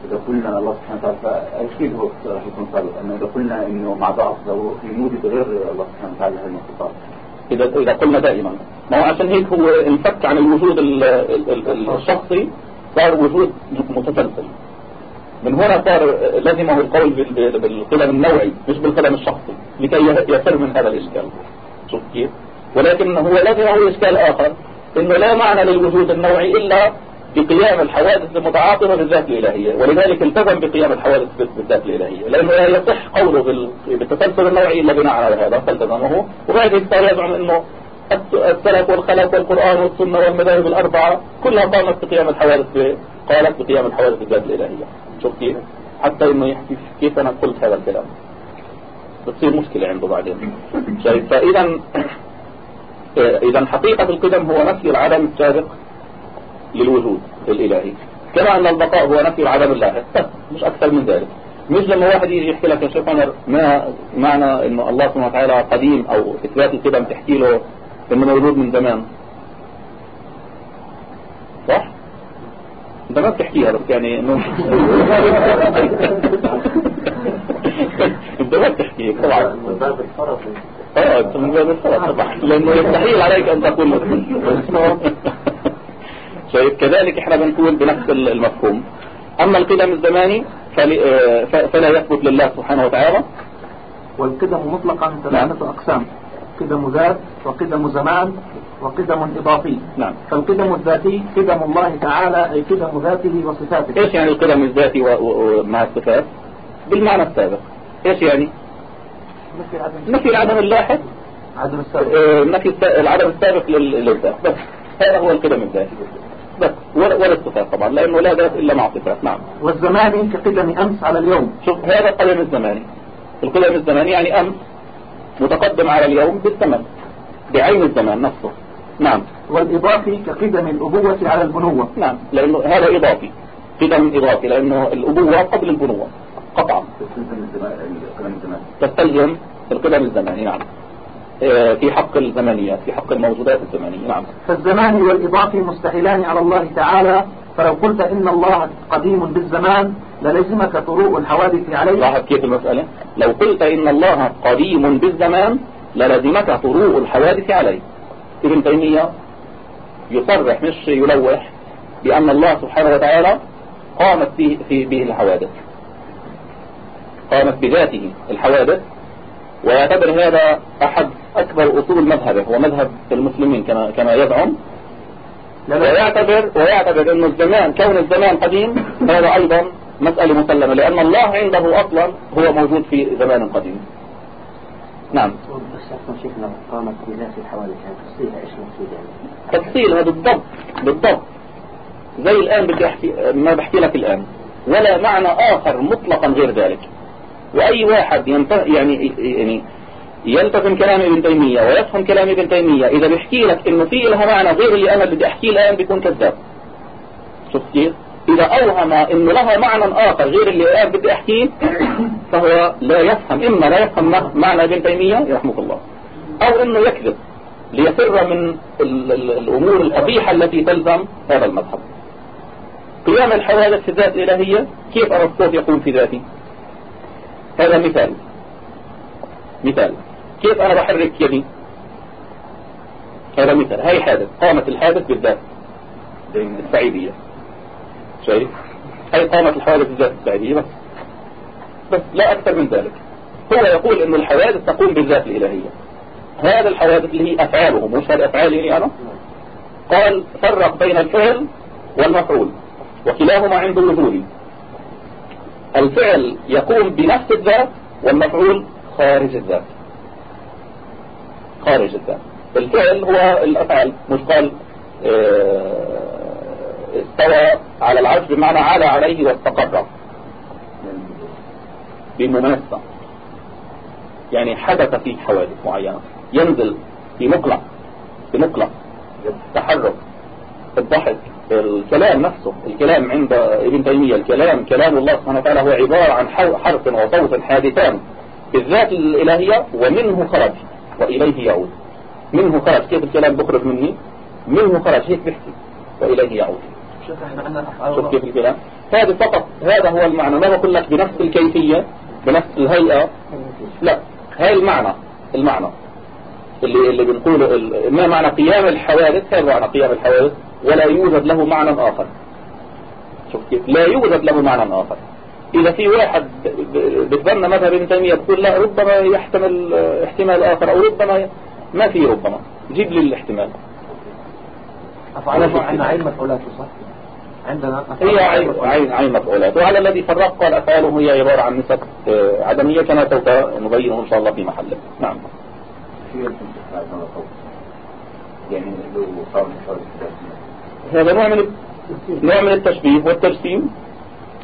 إذا قلنا الله سبحانه وتعالى أكيد هو راح يكون صادق. أن إذا قلنا إنه مع بعض لو في موجود غير الله سبحانه وتعالى هالمخلوقات إذا إذا قلنا دائما. ما هو عشان هيك هو انفك عن الوجود الشخصي صار وجود متسلسل من هنا صار لازمه القول بالقدم النوعي مش بالقدم الشخصي لكي يفر من هذا الإشكال. شوف كيف. ولكن هو لازمه إشكال آخر إنه لا معنى للوجود النوعي إلا بقيام الحوادث المتعاطفة بالذات الإلهية ولذلك التزم بقيام الحوادث بالذات الإلهية لأنه لا يصح قوله بالتسلسل النوعي إلا بناء على هذا فالتزمه. ذلك صار يزعم أنه السلف والخلف والقرآن والسنة والمذاهب الأربعة كلها قامت بقيام الحوادث قالت بقيام الحوادث بالذات الإلهية. شوف كيف؟ حتى إنه يحكي كيف أنا قلت هذا الكلام. بتصير مشكلة عنده بعدين. شايف؟ فاذا اذا حقيقة القدم هو نفي العدم السابق. للوجود الإلهي. كما أن البقاء هو نفي العدم اللاحق. بس مش أكثر من ذلك. مش لما واحد يجي يحكي لك يا شيخ عمر ما معنى إنه الله سبحانه وتعالى قديم أو إثبات القدم تحكي له انه موجود من زمان؟ صح؟ أنت ما بتحكيها بس يعني إنه أنت ما بتحكيها طبعا. آه انت من باب الفرق طبعا. لأنه يستحيل عليك أن تكون شايف كذلك إحنا بنقول بنفس المفهوم. أما القدم الزماني فلا يثبت لله سبحانه وتعالى. والقدم مطلقا ثلاثة أقسام قدم ذات وقدم زمان وقدم إضافي. نعم. فالقدم الذاتي قدم الله تعالى أي قدم ذاته وصفاته. إيش يعني القدم الذاتي مع الصفات؟ بالمعنى السابق. إيش يعني؟ نفي العدم. اللاحق. عدم السابق. آه نفي العدم السابق للذات بس هذا هو القدم الذاتي. بس ولا الصفات طبعا لأنه لا ذات إلا مع صفات نعم. والزمان كقدم أمس على اليوم. شوف هذا القدم الزماني. القدم الزماني يعني أمس متقدم على اليوم بالزمن بعين الزمان نفسه. نعم. والإضافي كقدم الأبوة على البنوة. نعم. لأنه هذا إضافي. قدم إضافي لأنه الأبوة قبل البنوة قطعا. تستلزم القدم الزماني نعم. في حق الزمانيات في حق الموجودات الزمانية نعم. فالزمان والإضافي مستحيلان على الله تعالى فلو قلت إن الله قديم بالزمان للزمك طروء الحوادث عليه. لاحظ كيف المسألة؟ لو قلت إن الله قديم بالزمان للزمك طروء الحوادث عليه. ابن تيمية يصرح مش يلوح بأن الله سبحانه وتعالى قامت فيه في به الحوادث. قامت بذاته الحوادث ويعتبر هذا أحد أكبر أصول مذهبه ومذهب المسلمين كما كما يزعم. ويعتبر ويعتبر أن الزمان كون الزمان قديم هذا أيضا مسألة مسلمة لأن الله عنده أصلا هو موجود في زمان قديم. نعم. بس أصلا شيخنا قامت بذات الحوادث يعني تفصيلها مقصود يعني تفصيلها بالضبط بالضبط. زي الآن بدي أحكي ما بحكي لك الآن. ولا معنى آخر مطلقا غير ذلك. وأي واحد يعني يعني يلتزم كلام ابن تيمية ويفهم كلام ابن تيمية إذا بيحكي لك إنه في لها معنى غير اللي أنا بدي أحكيه الآن بيكون كذاب. شوف كيف؟ إذا أوهم إنه لها معنى آخر غير اللي الآن بدي أحكيه [COUGHS] فهو لا يفهم إما لا يفهم معنى ابن تيمية يرحمك الله أو أنه يكذب ليفر من الأمور القبيحة التي تلزم هذا المذهب. قيام الحوادث في الذات الإلهية كيف أرسطوط يقوم في ذاتي؟ هذا مثال. مثال. كيف أنا بحرك يدي؟ هذا مثال. هاي حادث. قامت الحادث بالذات. السعيدية شايف؟ هاي قامت الحوادث بالذات السعيدية بس بس لا أكثر من ذلك. هو يقول أن الحوادث تقوم بالذات الإلهية. هذا الحوادث اللي هي أفعاله. مش هذه أفعالي أنا. قال فرق بين الفعل والمفعول. وكلاهما عند وجودي الفعل يقوم بنفس الذات والمفعول خارج الذات. خارج الذات. الفعل هو الأفعال. مش قال آه استوى على العرش بمعنى على عليه واستقر. بممارسة يعني حدث فيه حوادث معينة. ينزل في مقلع في مقلع تحرك. الضحك. الكلام نفسه الكلام عند ابن تيمية الكلام كلام الله سبحانه وتعالى هو عبارة عن حرف وصوت حادثان في الذات الإلهية ومنه خرج وإليه يعود. منه خرج كيف الكلام بخرج مني؟ منه خرج هيك بحكي وإليه يعود. شوف كيف الكلام؟ هذا فقط هذا هو المعنى. ما بقول لك بنفس الكيفية بنفس الهيئة. لا هاي المعنى المعنى. اللي اللي بنقوله ما معنى قيام الحوادث؟ هذا معنى قيام الحوادث. ولا يوجد له معنى آخر. شوف كيف. لا يوجد له معنى آخر. إذا في واحد بتبنى مذهب ابن تيمية بتقول لا ربما يحتمل احتمال آخر أو ربما ما في ربما. جيب لي الاحتمال. أفعال عندنا عين مفعولاته صح؟ عندنا هي عين عين عين مفعولات. وعلى الذي فرق قال أفعاله هي عبارة عن نسب عدمية كما سوف نبينه إن شاء الله في محله. نعم. يعني له صار هذا نوع من نوع من التشبيه والتجسيم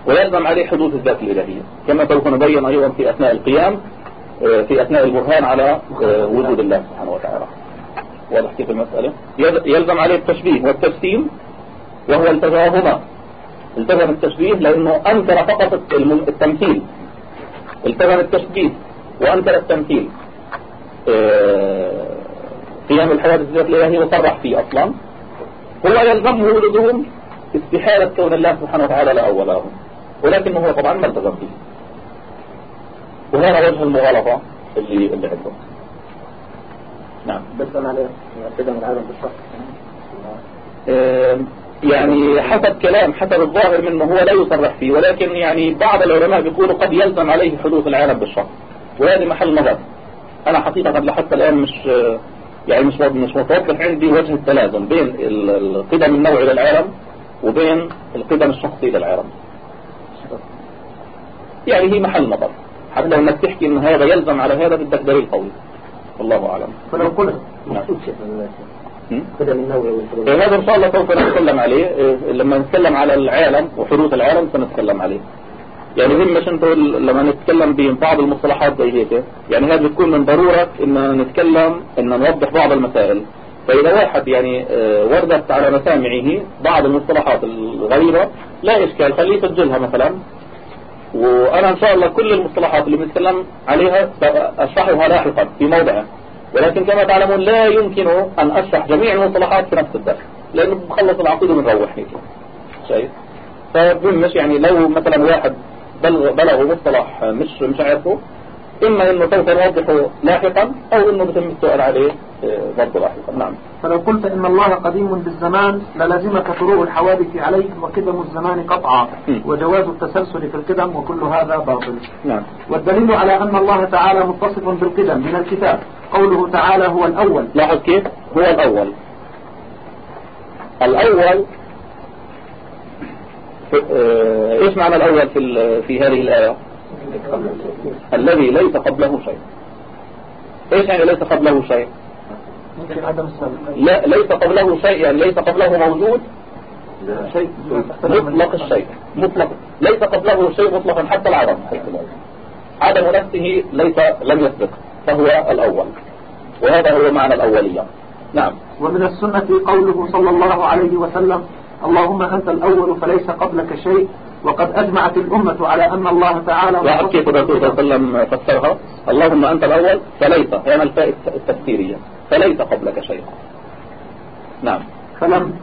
ويلزم عليه حدوث الذات الإلهية. كما سوف نبين أيضا في أثناء القيام في أثناء البرهان على وجود الله سبحانه وتعالى. واضح كيف المسألة؟ يلزم عليه التشبيه والتجسيم وهو التزاهما. التزم التشبيه لأنه أنكر فقط التمثيل. التزم التشبيه وأنكر التمثيل. قيام الحوادث الذات الإلهية وصرح فيه أصلا. هو يلزمه لزوم استحالة كون الله سبحانه وتعالى لا أول له ولكنه هو طبعا ما التزم فيه. وهذا وجه المغالطة اللي اللي عنده نعم. بس أنا كده من العالم بالشخص يعني حسب كلام حسب الظاهر منه هو لا يصرح فيه ولكن يعني بعض العلماء بيقولوا قد يلزم عليه حدوث العالم بالشخص وهذه محل نظر. أنا حقيقة لحتى الآن مش يعني مش مش متوضح عندي وجه التلازم بين القدم النوعي للعالم وبين القدم الشخصي للعالم يعني هي محل نظر. حتى إنك تحكي إن هذا يلزم على هذا بدك دليل قوي. والله أعلم. فلو قلت. قدم النوعي إيه هذا إن شاء الله سوف نتكلم عليه. إيه لما نتكلم على العالم وحدوث العالم سنتكلم عليه. يعني هم مش أنتوا لما نتكلم ببعض المصطلحات زي هيك يعني هذا بتكون من ضرورة ان نتكلم ان نوضح بعض المسائل. فإذا واحد يعني وردت على مسامعه بعض المصطلحات الغريبة لا إشكال خليه يسجلها مثلا. وأنا إن شاء الله كل المصطلحات اللي بنتكلم عليها أشرحها لاحقا في موضعها ولكن كما تعلمون لا يمكن أن أشرح جميع المصطلحات في نفس الدرس لأنه بخلص العقيدة بنروح هيك. شايف؟ فبمش يعني لو مثلا واحد بلغوا مصطلح مش مش عارفه. إما إنه سوف نوضحه لاحقا أو إنه بتم السؤال عليه برضه لاحقا. نعم. فلو قلت إن الله قديم بالزمان للازمك طروء الحوادث عليه وقدم الزمان قطعا. وجواز التسلسل في القدم وكل هذا باطل. نعم. والدليل على أن الله تعالى متصف بالقدم من الكتاب. قوله تعالى هو الأول. لاحظ كيف؟ هو الأول. الأول إيش معنى الأول في في هذه الآية. الذي ليس قبله شيء. إيش يعني ليس قبله شيء؟ لا ليس قبله شيء يعني ليس قبله موجود؟ شيء. مطلق الشيء. مطلق. ليس قبله شيء مطلقا حتى العدم عدم نفسه ليس لم يسبق فهو الأول. وهذا هو معنى الأولية. نعم. ومن السنة قوله صلى الله عليه وسلم اللهم أنت الأول فليس قبلك شيء وقد أجمعت الأمة على أن الله تعالى وكيف الرسول صلى الله عليه وسلم فسرها. اللهم أنت الأول فليس هي الفاء التفسيرية. فليس قبلك شيء. نعم. فلم